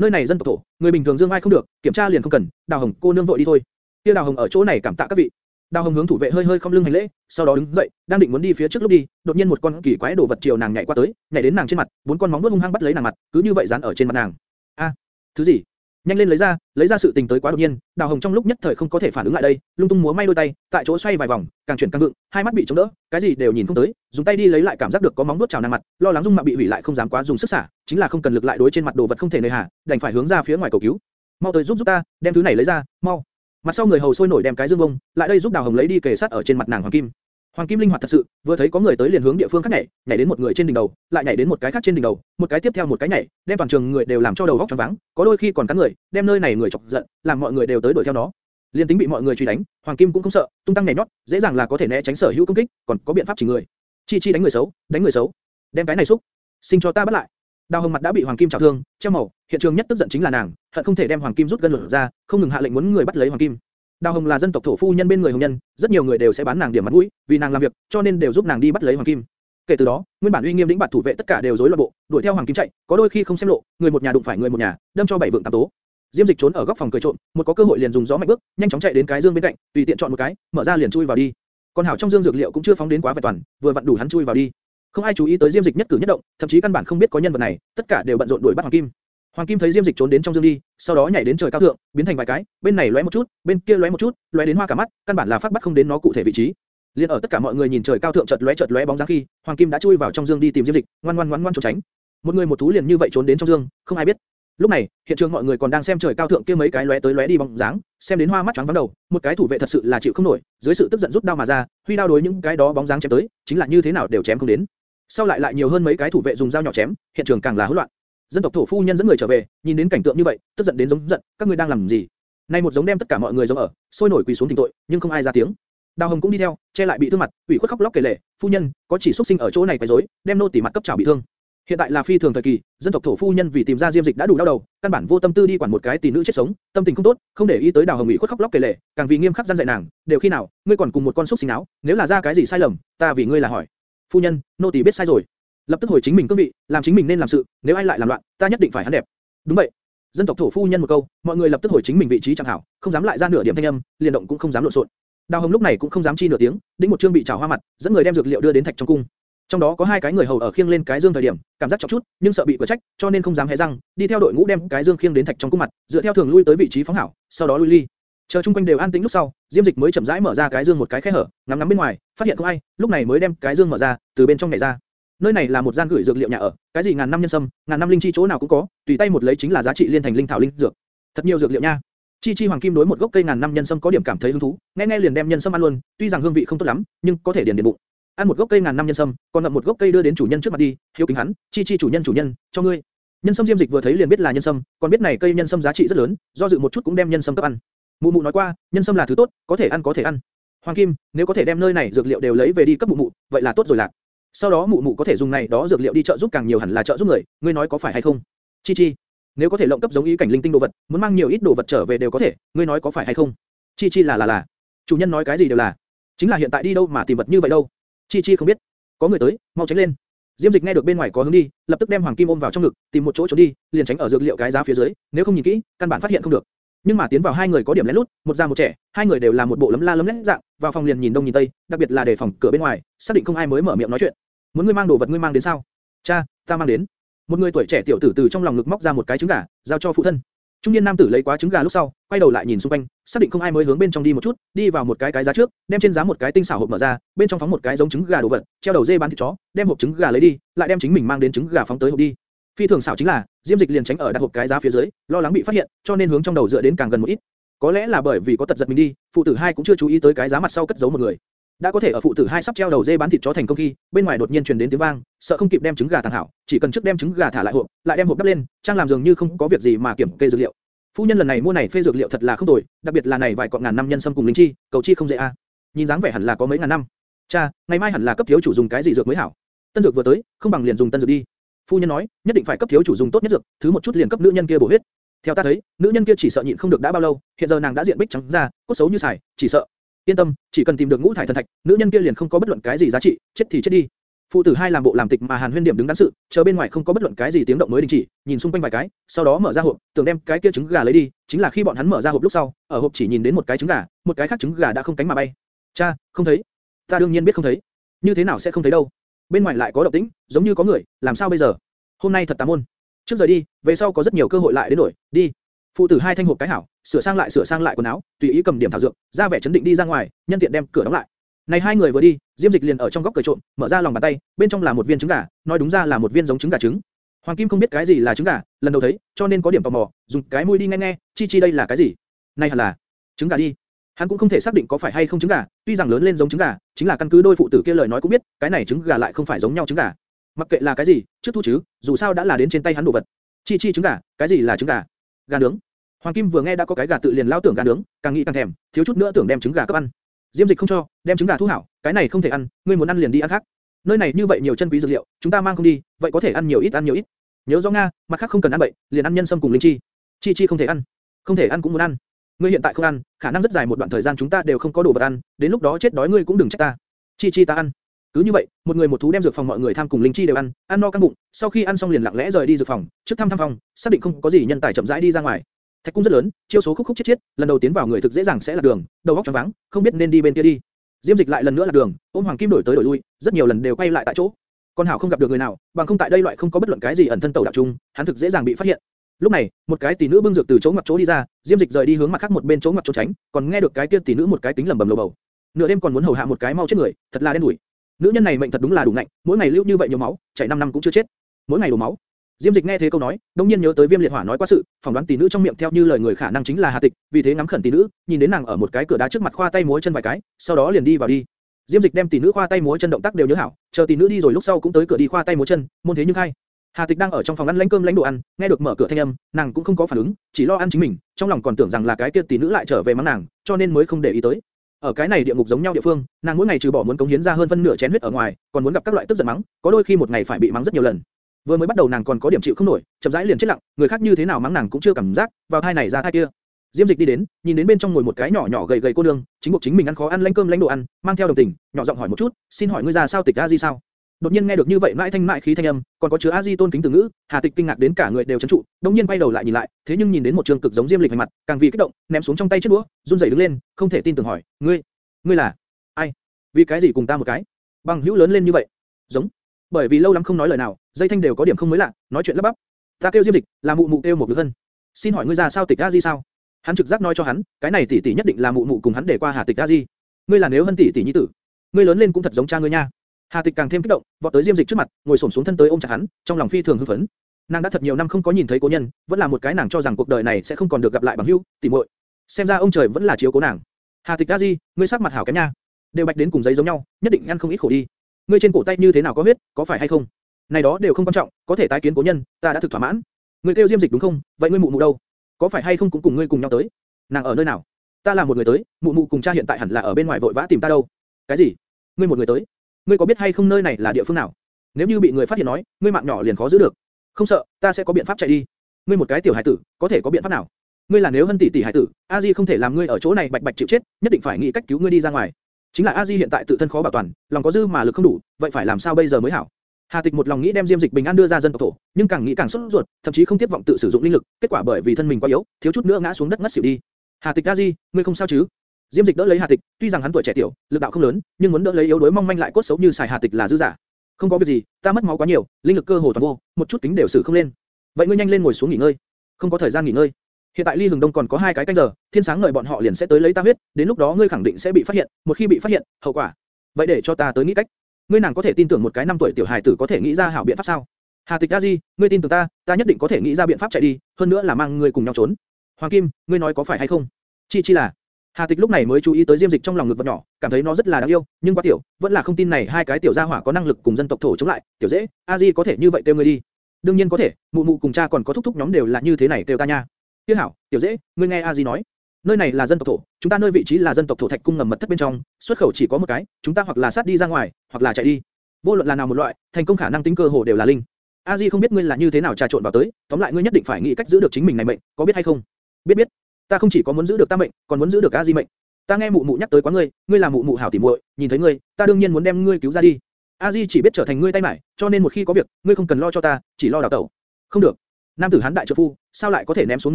nơi này dân tộc thổ, người bình thường dương ai không được, kiểm tra liền không cần, Đào Hồng cô nương vội đi thôi. Kia Đào Hồng ở chỗ này cảm tạ các vị. Đào Hồng hướng thủ vệ hơi hơi không lưng hành lễ, sau đó đứng dậy, đang định muốn đi phía trước lúc đi, đột nhiên một con kỳ quái đồ vật chiều nàng nhảy qua tới, nhảy đến nàng trên mặt, bốn con móng vuốt hung hăng bắt lấy nàng mặt, cứ như vậy dán ở trên mặt nàng. A, thứ gì? Nhanh lên lấy ra, lấy ra sự tình tới quá đột nhiên, Đào Hồng trong lúc nhất thời không có thể phản ứng lại đây, lung tung múa may đôi tay, tại chỗ xoay vài vòng, càng chuyển càng vượng, hai mắt bị chống đỡ, cái gì đều nhìn không tới, dùng tay đi lấy lại cảm giác được có móng vuốt chảo nàng mặt, lo lắng dung mạo bị hủy lại không dám quá dùng sức xả, chính là không cần lực lại đối trên mặt đồ vật không thể nơi hạ, đành phải hướng ra phía ngoài cầu cứu. Mau tới giúp giúp ta, đem thứ này lấy ra, mau. Mặt sau người hầu sôi nổi đem cái dương bông, lại đây giúp Đào Hồng lấy đi kề sát ở trên mặt nàng hoàng kim. Hoàng kim linh hoạt thật sự, vừa thấy có người tới liền hướng địa phương khác nhảy, nhảy đến một người trên đỉnh đầu, lại nhảy đến một cái khác trên đỉnh đầu, một cái tiếp theo một cái nhảy, đem toàn trường người đều làm cho đầu óc choáng váng, có đôi khi còn cắn người, đem nơi này người chọc giận, làm mọi người đều tới đuổi theo nó. Liên tính bị mọi người truy đánh, Hoàng Kim cũng không sợ, tung tăng nhảy nhót, dễ dàng là có thể né tránh sở hữu công kích, còn có biện pháp chỉ người. Chi chi đánh người xấu, đánh người xấu, đem cái này xúc, xin cho ta bắt lại. Đào Hồng mặt đã bị Hoàng Kim chảo thương, treo màu, hiện trường nhất tức giận chính là nàng, hận không thể đem Hoàng Kim rút gân lột ra, không ngừng hạ lệnh muốn người bắt lấy Hoàng Kim. Đào Hồng là dân tộc thổ phu nhân bên người hồng nhân, rất nhiều người đều sẽ bán nàng điểm mặt mũi, vì nàng làm việc, cho nên đều giúp nàng đi bắt lấy Hoàng Kim. Kể từ đó, nguyên bản uy nghiêm đĩnh bạt thủ vệ tất cả đều rối loạn bộ, đuổi theo Hoàng Kim chạy, có đôi khi không xem lộ, người một nhà đụng phải người một nhà, đâm cho bảy vượng tám tố. Diêm Dịch trốn ở góc phòng cười trộm, một có cơ hội liền dùng gió mạnh bước, nhanh chóng chạy đến cái dương bên cạnh, tùy tiện chọn một cái, mở ra liền chui vào đi. Còn hảo trong dương dược liệu cũng chưa phóng đến quá vẹn toàn, vừa vặn đủ hắn chui vào đi. Không ai chú ý tới Diêm Dịch nhất cử nhất động, thậm chí căn bản không biết có nhân vật này, tất cả đều bận rộn đuổi bắt Hoàng Kim. Hoàng Kim thấy Diêm Dịch trốn đến trong dương đi, sau đó nhảy đến trời cao thượng, biến thành vài cái, bên này lóe một chút, bên kia lóe một chút, lóe đến hoa cả mắt, căn bản là phát bắt không đến nó cụ thể vị trí. Liên ở tất cả mọi người nhìn trời cao thượng chợt lóe chợt lóe bóng dáng khi, Hoàng Kim đã chui vào trong dương đi tìm Diêm Dịch, ngoan ngoan ngoan ngoan trốn tránh. Một người một thú liền như vậy trốn đến trong dương, không ai biết. Lúc này, hiện trường mọi người còn đang xem trời cao thượng kia mấy cái lóe tới lóe đi bóng dáng, xem đến hoa mắt choáng váng đầu, một cái thủ vệ thật sự là chịu không nổi, dưới sự tức giận rút đao mà ra, huy đao đối những cái đó bóng dáng chém tới, chính là như thế nào đều chém không đến. Sau lại lại nhiều hơn mấy cái thủ vệ dùng dao nhỏ chém, hiện trường càng là hỗn loạn dân tộc thổ phu nhân dẫn người trở về, nhìn đến cảnh tượng như vậy, tức giận đến giống giận, các ngươi đang làm gì? Nay một giống đem tất cả mọi người giống ở, sôi nổi quỳ xuống thỉnh tội, nhưng không ai ra tiếng. Đào Hồng cũng đi theo, che lại bị thương mặt, ủy khuất khóc lóc kể lể, phu nhân, có chỉ xuất sinh ở chỗ này quấy rối, đem nô tỳ mặt cấp chảo bị thương. Hiện tại là phi thường thời kỳ, dân tộc thổ phu nhân vì tìm ra diêm dịch đã đủ đau đầu, căn bản vô tâm tư đi quản một cái tỷ nữ chết sống, tâm tình không tốt, không để ý tới Đào Hồng ủy khuất khóc lóc kể lể, càng vì nghiêm khắc gian dạy nàng, đều khi nào, ngươi còn cùng một con xuất sinh áo, nếu là ra cái gì sai lầm, ta vì ngươi là hỏi. Phu nhân, nô tỳ biết sai rồi lập tức hồi chính mình cương vị, làm chính mình nên làm sự, nếu ai lại làm loạn, ta nhất định phải hắn đẹp. Đúng vậy. Dân tộc thổ phu nhân một câu, mọi người lập tức hồi chính mình vị trí chẳng hảo, không dám lại ra nửa điểm thanh âm, liền động cũng không dám lộn xộn. Đào Hồng lúc này cũng không dám chi nửa tiếng, đĩnh một trương bị chảo hoa mặt, dẫn người đem dược liệu đưa đến thạch trong cung. Trong đó có hai cái người hầu ở khiêng lên cái dương thời điểm, cảm giác chọc chút, nhưng sợ bị quả trách, cho nên không dám hé răng, đi theo đội ngũ đem cái dương khiêng đến thạch trong cung mặt, dựa theo thường lui tới vị trí phóng hảo, sau đó lui ly. Chờ chung quanh đều an tĩnh lúc sau, Diêm Dịch mới chậm rãi mở ra cái dương một cái khe hở, ngắm ngắm bên ngoài, phát hiện không ai, lúc này mới đem cái dương mở ra, từ bên trong nhảy ra nơi này là một gian gửi dược liệu nhà ở, cái gì ngàn năm nhân sâm, ngàn năm linh chi chỗ nào cũng có, tùy tay một lấy chính là giá trị liên thành linh thảo linh dược. Thật nhiều dược liệu nha. Chi Chi Hoàng Kim đối một gốc cây ngàn năm nhân sâm có điểm cảm thấy hứng thú, nghe nghe liền đem nhân sâm ăn luôn, tuy rằng hương vị không tốt lắm, nhưng có thể điền điền bụng. Ăn một gốc cây ngàn năm nhân sâm, còn ngậm một gốc cây đưa đến chủ nhân trước mặt đi, hiếu kính hắn, Chi Chi chủ nhân chủ nhân, cho ngươi. Nhân sâm diêm dịch vừa thấy liền biết là nhân sâm, còn biết này cây nhân sâm giá trị rất lớn, do dự một chút cũng đem nhân sâm cấp ăn. Mụ mụ nói qua, nhân sâm là thứ tốt, có thể ăn có thể ăn. Hoàng Kim, nếu có thể đem nơi này dược liệu đều lấy về đi cấp mụ mụ, vậy là tốt rồi lạc. Sau đó mụ mụ có thể dùng này đó dược liệu đi trợ giúp càng nhiều hẳn là trợ giúp người, ngươi nói có phải hay không? Chi chi, nếu có thể lộng cấp giống ý cảnh linh tinh đồ vật, muốn mang nhiều ít đồ vật trở về đều có thể, ngươi nói có phải hay không? Chi chi là là là, chủ nhân nói cái gì đều là, chính là hiện tại đi đâu mà tìm vật như vậy đâu? Chi chi không biết, có người tới, mau tránh lên. Diêm Dịch nghe được bên ngoài có hướng đi, lập tức đem Hoàng Kim ôm vào trong ngực, tìm một chỗ trốn đi, liền tránh ở dược liệu cái giá phía dưới, nếu không nhìn kỹ, căn bản phát hiện không được. Nhưng mà tiến vào hai người có điểm lén lút, một già một trẻ, hai người đều là một bộ lấm la lấm lét dạng, vào phòng liền nhìn đông nhìn tây, đặc biệt là để phòng cửa bên ngoài, xác định không ai mới mở miệng nói chuyện. Muốn ngươi mang đồ vật ngươi mang đến sao? Cha, ta mang đến. Một người tuổi trẻ tiểu tử từ trong lòng ngực móc ra một cái trứng gà, giao cho phụ thân. Trung niên nam tử lấy quá trứng gà lúc sau, quay đầu lại nhìn xung quanh, xác định không ai mới hướng bên trong đi một chút, đi vào một cái cái giá trước, đem trên giá một cái tinh xảo hộp mở ra, bên trong phóng một cái giống trứng gà đồ vật, treo đầu dê bán thịt chó, đem hộp trứng gà lấy đi, lại đem chính mình mang đến trứng gà phóng tới hộp đi. Phi thường xảo chính là, Diêm Dịch liền tránh ở đặt hộp cái giá phía dưới, lo lắng bị phát hiện, cho nên hướng trong đầu dựa đến càng gần một ít. Có lẽ là bởi vì có tật giật mình đi, phụ tử hai cũng chưa chú ý tới cái giá mặt sau cất giấu một người. đã có thể ở phụ tử hai sắp treo đầu dê bán thịt chó thành công khi, bên ngoài đột nhiên truyền đến tiếng vang, sợ không kịp đem trứng gà thằng hảo, chỉ cần trước đem trứng gà thả lại hộp, lại đem hộp đắp lên, trang làm dường như không có việc gì mà kiểm kê dược liệu. Phu nhân lần này mua này phê dược liệu thật là không tồi, đặc biệt là này vài cọng ngàn năm nhân sâm cùng linh chi, cầu chi không dễ a. Nhìn dáng vẻ hẳn là có mấy ngàn năm. Cha, ngày mai hẳn là cấp thiếu chủ dùng cái gì dược mới hảo. Tân dược vừa tới, không bằng liền dùng tân dược đi. Phu nhân nói, nhất định phải cấp thiếu chủ dùng tốt nhất dược, thứ một chút liền cấp nữ nhân kia bổ huyết. Theo ta thấy, nữ nhân kia chỉ sợ nhịn không được đã bao lâu, hiện giờ nàng đã diện bích trắng ra, cốt xấu như xài, chỉ sợ. Yên tâm, chỉ cần tìm được ngũ thải thần thạch, nữ nhân kia liền không có bất luận cái gì giá trị, chết thì chết đi. Phụ tử hai làm bộ làm tịch mà Hàn Huyên điểm đứng đắn sự, chờ bên ngoài không có bất luận cái gì tiếng động mới đình chỉ, nhìn xung quanh vài cái, sau đó mở ra hộp, tưởng đem cái kia trứng gà lấy đi, chính là khi bọn hắn mở ra hộp lúc sau, ở hộp chỉ nhìn đến một cái trứng gà, một cái khác trứng gà đã không cánh mà bay. Cha, không thấy. Ta đương nhiên biết không thấy. Như thế nào sẽ không thấy đâu? Bên ngoài lại có động tĩnh, giống như có người, làm sao bây giờ? Hôm nay thật tà môn. Trước rời đi, về sau có rất nhiều cơ hội lại đến đổi, đi. Phụ tử hai thanh hộp cái hảo, sửa sang lại sửa sang lại quần áo, tùy ý cầm điểm thảo dược, ra vẻ chấn định đi ra ngoài, nhân tiện đem cửa đóng lại. Này hai người vừa đi, Diêm Dịch liền ở trong góc cười trộm, mở ra lòng bàn tay, bên trong là một viên trứng gà, nói đúng ra là một viên giống trứng gà trứng. Hoàng Kim không biết cái gì là trứng gà, lần đầu thấy, cho nên có điểm tò mò, dùng cái mũi đi nghe nghe, chi chi đây là cái gì? Này hẳn là trứng gà đi. Hắn cũng không thể xác định có phải hay không trứng gà, tuy rằng lớn lên giống trứng gà, chính là căn cứ đôi phụ tử kia lời nói cũng biết, cái này trứng gà lại không phải giống nhau trứng gà. Mặc kệ là cái gì, trước thu chứ, dù sao đã là đến trên tay hắn đồ vật. Chi chi trứng gà, cái gì là trứng gà? Gà nướng. Hoàng Kim vừa nghe đã có cái gà tự liền lao tưởng gà nướng, càng nghĩ càng thèm, thiếu chút nữa tưởng đem trứng gà cấp ăn. Diêm Dịch không cho, đem trứng gà thu hảo, cái này không thể ăn, ngươi muốn ăn liền đi ăn khác. Nơi này như vậy nhiều chân quý dược liệu, chúng ta mang không đi, vậy có thể ăn nhiều ít ăn nhiều ít. Nhớ rõ nga, mặt khác không cần ăn bậy, liền ăn nhân sâm cùng linh chi. Chi chi không thể ăn, không thể ăn cũng muốn ăn. Ngươi hiện tại không ăn, khả năng rất dài một đoạn thời gian chúng ta đều không có đồ vật ăn, đến lúc đó chết đói ngươi cũng đừng trách ta. Chi chi ta ăn. Cứ như vậy, một người một thú đem dược phòng mọi người tham cùng linh chi đều ăn, ăn no căng bụng, sau khi ăn xong liền lặng lẽ rời đi dược phòng, trước thăm thăm phòng, xác định không có gì nhân tài chậm rãi đi ra ngoài. Thạch cung rất lớn, chiêu số khúc khúc chết chết, lần đầu tiến vào người thực dễ dàng sẽ là đường, đầu óc choáng váng, không biết nên đi bên kia đi. Diêm Dịch lại lần nữa là đường, ôm Hoàng Kim đổi tới đổi lui, rất nhiều lần đều quay lại tại chỗ. Con hảo không gặp được người nào, bằng không tại đây loại không có bất luận cái gì ẩn thân tẩu đạo chung, hắn thực dễ dàng bị phát hiện. Lúc này, một cái tỷ nữ bưng dược từ chỗ ngoặt chỗ đi ra, Diêm Dịch rời đi hướng mặt khác một bên chỗ ngoặt chỗ tránh, còn nghe được cái kia tỷ nữ một cái tính lẩm bẩm lầu bầu. Nửa đêm còn muốn hầu hạ một cái mau chết người, thật là đen đủi. Nữ nhân này mệnh thật đúng là đủ nạnh, mỗi ngày lưu như vậy nhiều máu, chảy 5 năm cũng chưa chết. Mỗi ngày đổ máu, Diêm Dịch nghe thế câu nói, đống nhiên nhớ tới Viêm Liệt Hỏa nói qua sự, phỏng đoán tỷ nữ trong miệng theo như lời người khả năng chính là Hà Tịch, vì thế ngắm khẩn tỷ nữ, nhìn đến nàng ở một cái cửa đá trước mặt khoa tay múa chân vài cái, sau đó liền đi vào đi. Diêm Dịch đem tỷ nữ khoa tay múa chân động tác đều nhớ hảo, chờ tỷ nữ đi rồi lúc sau cũng tới cửa đi khoa tay múa chân, môn thế nhưng hai. Hà Tịch đang ở trong phòng ăn lãnh cơm lãnh đồ ăn, nghe được mở cửa thanh âm, nàng cũng không có phản ứng, chỉ lo ăn chính mình, trong lòng còn tưởng rằng là cái kia tỷ nữ lại trở về mắng nàng, cho nên mới không để ý tới. Ở cái này địa ngục giống nhau địa phương, nàng mỗi ngày trừ bỏ muốn cống hiến ra hơn phân nửa chén huyết ở ngoài, còn muốn gặp các loại tức giận mắng, có đôi khi một ngày phải bị mắng rất nhiều lần. Vừa mới bắt đầu nàng còn có điểm chịu không nổi, chậm rãi liền chết lặng, người khác như thế nào mắng nàng cũng chưa cảm giác, vào thai này ra thai kia. Diêm Dịch đi đến, nhìn đến bên trong ngồi một cái nhỏ nhỏ gầy gầy cô nương, chính buộc chính mình ăn khó ăn lãnh cơm lãnh đồ ăn, mang theo đồng tình, nhỏ giọng hỏi một chút, xin hỏi ngươi ra sao tịch a gì sao? Đột nhiên nghe được như vậy mãi thanh mại khí thanh âm, còn có chứa a di tôn kính từ ngữ, Hà Tịch kinh ngạc đến cả người đều chấn trụ, đột nhiên quay đầu lại nhìn lại, thế nhưng nhìn đến một trường cực giống Diêm Lịch mặt, càng vì kích động, ném xuống trong tay chiếc đũa, run rẩy đứng lên, không thể tin tưởng hỏi, ngươi, ngươi là ai? Vì cái gì cùng ta một cái? Bằng hữu lớn lên như vậy, giống bởi vì lâu lắm không nói lời nào, dây thanh đều có điểm không mới lạ, nói chuyện lắp bắp. Ta kêu Diêm Dịch, là mụ mụ kêu một đứa thân. Xin hỏi ngươi ra sao tịch a di sao? Hắn trực giác nói cho hắn, cái này tỷ tỷ nhất định là mụ mụ cùng hắn để qua Hà Tịch a di. Ngươi là nếu hân tỷ tỷ nhi tử, ngươi lớn lên cũng thật giống cha ngươi nha. Hà Tịch càng thêm kích động, vọt tới Diêm Dịch trước mặt, ngồi xổm xuống thân tới ôm chặt hắn, trong lòng phi thường hưng phấn. Nàng đã thật nhiều năm không có nhìn thấy cố nhân, vẫn là một cái nàng cho rằng cuộc đời này sẽ không còn được gặp lại bằng hữu, tỷ muội. Xem ra ông trời vẫn là chiếu cố nàng. Hà Tịch a di, ngươi sắc mặt hảo kém nha, đều bạch đến cùng giấy giống nhau, nhất định ăn không ít khổ đi ngươi trên cổ tay như thế nào có huyết, có phải hay không? Này đó đều không quan trọng, có thể tái kiến cố nhân, ta đã thực thỏa mãn. Ngươi kêu Diêm Dịch đúng không? Vậy ngươi mụ mụ đâu? Có phải hay không cũng cùng ngươi cùng nhau tới? Nàng ở nơi nào? Ta là một người tới, mụ mụ cùng cha hiện tại hẳn là ở bên ngoài vội vã tìm ta đâu. Cái gì? Ngươi một người tới? Ngươi có biết hay không nơi này là địa phương nào? Nếu như bị người phát hiện nói, ngươi mạng nhỏ liền khó giữ được. Không sợ, ta sẽ có biện pháp chạy đi. Ngươi một cái tiểu hải tử, có thể có biện pháp nào? Ngươi là nếu hân tỷ tỷ hải tử, A Di không thể làm ngươi ở chỗ này bạch bạch chịu chết, nhất định phải nghĩ cách cứu ngươi đi ra ngoài. Chính là A Di hiện tại tự thân khó bảo toàn, lòng có dư mà lực không đủ, vậy phải làm sao bây giờ mới hảo? Hà Tịch một lòng nghĩ đem Diêm Dịch bình an đưa ra dân tộc thổ, nhưng càng nghĩ càng sốt ruột, thậm chí không tiếp vọng tự sử dụng linh lực, kết quả bởi vì thân mình quá yếu, thiếu chút nữa ngã xuống đất ngất xỉu đi. Hà Tịch A Di, ngươi không sao chứ? Diêm Dịch đỡ lấy Hà Tịch, tuy rằng hắn tuổi trẻ tiểu, lực đạo không lớn, nhưng muốn đỡ lấy yếu đuối mong manh lại cốt xấu như xài Hà Tịch là dư giả. Không có việc gì, ta mất máu quá nhiều, linh lực cơ hồ toàn vô, một chút kính đều sử không lên. Vậy ngươi nhanh lên ngồi xuống nghỉ ngơi. Không có thời gian nghỉ ngơi. Hiện tại Ly Hừng Đông còn có hai cái canh giờ, thiên sáng ngời bọn họ liền sẽ tới lấy ta huyết, đến lúc đó ngươi khẳng định sẽ bị phát hiện, một khi bị phát hiện, hậu quả. Vậy để cho ta tới nghĩ cách. Ngươi nàng có thể tin tưởng một cái năm tuổi tiểu hài tử có thể nghĩ ra hảo biện pháp sao? Hà Tịch A Di, ngươi tin tưởng ta, ta nhất định có thể nghĩ ra biện pháp chạy đi, hơn nữa là mang ngươi cùng nhau trốn. Hoàng Kim, ngươi nói có phải hay không? Chi chi là. Hà Tịch lúc này mới chú ý tới Diêm Dịch trong lòng ngực vật nhỏ, cảm thấy nó rất là đáng yêu, nhưng quá tiểu, vẫn là không tin này hai cái tiểu gia hỏa có năng lực cùng dân tộc thổ chống lại. Tiểu dễ, A Di có thể như vậy kêu ngươi đi. Đương nhiên có thể, mụ mụ cùng cha còn có thúc thúc nhóm đều là như thế này kêu ta nha. Tiêu hảo, tiểu dễ, ngươi nghe A Di nói. Nơi này là dân tộc thổ, chúng ta nơi vị trí là dân tộc thổ thạch cung ngầm mật thất bên trong, xuất khẩu chỉ có một cái, chúng ta hoặc là sát đi ra ngoài, hoặc là chạy đi. Vô luận là nào một loại, thành công khả năng tính cơ hồ đều là linh. A Di không biết ngươi là như thế nào trà trộn vào tới, tóm lại ngươi nhất định phải nghĩ cách giữ được chính mình này mệnh, có biết hay không? Biết biết. Ta không chỉ có muốn giữ được ta mệnh, còn muốn giữ được A Di mệnh. Ta nghe mụ mụ nhắc tới quá ngươi, ngươi là mụ mụ hảo tỉ muội, nhìn thấy ngươi, ta đương nhiên muốn đem ngươi cứu ra đi. A Di chỉ biết trở thành ngươi tay mải, cho nên một khi có việc, ngươi không cần lo cho ta, chỉ lo đào tẩu. Không được. Nam tử hán đại trợ phu, sao lại có thể ném xuống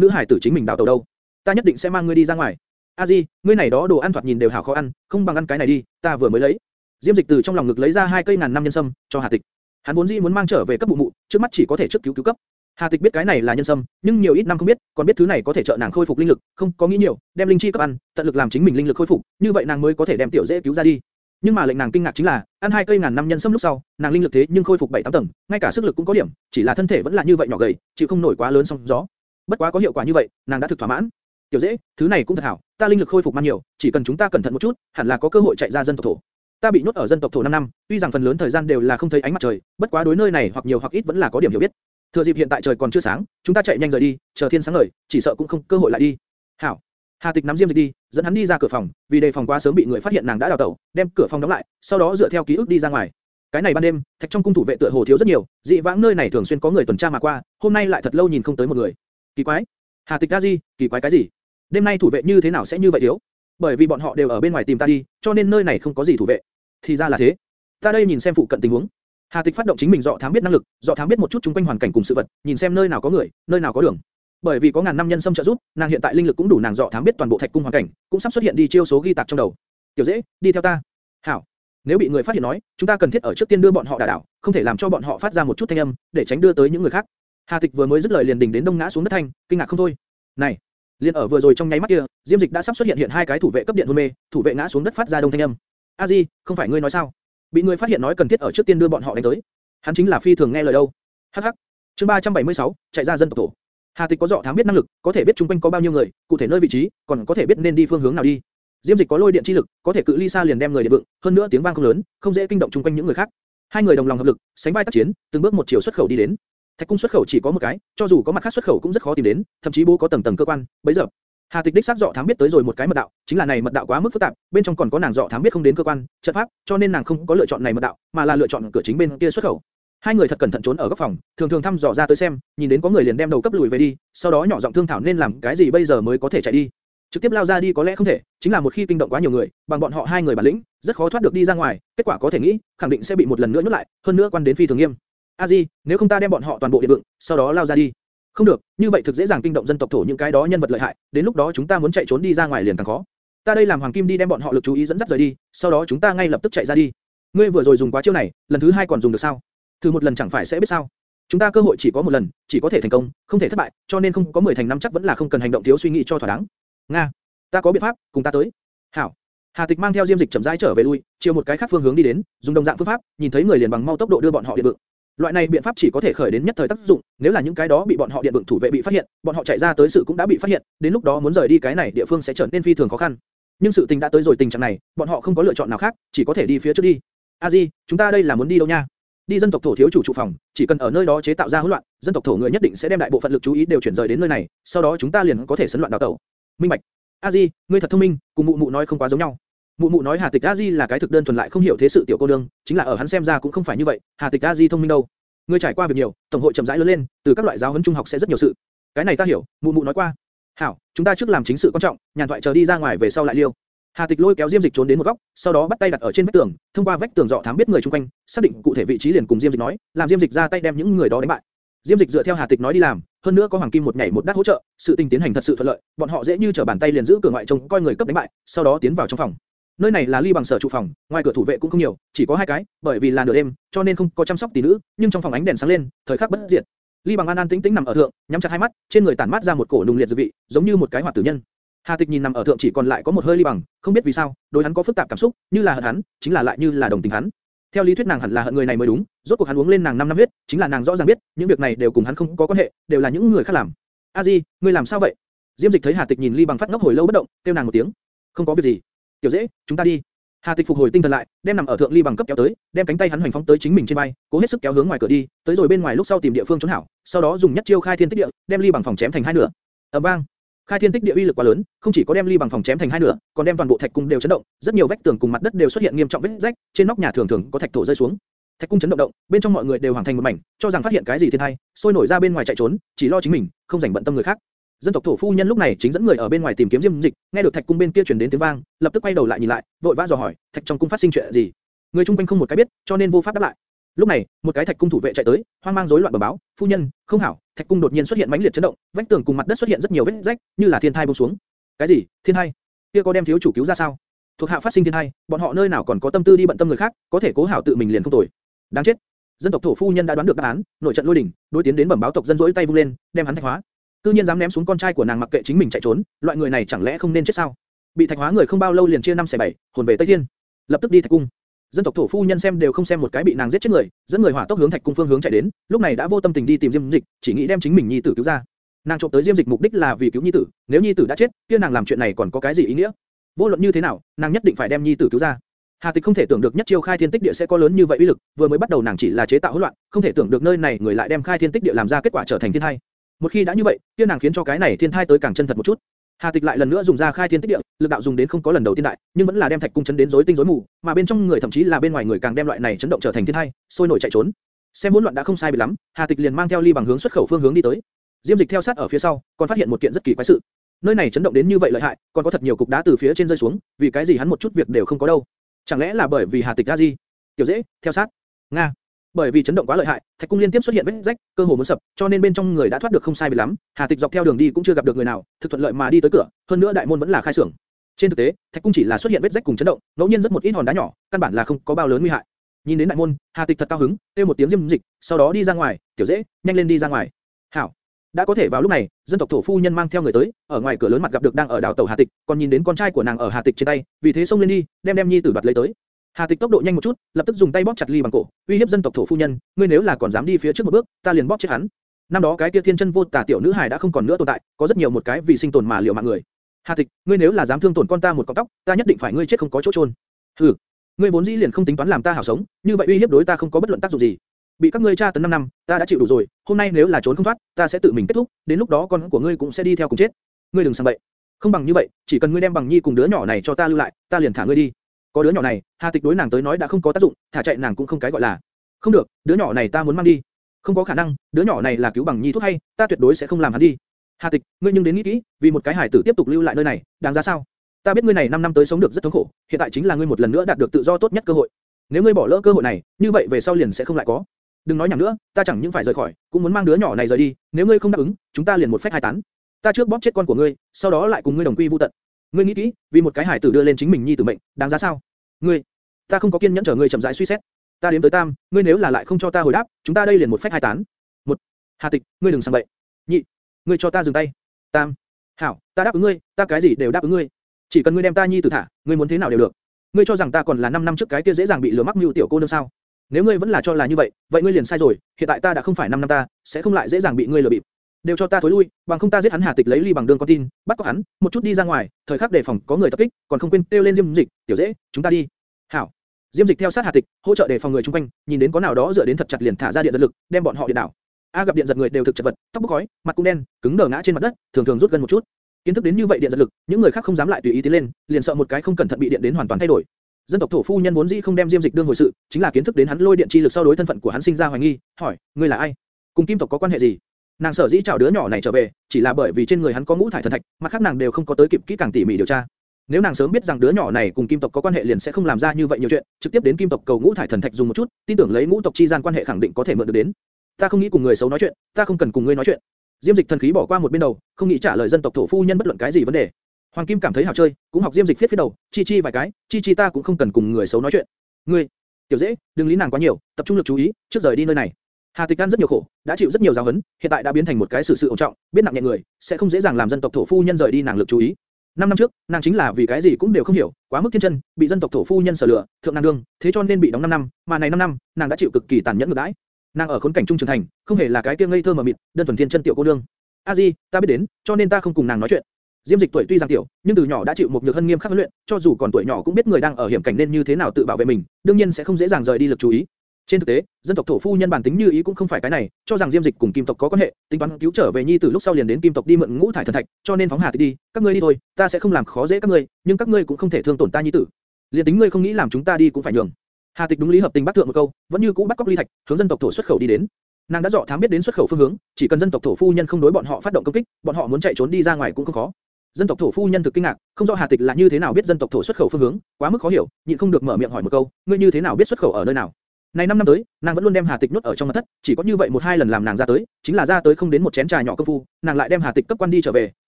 nữ hải tử chính mình đào tẩu đâu? Ta nhất định sẽ mang ngươi đi ra ngoài. A Di, ngươi này đó đồ ăn thoạt nhìn đều hảo khó ăn, không bằng ăn cái này đi, ta vừa mới lấy. Diêm Dịch từ trong lòng ngực lấy ra hai cây ngàn năm nhân sâm, cho Hà Tịch. Hắn vốn dĩ muốn mang trở về cấp mụ mụ, trước mắt chỉ có thể trước cứu cứu cấp. Hà Tịch biết cái này là nhân sâm, nhưng nhiều ít năm không biết, còn biết thứ này có thể trợ nàng khôi phục linh lực, không có nghĩ nhiều, đem linh chi cấp ăn, tận lực làm chính mình linh lực khôi phục, như vậy nàng mới có thể đem tiểu dễ cứu ra đi. Nhưng mà lệnh nàng kinh ngạc chính là, ăn hai cây ngàn năm nhân sâm lúc sau, nàng linh lực thế nhưng khôi phục bảy tám tầng, ngay cả sức lực cũng có điểm, chỉ là thân thể vẫn là như vậy nhỏ gầy, chịu không nổi quá lớn sóng gió. Bất quá có hiệu quả như vậy, nàng đã thực thỏa mãn. Tiểu dễ, thứ này cũng thật hảo, ta linh lực khôi phục man nhiều, chỉ cần chúng ta cẩn thận một chút, hẳn là có cơ hội chạy ra dân tộc thổ. Ta bị nhốt ở dân tộc thổ 5 năm, tuy rằng phần lớn thời gian đều là không thấy ánh mặt trời, bất quá đối nơi này hoặc nhiều hoặc ít vẫn là có điểm hiểu biết. Thừa dịp hiện tại trời còn chưa sáng, chúng ta chạy nhanh rời đi, chờ thiên sáng ngời, chỉ sợ cũng không cơ hội lại đi. Hảo. Hà Tịch nắm Diêm Dịch đi, dẫn hắn đi ra cửa phòng, vì đề phòng quá sớm bị người phát hiện nàng đã đào tẩu, đem cửa phòng đóng lại, sau đó dựa theo ký ức đi ra ngoài. Cái này ban đêm, thạch trong cung thủ vệ tựa hồ thiếu rất nhiều, dị vãng nơi này thường xuyên có người tuần tra mà qua, hôm nay lại thật lâu nhìn không tới một người. Kỳ quái. Hà Tịch ra gì? Kỳ quái cái gì? Đêm nay thủ vệ như thế nào sẽ như vậy thiếu? Bởi vì bọn họ đều ở bên ngoài tìm ta đi, cho nên nơi này không có gì thủ vệ. Thì ra là thế. Ta đây nhìn xem phụ cận tình huống. Hà Tịch phát động chính mình dọ thám biết năng lực, dọ thám biết một chút chung quanh hoàn cảnh cùng sự vật, nhìn xem nơi nào có người, nơi nào có đường. Bởi vì có ngàn năm nhân xâm trợ giúp, nàng hiện tại linh lực cũng đủ nàng dọ thám biết toàn bộ thạch cung hoàn cảnh, cũng sắp xuất hiện đi chiêu số ghi tạc trong đầu. Tiểu dễ, đi theo ta. Hảo. Nếu bị người phát hiện nói, chúng ta cần thiết ở trước tiên đưa bọn họ đả đảo, không thể làm cho bọn họ phát ra một chút thanh âm, để tránh đưa tới những người khác. Hà Tịch vừa mới dứt lời liền đỉnh đến đông ngã xuống đất thanh, kinh ngạc không thôi. Này, liền ở vừa rồi trong nháy mắt kia, Diêm Dịch đã sắp xuất hiện hiện hai cái thủ vệ cấp điện hôn mê, thủ vệ ngã xuống đất phát ra đông thanh âm. A Di, không phải ngươi nói sao? Bị người phát hiện nói cần thiết ở trước tiên đưa bọn họ đánh tới. Hắn chính là phi thường nghe lời đâu. Hắc hắc. Chương 376, chạy ra dân tộc tổ. Hà Tịch có dọ thám biết năng lực, có thể biết chung quanh có bao nhiêu người, cụ thể nơi vị trí, còn có thể biết nên đi phương hướng nào đi. Diêm Dịch có lôi điện chi lực, có thể cự ly xa liền đem người điện vượng, hơn nữa tiếng vang không lớn, không dễ kinh động chung quanh những người khác. Hai người đồng lòng hợp lực, sánh vai tác chiến, từng bước một chiều xuất khẩu đi đến. Thạch cung xuất khẩu chỉ có một cái, cho dù có mặt khác xuất khẩu cũng rất khó tìm đến, thậm chí bố có tầng tầng cơ quan. Bấy giờ, Hà Tịch đích xác dọ thám biết tới rồi một cái mật đạo, chính là này mật đạo quá mức phức tạp, bên trong còn có nàng dọ thám biết không đến cơ quan, trận pháp, cho nên nàng không có lựa chọn này mật đạo, mà là lựa chọn cửa chính bên kia xuất khẩu. Hai người thật cẩn thận trốn ở góc phòng, thường thường thăm dò ra tới xem, nhìn đến có người liền đem đầu cấp lùi về đi, sau đó nhỏ giọng thương thảo nên làm cái gì bây giờ mới có thể chạy đi. Trực tiếp lao ra đi có lẽ không thể, chính là một khi kinh động quá nhiều người, bằng bọn họ hai người bản lĩnh, rất khó thoát được đi ra ngoài, kết quả có thể nghĩ, khẳng định sẽ bị một lần nữa nhốt lại, hơn nữa quan đến phi thường nghiêm. A Di, nếu không ta đem bọn họ toàn bộ điện vượng, sau đó lao ra đi. Không được, như vậy thực dễ dàng kinh động dân tộc thổ những cái đó nhân vật lợi hại, đến lúc đó chúng ta muốn chạy trốn đi ra ngoài liền càng khó. Ta đây làm hoàng kim đi đem bọn họ lực chú ý dẫn dắt rời đi, sau đó chúng ta ngay lập tức chạy ra đi. Ngươi vừa rồi dùng quá chiêu này, lần thứ hai còn dùng được sao? Thử một lần chẳng phải sẽ biết sao? Chúng ta cơ hội chỉ có một lần, chỉ có thể thành công, không thể thất bại, cho nên không có 10 thành năm chắc vẫn là không cần hành động thiếu suy nghĩ cho thỏa đáng. Nga, ta có biện pháp, cùng ta tới. Hảo. Hà Tịch mang theo Diêm Dịch chậm rãi trở về lui, chiều một cái khác phương hướng đi đến, dùng đồng dạng phương pháp, nhìn thấy người liền bằng mau tốc độ đưa bọn họ điện vượng. Loại này biện pháp chỉ có thể khởi đến nhất thời tác dụng, nếu là những cái đó bị bọn họ điện vượng thủ vệ bị phát hiện, bọn họ chạy ra tới sự cũng đã bị phát hiện, đến lúc đó muốn rời đi cái này địa phương sẽ trở nên phi thường khó khăn. Nhưng sự tình đã tới rồi tình trạng này, bọn họ không có lựa chọn nào khác, chỉ có thể đi phía trước đi. A Di, chúng ta đây là muốn đi đâu nha? Đi dân tộc thổ thiếu chủ trụ phòng, chỉ cần ở nơi đó chế tạo ra hỗn loạn, dân tộc thổ người nhất định sẽ đem đại bộ phận lực chú ý đều chuyển rời đến nơi này, sau đó chúng ta liền có thể sấn loạn đào tẩu. Minh Bạch. A Di, ngươi thật thông minh, cùng mụ mụ nói không quá giống nhau. Mụ mụ nói Hà Tịch A Di là cái thực đơn thuần lại không hiểu thế sự tiểu cô nương, chính là ở hắn xem ra cũng không phải như vậy, Hà Tịch A Di thông minh đâu. Ngươi trải qua việc nhiều, tổng hội chậm rãi lớn lên, từ các loại giáo huấn trung học sẽ rất nhiều sự. Cái này ta hiểu, mụ mụ nói qua. Hảo, chúng ta trước làm chính sự quan trọng, nhàn thoại chờ đi ra ngoài về sau lại liêu. Hà Tịch lôi kéo Diêm Dịch trốn đến một góc, sau đó bắt tay đặt ở trên vách tường, thông qua vách tường dò thám biết người xung quanh, xác định cụ thể vị trí liền cùng Diêm Dịch nói, làm Diêm Dịch ra tay đem những người đó đánh bại. Diêm Dịch dựa theo Hà Tịch nói đi làm, hơn nữa có Hoàng Kim một nhảy một đát hỗ trợ, sự tình tiến hành thật sự thuận lợi, bọn họ dễ như trở bàn tay liền giữ cửa ngoại trông coi người cấp đánh bại, sau đó tiến vào trong phòng. Nơi này là ly bằng sở trụ phòng, ngoài cửa thủ vệ cũng không nhiều, chỉ có hai cái, bởi vì là nửa đêm, cho nên không có chăm sóc tỷ nữ, nhưng trong phòng ánh đèn sáng lên, thời khắc bất diệt. Ly bằng an an tĩnh tĩnh nằm ở thượng, nhắm chặt hai mắt, trên người tản mát ra một cổ nùng liệt dư vị, giống như một cái hỏa tử nhân. Hà Tịch nhìn nằm ở thượng chỉ còn lại có một hơi ly bằng, không biết vì sao, đối hắn có phức tạp cảm xúc, như là hận hắn, chính là lại như là đồng tình hắn. Theo lý thuyết nàng hẳn là hận người này mới đúng, rốt cuộc hắn uống lên nàng năm năm huyết, chính là nàng rõ ràng biết, những việc này đều cùng hắn không có quan hệ, đều là những người khác làm. A Di, ngươi làm sao vậy? Diêm Dịch thấy Hà Tịch nhìn ly bằng phát ngốc hồi lâu bất động, kêu nàng một tiếng. Không có việc gì. Tiểu dễ, chúng ta đi. Hà Tịch phục hồi tinh thần lại, đem nằm ở thượng ly bằng cấp kéo tới, đem cánh tay hắn hoành phóng tới chính mình trên vai, cố hết sức kéo hướng ngoài cửa đi, tới rồi bên ngoài lúc sau tìm địa phương trốn hảo, sau đó dùng nhất chiêu khai thiên tích địa, đem ly bằng phòng chém thành hai nửa. ầm vang, khai thiên tích địa uy lực quá lớn, không chỉ có đem ly bằng phòng chém thành hai nửa, còn đem toàn bộ thạch cung đều chấn động, rất nhiều vách tường cùng mặt đất đều xuất hiện nghiêm trọng vết rách, trên nóc nhà thường thường có thạch thổ rơi xuống. Thạch cung chấn động động, bên trong mọi người đều hoàng thành một mảnh, cho rằng phát hiện cái gì thiên tai, sôi nổi ra bên ngoài chạy trốn, chỉ lo chính mình, không rảnh bận tâm người khác. Dân tộc thổ phu nhân lúc này chính dẫn người ở bên ngoài tìm kiếm Diêm Dịch, nghe được thạch cung bên kia truyền đến tiếng vang, lập tức quay đầu lại nhìn lại, vội vã dò hỏi, thạch trong cung phát sinh chuyện gì? Người chung quanh không một cái biết, cho nên vô pháp đáp lại. Lúc này, một cái thạch cung thủ vệ chạy tới, hoang mang rối loạn bẩm báo, phu nhân, không hảo, thạch cung đột nhiên xuất hiện mãnh liệt chấn động, vách tường cùng mặt đất xuất hiện rất nhiều vết rách, như là thiên thai buông xuống. Cái gì? Thiên thai? Kia có đem thiếu chủ cứu ra sao? Thuộc hạ phát sinh thiên thai, bọn họ nơi nào còn có tâm tư đi bận tâm người khác, có thể cố hảo tự mình liền không tồi. Đáng chết. Dân tộc thổ phu nhân đã đoán được đáp án, nội trận lôi đỉnh, đối tiến đến bẩm báo tộc dân rỗi tay vung lên, đem hắn thạch hóa. Cư nhiên dám ném xuống con trai của nàng mặc kệ chính mình chạy trốn, loại người này chẳng lẽ không nên chết sao? Bị thạch hóa người không bao lâu liền chia năm xẻ bảy, hồn về Tây Thiên. Lập tức đi thạch cung. Dân tộc thổ phu nhân xem đều không xem một cái bị nàng giết chết người, dẫn người hỏa tốc hướng thạch cung phương hướng chạy đến, lúc này đã vô tâm tình đi tìm Diêm Dịch, chỉ nghĩ đem chính mình nhi tử cứu ra. Nàng trộm tới Diêm Dịch mục đích là vì cứu nhi tử, nếu nhi tử đã chết, kia nàng làm chuyện này còn có cái gì ý nghĩa? Vô luận như thế nào, nàng nhất định phải đem nhi tử cứu ra. Hà Tịch không thể tưởng được nhất chiêu khai thiên tích địa sẽ có lớn như vậy uy lực, vừa mới bắt đầu nàng chỉ là chế tạo hỗn loạn, không thể tưởng được nơi này người lại đem khai thiên tích địa làm ra kết quả trở thành thiên thai. Một khi đã như vậy, tiên nàng khiến cho cái này thiên thai tới càng chân thật một chút. Hà Tịch lại lần nữa dùng ra khai thiên tích địa, lực đạo dùng đến không có lần đầu tiên đại, nhưng vẫn là đem thạch cung chấn đến rối tinh rối mù, mà bên trong người thậm chí là bên ngoài người càng đem loại này chấn động trở thành thiên thai, sôi nổi chạy trốn. Xem hỗn loạn đã không sai biệt lắm, Hà Tịch liền mang theo ly bằng hướng xuất khẩu phương hướng đi tới. Diêm Dịch theo sát ở phía sau, còn phát hiện một kiện rất kỳ quái sự. Nơi này chấn động đến như vậy lợi hại, còn có thật nhiều cục đá từ phía trên rơi xuống, vì cái gì hắn một chút việc đều không có đâu? Chẳng lẽ là bởi vì Hà Tịch ra gì? Tiểu dễ, theo sát. Nga. Bởi vì chấn động quá lợi hại, thạch cung liên tiếp xuất hiện vết rách, cơ hồ muốn sập, cho nên bên trong người đã thoát được không sai biệt lắm. Hà Tịch dọc theo đường đi cũng chưa gặp được người nào, thực thuận lợi mà đi tới cửa, hơn nữa đại môn vẫn là khai xưởng. Trên thực tế, thạch cung chỉ là xuất hiện vết rách cùng chấn động, ngẫu nhiên rất một ít hòn đá nhỏ, căn bản là không có bao lớn nguy hại. Nhìn đến đại môn, Hà Tịch thật cao hứng, kêu một tiếng diêm dịch, sau đó đi ra ngoài, tiểu dễ, nhanh lên đi ra ngoài. Hảo. Đã có thể vào lúc này, dân tộc thổ phu nhân mang theo người tới, ở ngoài cửa lớn mặt gặp được đang ở đảo tàu Hà Tịch, còn nhìn đến con trai của nàng ở Hà Tịch trên tay, vì thế xông lên đi, đem đem nhi tử đoạt lấy tới. Hà Tịch tốc độ nhanh một chút, lập tức dùng tay bóp chặt ly bằng cổ, uy hiếp dân tộc thổ phu nhân, ngươi nếu là còn dám đi phía trước một bước, ta liền bóp chết hắn. Năm đó cái kia thiên chân vô tà tiểu nữ hài đã không còn nữa tồn tại, có rất nhiều một cái vì sinh tồn mà liều mạng người. Hà Tịch, ngươi nếu là dám thương tổn con ta một cọng tóc, ta nhất định phải ngươi chết không có chỗ trôn. Hừ, ngươi vốn dĩ liền không tính toán làm ta hảo sống, như vậy uy hiếp đối ta không có bất luận tác dụng gì. Bị các ngươi tra tấn 5 năm, ta đã chịu đủ rồi, hôm nay nếu là trốn không thoát, ta sẽ tự mình kết thúc, đến lúc đó con của ngươi cũng sẽ đi theo cùng chết. Ngươi đừng sang bậy. Không bằng như vậy, chỉ cần ngươi đem bằng nhi cùng đứa nhỏ này cho ta lưu lại, ta liền thả ngươi đi. Có đứa nhỏ này, Hà Tịch đối nàng tới nói đã không có tác dụng, thả chạy nàng cũng không cái gọi là. Không được, đứa nhỏ này ta muốn mang đi. Không có khả năng, đứa nhỏ này là cứu bằng nhi thuốc hay, ta tuyệt đối sẽ không làm hắn đi. Hà Tịch, ngươi nhưng đến nghĩ kỹ, vì một cái hải tử tiếp tục lưu lại nơi này, đáng giá sao? Ta biết ngươi này 5 năm tới sống được rất thống khổ, hiện tại chính là ngươi một lần nữa đạt được tự do tốt nhất cơ hội. Nếu ngươi bỏ lỡ cơ hội này, như vậy về sau liền sẽ không lại có. Đừng nói nhảm nữa, ta chẳng những phải rời khỏi, cũng muốn mang đứa nhỏ này rời đi. Nếu ngươi không đáp ứng, chúng ta liền một phách hai tán. Ta trước bóp chết con của ngươi, sau đó lại cùng ngươi đồng quy vu tận. Ngươi nghĩ kỹ, vì một cái hải tử đưa lên chính mình nhi tử mệnh, đáng giá sao? Ngươi, ta không có kiên nhẫn chờ ngươi chậm rãi suy xét. Ta đến tới tam, ngươi nếu là lại không cho ta hồi đáp, chúng ta đây liền một phách hai tán. Một, Hà Tịch, ngươi đừng sang bậy. Nhị, ngươi cho ta dừng tay. Tam, hảo, ta đáp ứng ngươi, ta cái gì đều đáp ứng ngươi. Chỉ cần ngươi đem ta nhi tử thả, ngươi muốn thế nào đều được. Ngươi cho rằng ta còn là 5 năm trước cái kia dễ dàng bị lừa mắc mưu tiểu cô nương sao? Nếu ngươi vẫn là cho là như vậy, vậy ngươi liền sai rồi, hiện tại ta đã không phải 5 năm ta, sẽ không lại dễ dàng bị ngươi lừa bịp. Đều cho ta thối lui, bằng không ta giết hắn Hà Tịch lấy ly bằng đường con tin, bắt có hắn, một chút đi ra ngoài, thời khắc đề phòng có người tập kích, còn không quên kêu lên Diêm Dịch, tiểu dễ, chúng ta đi. Hảo. Diêm Dịch theo sát Hà Tịch, hỗ trợ đề phòng người chung quanh, nhìn đến có nào đó dựa đến thật chặt liền thả ra điện giật lực, đem bọn họ điện đảo. A gặp điện giật người đều thực chật vật, tóc bốc khói, mặt cũng đen, cứng đờ ngã trên mặt đất, thường thường rút gần một chút. Kiến thức đến như vậy điện giật lực, những người khác không dám lại tùy ý tiến lên, liền sợ một cái không cẩn thận bị điện đến hoàn toàn thay đổi. Dân tộc thổ phu nhân vốn dĩ không đem Diêm Dịch đương hồi sự, chính là kiến thức đến hắn lôi điện chi lực sau đối thân phận của hắn sinh ra hoài nghi, hỏi, ngươi là ai? Cùng kim tộc có quan hệ gì? Nàng sở dĩ chào đứa nhỏ này trở về, chỉ là bởi vì trên người hắn có ngũ thải thần thạch, mặt khác nàng đều không có tới kịp kỹ càng tỉ mỉ điều tra. Nếu nàng sớm biết rằng đứa nhỏ này cùng kim tộc có quan hệ liền sẽ không làm ra như vậy nhiều chuyện, trực tiếp đến kim tộc cầu ngũ thải thần thạch dùng một chút, tin tưởng lấy ngũ tộc chi gian quan hệ khẳng định có thể mượn được đến. Ta không nghĩ cùng người xấu nói chuyện, ta không cần cùng ngươi nói chuyện. Diêm Dịch thần khí bỏ qua một bên đầu, không nghĩ trả lời dân tộc thổ phu nhân bất luận cái gì vấn đề. Hoàng Kim cảm thấy hào chơi, cũng học Diêm Dịch viết phía đầu, chi chi vài cái, chi chi ta cũng không cần cùng người xấu nói chuyện. Ngươi, tiểu dễ, đừng lý nàng quá nhiều, tập trung lực chú ý, trước rời đi nơi này. Hà Tịch An rất nhiều khổ, đã chịu rất nhiều giáo huấn, hiện tại đã biến thành một cái sự sự ổn trọng, biết nặng nhẹ người, sẽ không dễ dàng làm dân tộc thổ phu nhân rời đi nàng lực chú ý. Năm năm trước, nàng chính là vì cái gì cũng đều không hiểu, quá mức thiên chân, bị dân tộc thổ phu nhân sở lừa, thượng nàng đương, thế cho nên bị đóng 5 năm, mà này 5 năm, nàng đã chịu cực kỳ tàn nhẫn ngược đãi. Nàng ở khốn cảnh trung trưởng thành, không hề là cái kia ngây thơ mà mịt, đơn thuần thiên chân tiểu cô nương. A Di, ta biết đến, cho nên ta không cùng nàng nói chuyện. Diêm Dịch tuổi tuy rằng tiểu, nhưng từ nhỏ đã chịu một nhược hân nghiêm khắc huấn luyện, cho dù còn tuổi nhỏ cũng biết người đang ở hiểm cảnh nên như thế nào tự bảo vệ mình, đương nhiên sẽ không dễ dàng rời đi lực chú ý. Trên thực tế, dân tộc thổ phu nhân bản tính như ý cũng không phải cái này, cho rằng Diêm Dịch cùng Kim tộc có quan hệ, tính toán cứu trở về nhi tử lúc sau liền đến Kim tộc đi mượn ngũ thải thần thạch, cho nên phóng Hà Tịch đi, các ngươi đi thôi, ta sẽ không làm khó dễ các ngươi, nhưng các ngươi cũng không thể thương tổn ta nhi tử. Liên tính ngươi không nghĩ làm chúng ta đi cũng phải nhường. Hà Tịch đúng lý hợp tình bắt thượng một câu, vẫn như cũ bắt cóc ly thạch, hướng dân tộc thổ xuất khẩu đi đến. Nàng đã dọ thám biết đến xuất khẩu phương hướng, chỉ cần dân tộc thổ phu nhân không đối bọn họ phát động công kích, bọn họ muốn chạy trốn đi ra ngoài cũng không khó. Dân tộc thổ phu nhân thực kinh ngạc, không rõ Hà Tịch là như thế nào biết dân tộc thổ xuất khẩu phương hướng, quá mức khó hiểu, nhịn không được mở miệng hỏi một câu, ngươi như thế nào biết xuất khẩu ở nơi nào? Này 5 năm tới, nàng vẫn luôn đem Hà Tịch nuốt ở trong mật thất, chỉ có như vậy một hai lần làm nàng ra tới, chính là ra tới không đến một chén trà nhỏ công phu, nàng lại đem Hà Tịch cấp quan đi trở về,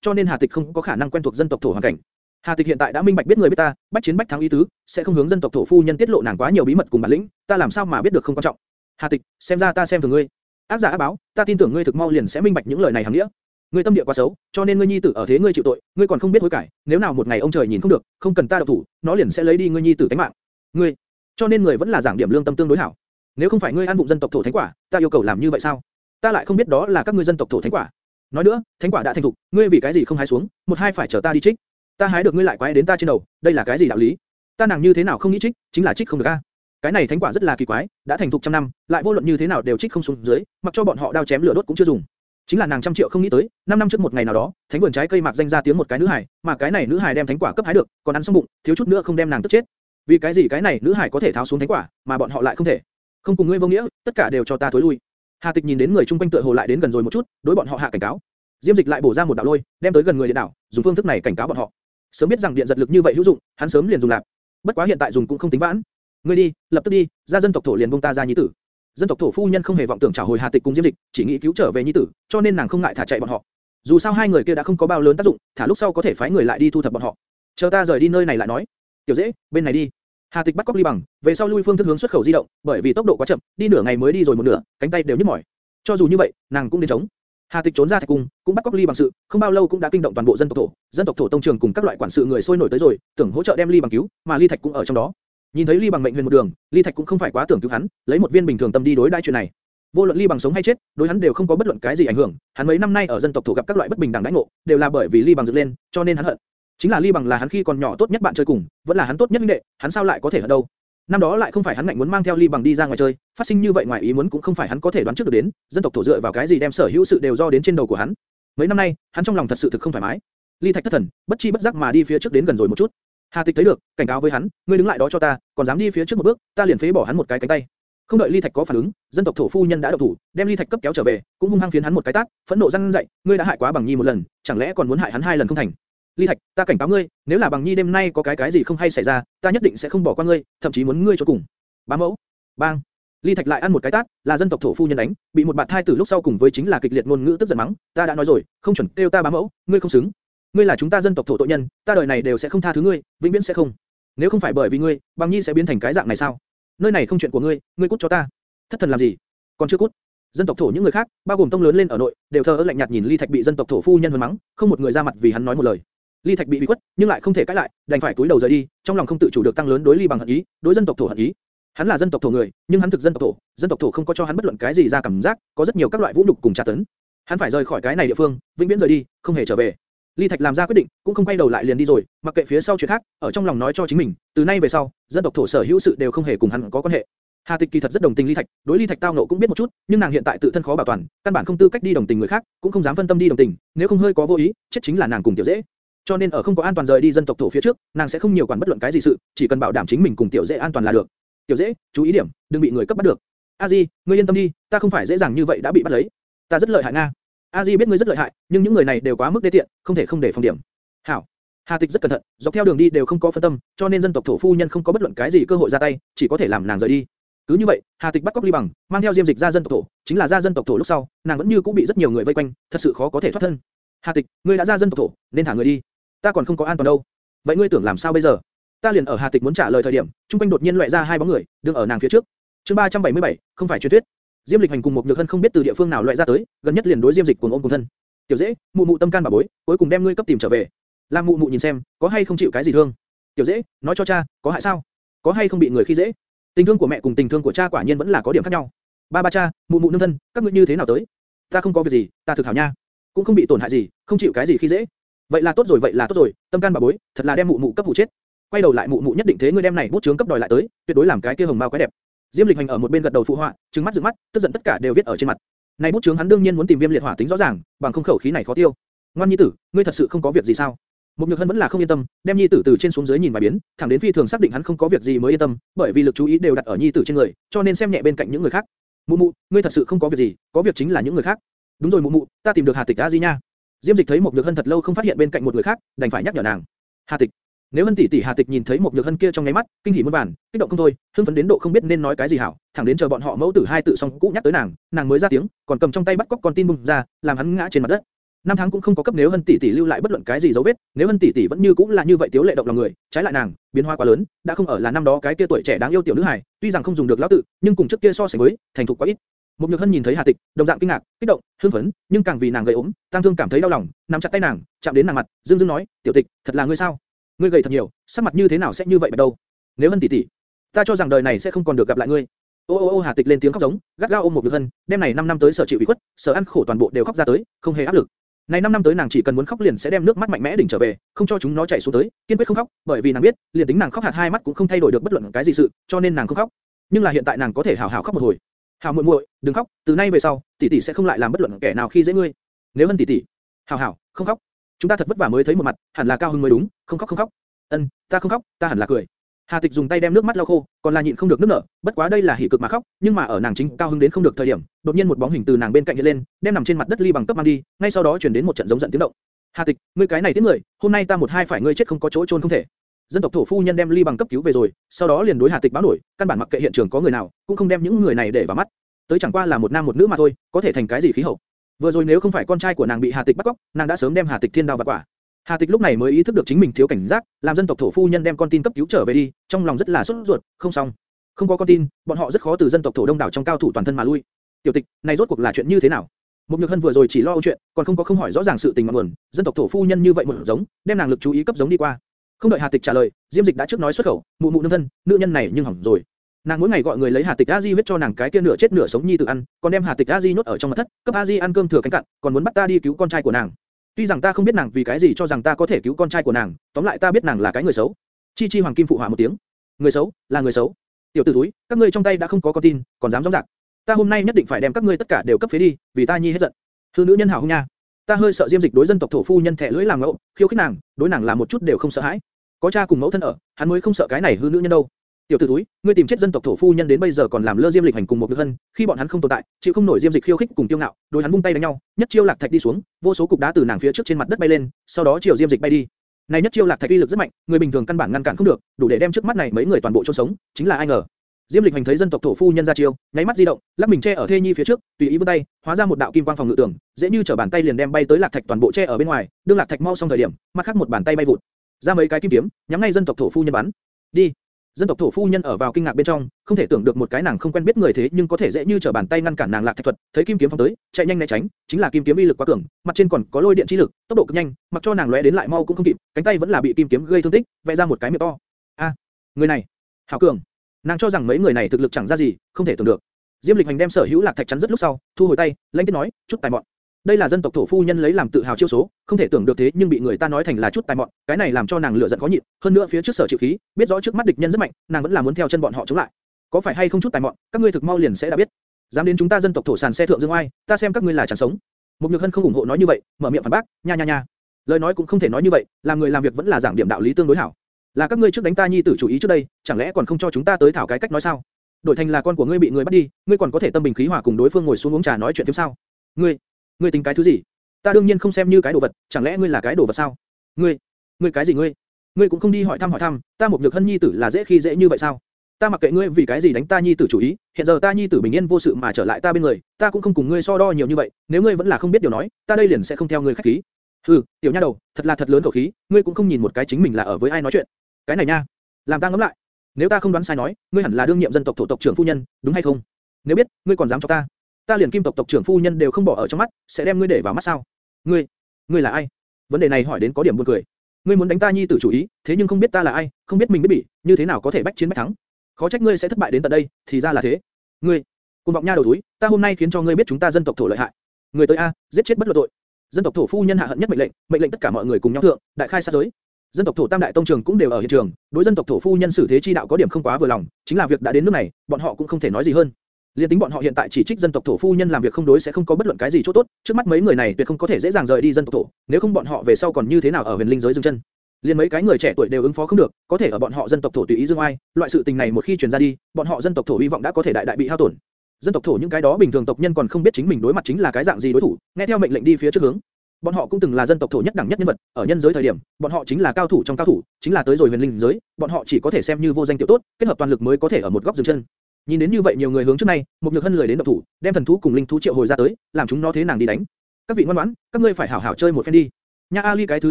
cho nên Hà Tịch không có khả năng quen thuộc dân tộc thổ hoàn cảnh. Hà Tịch hiện tại đã minh bạch biết người biết ta, bách chiến bách thắng ý tứ, sẽ không hướng dân tộc thổ phu nhân tiết lộ nàng quá nhiều bí mật cùng bản lĩnh, ta làm sao mà biết được không quan trọng. Hà Tịch, xem ra ta xem thường ngươi. Ác giả ác báo, ta tin tưởng ngươi thực mau liền sẽ minh bạch những lời này hàng nghĩa. Ngươi tâm địa quá xấu, cho nên ngươi nhi tử ở thế ngươi chịu tội, ngươi còn không biết hối cải, nếu nào một ngày ông trời nhìn không được, không cần ta động thủ, nó liền sẽ lấy đi ngươi nhi tử tính mạng. Ngươi, cho nên người vẫn là giảng điểm lương tâm tương đối hảo. Nếu không phải ngươi ăn vụng dân tộc thổ thánh quả, ta yêu cầu làm như vậy sao? Ta lại không biết đó là các ngươi dân tộc thổ thánh quả. Nói nữa, thánh quả đã thành thục, ngươi vì cái gì không hái xuống, một hai phải chờ ta đi trích. Ta hái được ngươi lại quái đến ta trên đầu, đây là cái gì đạo lý? Ta nàng như thế nào không nghĩ trích, chính là trích không được a. Cái này thánh quả rất là kỳ quái, đã thành thục trăm năm, lại vô luận như thế nào đều trích không xuống dưới, mặc cho bọn họ đao chém lửa đốt cũng chưa dùng. Chính là nàng trăm triệu không nghĩ tới, năm năm trước một ngày nào đó, thánh vườn trái cây mạc danh ra tiếng một cái nữ hài, mà cái này nữ hài đem thánh quả cấp hái được, còn ăn xong bụng, thiếu chút nữa không đem nàng tức chết. Vì cái gì cái này nữ hải có thể tháo xuống thánh quả, mà bọn họ lại không thể? Không cùng ngươi vô nghĩa, tất cả đều cho ta thối lui. Hà Tịch nhìn đến người chung quanh tựa hồ lại đến gần rồi một chút, đối bọn họ hạ cảnh cáo. Diêm Dịch lại bổ ra một đạo lôi, đem tới gần người điện đảo, dùng phương thức này cảnh cáo bọn họ. Sớm biết rằng điện giật lực như vậy hữu dụng, hắn sớm liền dùng lạc. Bất quá hiện tại dùng cũng không tính vãn. Ngươi đi, lập tức đi, ra dân tộc thổ liền buông ta ra nhi tử. Dân tộc thổ phu nhân không hề vọng tưởng trả hồi Hà Tịch cùng Diêm Dịch, chỉ nghĩ cứu trở về nhi tử, cho nên nàng không ngại thả chạy bọn họ. Dù sao hai người kia đã không có bao lớn tác dụng, thả lúc sau có thể phái người lại đi thu thập bọn họ. Chờ ta rời đi nơi này lại nói. Tiểu dễ, bên này đi. Hà Tịch bắt cóc ly bằng, về sau lui phương thức hướng xuất khẩu di động, bởi vì tốc độ quá chậm, đi nửa ngày mới đi rồi một nửa, cánh tay đều nhức mỏi. Cho dù như vậy, nàng cũng đến chống. Hà Tịch trốn ra thạch cung, cũng bắt cóc ly bằng sự, không bao lâu cũng đã kinh động toàn bộ dân tộc thổ, dân tộc thổ tông trường cùng các loại quản sự người sôi nổi tới rồi, tưởng hỗ trợ đem ly bằng cứu, mà ly thạch cũng ở trong đó. Nhìn thấy ly bằng mệnh huyền một đường, ly thạch cũng không phải quá tưởng cứu hắn, lấy một viên bình thường tâm đi đối đãi chuyện này. Vô luận ly bằng sống hay chết, đối hắn đều không có bất luận cái gì ảnh hưởng. Hắn mấy năm nay ở dân tộc thổ gặp các loại bất bình đẳng đãi ngộ, đều là bởi vì ly bằng dựng lên, cho nên hắn hận. Chính là ly bằng là hắn khi còn nhỏ tốt nhất bạn chơi cùng, vẫn là hắn tốt nhất huynh đệ, hắn sao lại có thể ở đâu? Năm đó lại không phải hắn ngạnh muốn mang theo ly bằng đi ra ngoài chơi, phát sinh như vậy ngoài ý muốn cũng không phải hắn có thể đoán trước được đến, dân tộc thổ dựa vào cái gì đem sở hữu sự đều do đến trên đầu của hắn. Mấy năm nay, hắn trong lòng thật sự thực không thoải mái. Ly Thạch thất thần, bất chi bất giác mà đi phía trước đến gần rồi một chút. Hà Tịch thấy được, cảnh cáo với hắn, ngươi đứng lại đó cho ta, còn dám đi phía trước một bước, ta liền phế bỏ hắn một cái cánh tay. Không đợi Ly Thạch có phản ứng, dân tộc thổ phu nhân đã động thủ, đem Ly Thạch cấp kéo trở về, cũng hung hăng phiến hắn một cái tát, phẫn nộ răng dậy, ngươi đã hại quá bằng nhi một lần, chẳng lẽ còn muốn hại hắn hai lần không thành? Ly Thạch, ta cảnh cáo ngươi, nếu là bằng nhi đêm nay có cái cái gì không hay xảy ra, ta nhất định sẽ không bỏ qua ngươi, thậm chí muốn ngươi cho cùng. Bá mẫu, bang. Ly Thạch lại ăn một cái tát, là dân tộc thổ phu nhân đánh, bị một bạt thai tử lúc sau cùng với chính là kịch liệt ngôn ngữ tức giận mắng, ta đã nói rồi, không chuẩn kêu ta bá mẫu, ngươi không xứng. Ngươi là chúng ta dân tộc thổ tội nhân, ta đời này đều sẽ không tha thứ ngươi, vĩnh viễn sẽ không. Nếu không phải bởi vì ngươi, bằng nhi sẽ biến thành cái dạng này sao? Nơi này không chuyện của ngươi, ngươi cút cho ta. Thất thần làm gì? Còn chưa cút. Dân tộc thổ những người khác, bao gồm tông lớn lên ở nội, đều thờ ơ lạnh nhạt nhìn Ly Thạch bị dân tộc thổ phu nhân huấn mắng, không một người ra mặt vì hắn nói một lời. Ly Thạch bị bị quất, nhưng lại không thể cãi lại, đành phải cúi đầu rời đi, trong lòng không tự chủ được tăng lớn đối Ly bằng hận ý, đối dân tộc thổ hận ý. Hắn là dân tộc thổ người, nhưng hắn thực dân tộc thổ, dân tộc thổ không có cho hắn bất luận cái gì ra cảm giác, có rất nhiều các loại vũ nhục cùng tra tấn. Hắn phải rời khỏi cái này địa phương, vĩnh viễn rời đi, không hề trở về. Ly Thạch làm ra quyết định, cũng không quay đầu lại liền đi rồi, mặc kệ phía sau chuyện khác, ở trong lòng nói cho chính mình, từ nay về sau, dân tộc thổ sở hữu sự đều không hề cùng hắn có quan hệ. Hà Tịch kỳ thật rất đồng tình Ly Thạch, đối Ly Thạch tao nộ cũng biết một chút, nhưng nàng hiện tại tự thân khó bảo toàn, căn bản không tư cách đi đồng tình người khác, cũng không dám phân tâm đi đồng tình, nếu không hơi có vô ý, chết chính là nàng cùng tiểu dễ. Cho nên ở không có an toàn rời đi dân tộc thổ phía trước, nàng sẽ không nhiều quản bất luận cái gì sự, chỉ cần bảo đảm chính mình cùng tiểu dễ an toàn là được. Tiểu dễ, chú ý điểm, đừng bị người cấp bắt được. A Di, ngươi yên tâm đi, ta không phải dễ dàng như vậy đã bị bắt lấy. Ta rất lợi hại nga. A Di biết ngươi rất lợi hại, nhưng những người này đều quá mức đê tiện, không thể không để phòng điểm. Hảo. Hà Tịch rất cẩn thận, dọc theo đường đi đều không có phân tâm, cho nên dân tộc thổ phu nhân không có bất luận cái gì cơ hội ra tay, chỉ có thể làm nàng rời đi. Cứ như vậy, Hà Tịch bắt cóc ly bằng, mang theo Diêm Dịch ra dân tộc thổ, chính là ra dân tộc thổ lúc sau, nàng vẫn như cũ bị rất nhiều người vây quanh, thật sự khó có thể thoát thân. Hà Tịch, ngươi đã ra dân tộc thổ, nên thả người đi. Ta còn không có an toàn đâu. Vậy ngươi tưởng làm sao bây giờ? Ta liền ở Hà Tịch muốn trả lời thời điểm, trung quanh đột nhiên loại ra hai bóng người, đứng ở nàng phía trước. Chương 377, không phải truyền thuyết. Diêm Lịch Hành cùng một Nhược Hân không biết từ địa phương nào loại ra tới, gần nhất liền đối Diêm Dịch cuồng ôm cùng thân. Tiểu Dễ, mụ mụ tâm can bà bối, cuối cùng đem ngươi cấp tìm trở về. Lam mụ mụ nhìn xem, có hay không chịu cái gì thương. Tiểu Dễ, nói cho cha, có hại sao? Có hay không bị người khi dễ? Tình thương của mẹ cùng tình thương của cha quả nhiên vẫn là có điểm khác nhau. Ba ba cha, mụ mụ nương thân, các ngươi như thế nào tới? Ta không có việc gì, ta thực hảo nha, cũng không bị tổn hại gì, không chịu cái gì khi dễ. Vậy là tốt rồi, vậy là tốt rồi, tâm can bà bối, thật là đem mụ mụ cấp hủ chết. Quay đầu lại mụ mụ nhất định thế ngươi đem này bút chướng cấp đòi lại tới, tuyệt đối làm cái kia hồng mao quái đẹp. Diêm Lịch Hành ở một bên gật đầu phụ họa, trừng mắt dựng mắt, tức giận tất cả đều viết ở trên mặt. Này bút chướng hắn đương nhiên muốn tìm viêm liệt hỏa tính rõ ràng, bằng không khẩu khí này khó tiêu. Ngoan nhi tử, ngươi thật sự không có việc gì sao? Một Nhược Hân vẫn là không yên tâm, đem nhi tử từ trên xuống dưới nhìn vài biến, thẳng đến phi thường xác định hắn không có việc gì mới yên tâm, bởi vì lực chú ý đều đặt ở nhi tử trên người, cho nên xem nhẹ bên cạnh những người khác. Mụ mụ, ngươi thật sự không có việc gì, có việc chính là những người khác. Đúng rồi mụ mụ, ta tìm được Hà Tịch A Di nha. Diêm Dịch thấy một Nhược Hân thật lâu không phát hiện bên cạnh một người khác, đành phải nhắc nhở nàng. Hà Tịch, nếu Hân tỷ tỷ Hà Tịch nhìn thấy một Nhược Hân kia trong ngáy mắt, kinh hỉ muôn vàn, kích động không thôi, hưng phấn đến độ không biết nên nói cái gì hảo, thẳng đến chờ bọn họ mẫu tử hai tự xong cũ nhắc tới nàng, nàng mới ra tiếng, còn cầm trong tay bắt cóc con tin bung ra, làm hắn ngã trên mặt đất. Năm tháng cũng không có cấp nếu Hân tỷ tỷ lưu lại bất luận cái gì dấu vết, nếu Hân tỷ tỷ vẫn như cũng là như vậy tiếu lệ động lòng người, trái lại nàng, biến hóa quá lớn, đã không ở là năm đó cái kia tuổi trẻ đáng yêu tiểu nữ hài, tuy rằng không dùng được lão tự, nhưng cùng trước kia so sánh với, thành thục quá ít. Một Nhược Hân nhìn thấy Hà Tịch, đồng dạng kinh ngạc, kích động, hưng phấn, nhưng càng vì nàng gầy ốm, tăng thương cảm thấy đau lòng, nắm chặt tay nàng, chạm đến nàng mặt, dương dương nói, "Tiểu Tịch, thật là ngươi sao? Ngươi gầy thật nhiều, sắc mặt như thế nào sẽ như vậy đâu? Nếu Hân tỷ tỷ, ta cho rằng đời này sẽ không còn được gặp lại ngươi." Ô ô ô Hà Tịch lên tiếng khóc giống, gắt gao ôm một Nhược Hân, đêm này 5 năm tới sở chịu ủy khuất, sở ăn khổ toàn bộ đều khóc ra tới, không hề áp lực. Này 5 năm tới nàng chỉ cần muốn khóc liền sẽ đem nước mắt mạnh mẽ đỉnh trở về, không cho chúng nó chảy xuống tới, kiên quyết không khóc, bởi vì nàng biết, liền tính nàng khóc hạt hai mắt cũng không thay đổi được bất luận cái gì sự, cho nên nàng không khóc. Nhưng là hiện tại nàng có thể hảo hảo khóc một hồi. Hảo muội muội, đừng khóc, từ nay về sau, tỷ tỷ sẽ không lại làm bất luận kẻ nào khi dễ ngươi. Nếu Hân tỷ tỷ, hảo hảo, không khóc. Chúng ta thật vất vả mới thấy một mặt, hẳn là cao hứng mới đúng, không khóc không khóc. Ân, ta không khóc, ta hẳn là cười. Hà Tịch dùng tay đem nước mắt lau khô, còn là nhịn không được nước nở, bất quá đây là hỉ cực mà khóc, nhưng mà ở nàng chính cao hứng đến không được thời điểm, đột nhiên một bóng hình từ nàng bên cạnh hiện lên, đem nằm trên mặt đất ly bằng cấp mang đi, ngay sau đó truyền đến một trận giống giận tiếng động. Hà Tịch, ngươi cái này tiếng người, hôm nay ta một hai phải ngươi chết không có chỗ trôn không thể. Dân tộc thổ phu nhân đem ly bằng cấp cứu về rồi, sau đó liền đối Hà Tịch báo nổi, căn bản mặc kệ hiện trường có người nào, cũng không đem những người này để vào mắt. Tới chẳng qua là một nam một nữ mà thôi, có thể thành cái gì khí hậu. Vừa rồi nếu không phải con trai của nàng bị Hà Tịch bắt cóc, nàng đã sớm đem Hà Tịch thiên đao và quả. Hà Tịch lúc này mới ý thức được chính mình thiếu cảnh giác, làm dân tộc thổ phu nhân đem con tin cấp cứu trở về đi, trong lòng rất là sốt ruột, không xong, không có con tin, bọn họ rất khó từ dân tộc thổ đông đảo trong cao thủ toàn thân mà lui. Tiểu Tịch, này rốt cuộc là chuyện như thế nào? mục Nhược Hân vừa rồi chỉ lo âu chuyện, còn không có không hỏi rõ ràng sự tình mọi nguồn, dân tộc thổ phu nhân như vậy một giống, đem nàng lực chú ý cấp giống đi qua. Không đợi Hà Tịch trả lời, Diêm Dịch đã trước nói xuất khẩu, mụ mụ nương thân, nữ nhân này nhưng hỏng rồi. Nàng mỗi ngày gọi người lấy Hà Tịch A Di huyết cho nàng cái kia nửa chết nửa sống nhi tự ăn, còn đem Hà Tịch A Di nhốt ở trong mật thất, cấp A Di ăn cơm thừa cánh cạn, còn muốn bắt ta đi cứu con trai của nàng. Tuy rằng ta không biết nàng vì cái gì cho rằng ta có thể cứu con trai của nàng, tóm lại ta biết nàng là cái người xấu. Chi Chi Hoàng Kim phụ họa một tiếng. Người xấu, là người xấu. Tiểu tử túi, các ngươi trong tay đã không có con tin, còn dám dõng dạc. Ta hôm nay nhất định phải đem các ngươi tất cả đều cấp phế đi, vì ta nhi hết giận. Thư nữ nhân hảo không nha. Ta hơi sợ Diêm Dịch đối dân tộc thổ phu nhân thẻ lưỡi làm ngẫu, khiêu khích nàng, đối nàng là một chút đều không sợ hãi. Có cha cùng mẫu thân ở, hắn mới không sợ cái này hư nữ nhân đâu. Tiểu tử túi, ngươi tìm chết dân tộc thổ phu nhân đến bây giờ còn làm lơ Diêm Lịch hành cùng một người Hân, khi bọn hắn không tồn tại, chịu không nổi Diêm Dịch khiêu khích cùng tiêu ngạo, đối hắn vung tay đánh nhau, nhất chiêu lạc thạch đi xuống, vô số cục đá từ nàng phía trước trên mặt đất bay lên, sau đó chiều Diêm Dịch bay đi. Này nhất chiêu lạc thạch uy lực rất mạnh, người bình thường căn bản ngăn cản không được, đủ để đem trước mắt này mấy người toàn bộ chôn sống, chính là ai ngờ. Diêm Lịch hành thấy dân tộc thổ phu nhân ra chiêu, nháy mắt di động, lắc mình che ở thê nhi phía trước, tùy ý vươn tay, hóa ra một đạo kim quang phòng ngự tường, dễ như trở bàn tay liền đem bay tới lạc thạch toàn bộ che ở bên ngoài, đương lạc thạch mau xong thời điểm, mặt khác một bàn tay bay vụt, ra mấy cái kim kiếm, nhắm ngay dân tộc thổ phu nhân bắn. Đi. Dân tộc thổ phu nhân ở vào kinh ngạc bên trong, không thể tưởng được một cái nàng không quen biết người thế nhưng có thể dễ như trở bàn tay ngăn cản nàng lạc thạch thuật, thấy kim kiếm phóng tới, chạy nhanh né tránh, chính là kim kiếm uy lực quá cường, mặt trên còn có lôi điện chi lực, tốc độ cực nhanh, mặc cho nàng lóe đến lại mau cũng không kịp, cánh tay vẫn là bị kim kiếm gây thương tích, vẽ ra một cái miệng to. A, người này, hảo cường. Nàng cho rằng mấy người này thực lực chẳng ra gì, không thể tưởng được. Diêm Lịch Hành đem sở hữu lạc thạch chắn rất lúc sau, thu hồi tay, lãnh tiếng nói, chút tài mọn. Đây là dân tộc thổ phu nhân lấy làm tự hào chiêu số, không thể tưởng được thế nhưng bị người ta nói thành là chút tài mọn, cái này làm cho nàng lửa giận khó nhịn, hơn nữa phía trước sở chịu khí, biết rõ trước mắt địch nhân rất mạnh, nàng vẫn là muốn theo chân bọn họ chống lại. Có phải hay không chút tài mọn, các ngươi thực mau liền sẽ đã biết. Dám đến chúng ta dân tộc thổ sàn xe thượng dương oai, ta xem các ngươi là chẳng sống. Một Nhược Hân không ủng hộ nói như vậy, mở miệng phản bác, nha nha nha. Lời nói cũng không thể nói như vậy, làm người làm việc vẫn là giảng điểm đạo lý tương đối hảo. Là các ngươi trước đánh ta nhi tử chủ ý trước đây, chẳng lẽ còn không cho chúng ta tới thảo cái cách nói sao? Đổi thành là con của ngươi bị người bắt đi, ngươi còn có thể tâm bình khí hòa cùng đối phương ngồi xuống uống trà nói chuyện thêm sao? Ngươi, ngươi tính cái thứ gì? Ta đương nhiên không xem như cái đồ vật, chẳng lẽ ngươi là cái đồ vật sao? Ngươi, ngươi cái gì ngươi? Ngươi cũng không đi hỏi thăm hỏi thăm, ta một nhược hân nhi tử là dễ khi dễ như vậy sao? Ta mặc kệ ngươi vì cái gì đánh ta nhi tử chủ ý, hiện giờ ta nhi tử bình yên vô sự mà trở lại ta bên người, ta cũng không cùng ngươi so đo nhiều như vậy, nếu ngươi vẫn là không biết điều nói, ta đây liền sẽ không theo ngươi khách khí. Hừ, tiểu nha đầu, thật là thật lớn khẩu khí, ngươi cũng không nhìn một cái chính mình là ở với ai nói chuyện. Cái này nha, làm ta ngẫm lại. Nếu ta không đoán sai nói, ngươi hẳn là đương nhiệm dân tộc thổ tộc trưởng phu nhân, đúng hay không? Nếu biết, ngươi còn dám cho ta? Ta liền kim tộc tộc trưởng phu nhân đều không bỏ ở trong mắt, sẽ đem ngươi để vào mắt sao? Ngươi, ngươi là ai? Vấn đề này hỏi đến có điểm buồn cười. Ngươi muốn đánh ta nhi tử chủ ý, thế nhưng không biết ta là ai, không biết mình biết bị, như thế nào có thể bách chiến bách thắng? Khó trách ngươi sẽ thất bại đến tận đây, thì ra là thế. Ngươi, cùng vọng nha đầu túi, ta hôm nay khiến cho ngươi biết chúng ta dân tộc thổ lợi hại. Ngươi tới a, giết chết bất luận tội. Dân tộc thổ phu nhân hạ hận nhất mệnh lệnh, mệnh lệnh tất cả mọi người cùng nhau thượng, đại khai sát giới. Dân tộc thổ tam đại tông trường cũng đều ở hiện trường, đối dân tộc thổ phu nhân xử thế chi đạo có điểm không quá vừa lòng, chính là việc đã đến nước này, bọn họ cũng không thể nói gì hơn. Liên tính bọn họ hiện tại chỉ trích dân tộc thổ phu nhân làm việc không đối sẽ không có bất luận cái gì chỗ tốt, trước mắt mấy người này tuyệt không có thể dễ dàng rời đi dân tộc thổ, nếu không bọn họ về sau còn như thế nào ở huyền linh giới dừng chân. Liên mấy cái người trẻ tuổi đều ứng phó không được, có thể ở bọn họ dân tộc thổ tùy ý dương ai, loại sự tình này một khi truyền ra đi, bọn họ dân tộc thổ hy vọng đã có thể đại đại bị hao tổn. Dân tộc thổ những cái đó bình thường tộc nhân còn không biết chính mình đối mặt chính là cái dạng gì đối thủ, nghe theo mệnh lệnh đi phía trước hướng. Bọn họ cũng từng là dân tộc thổ nhất đẳng nhất nhân vật, ở nhân giới thời điểm, bọn họ chính là cao thủ trong cao thủ, chính là tới rồi huyền linh giới, bọn họ chỉ có thể xem như vô danh tiểu tốt, kết hợp toàn lực mới có thể ở một góc dừng chân. Nhìn đến như vậy nhiều người hướng trước này, một nhược hân lười đến động thủ, đem thần thú cùng linh thú triệu hồi ra tới, làm chúng nó thế nàng đi đánh. Các vị ngoan ngoãn, các ngươi phải hảo hảo chơi một phen đi. Nha Ali cái thứ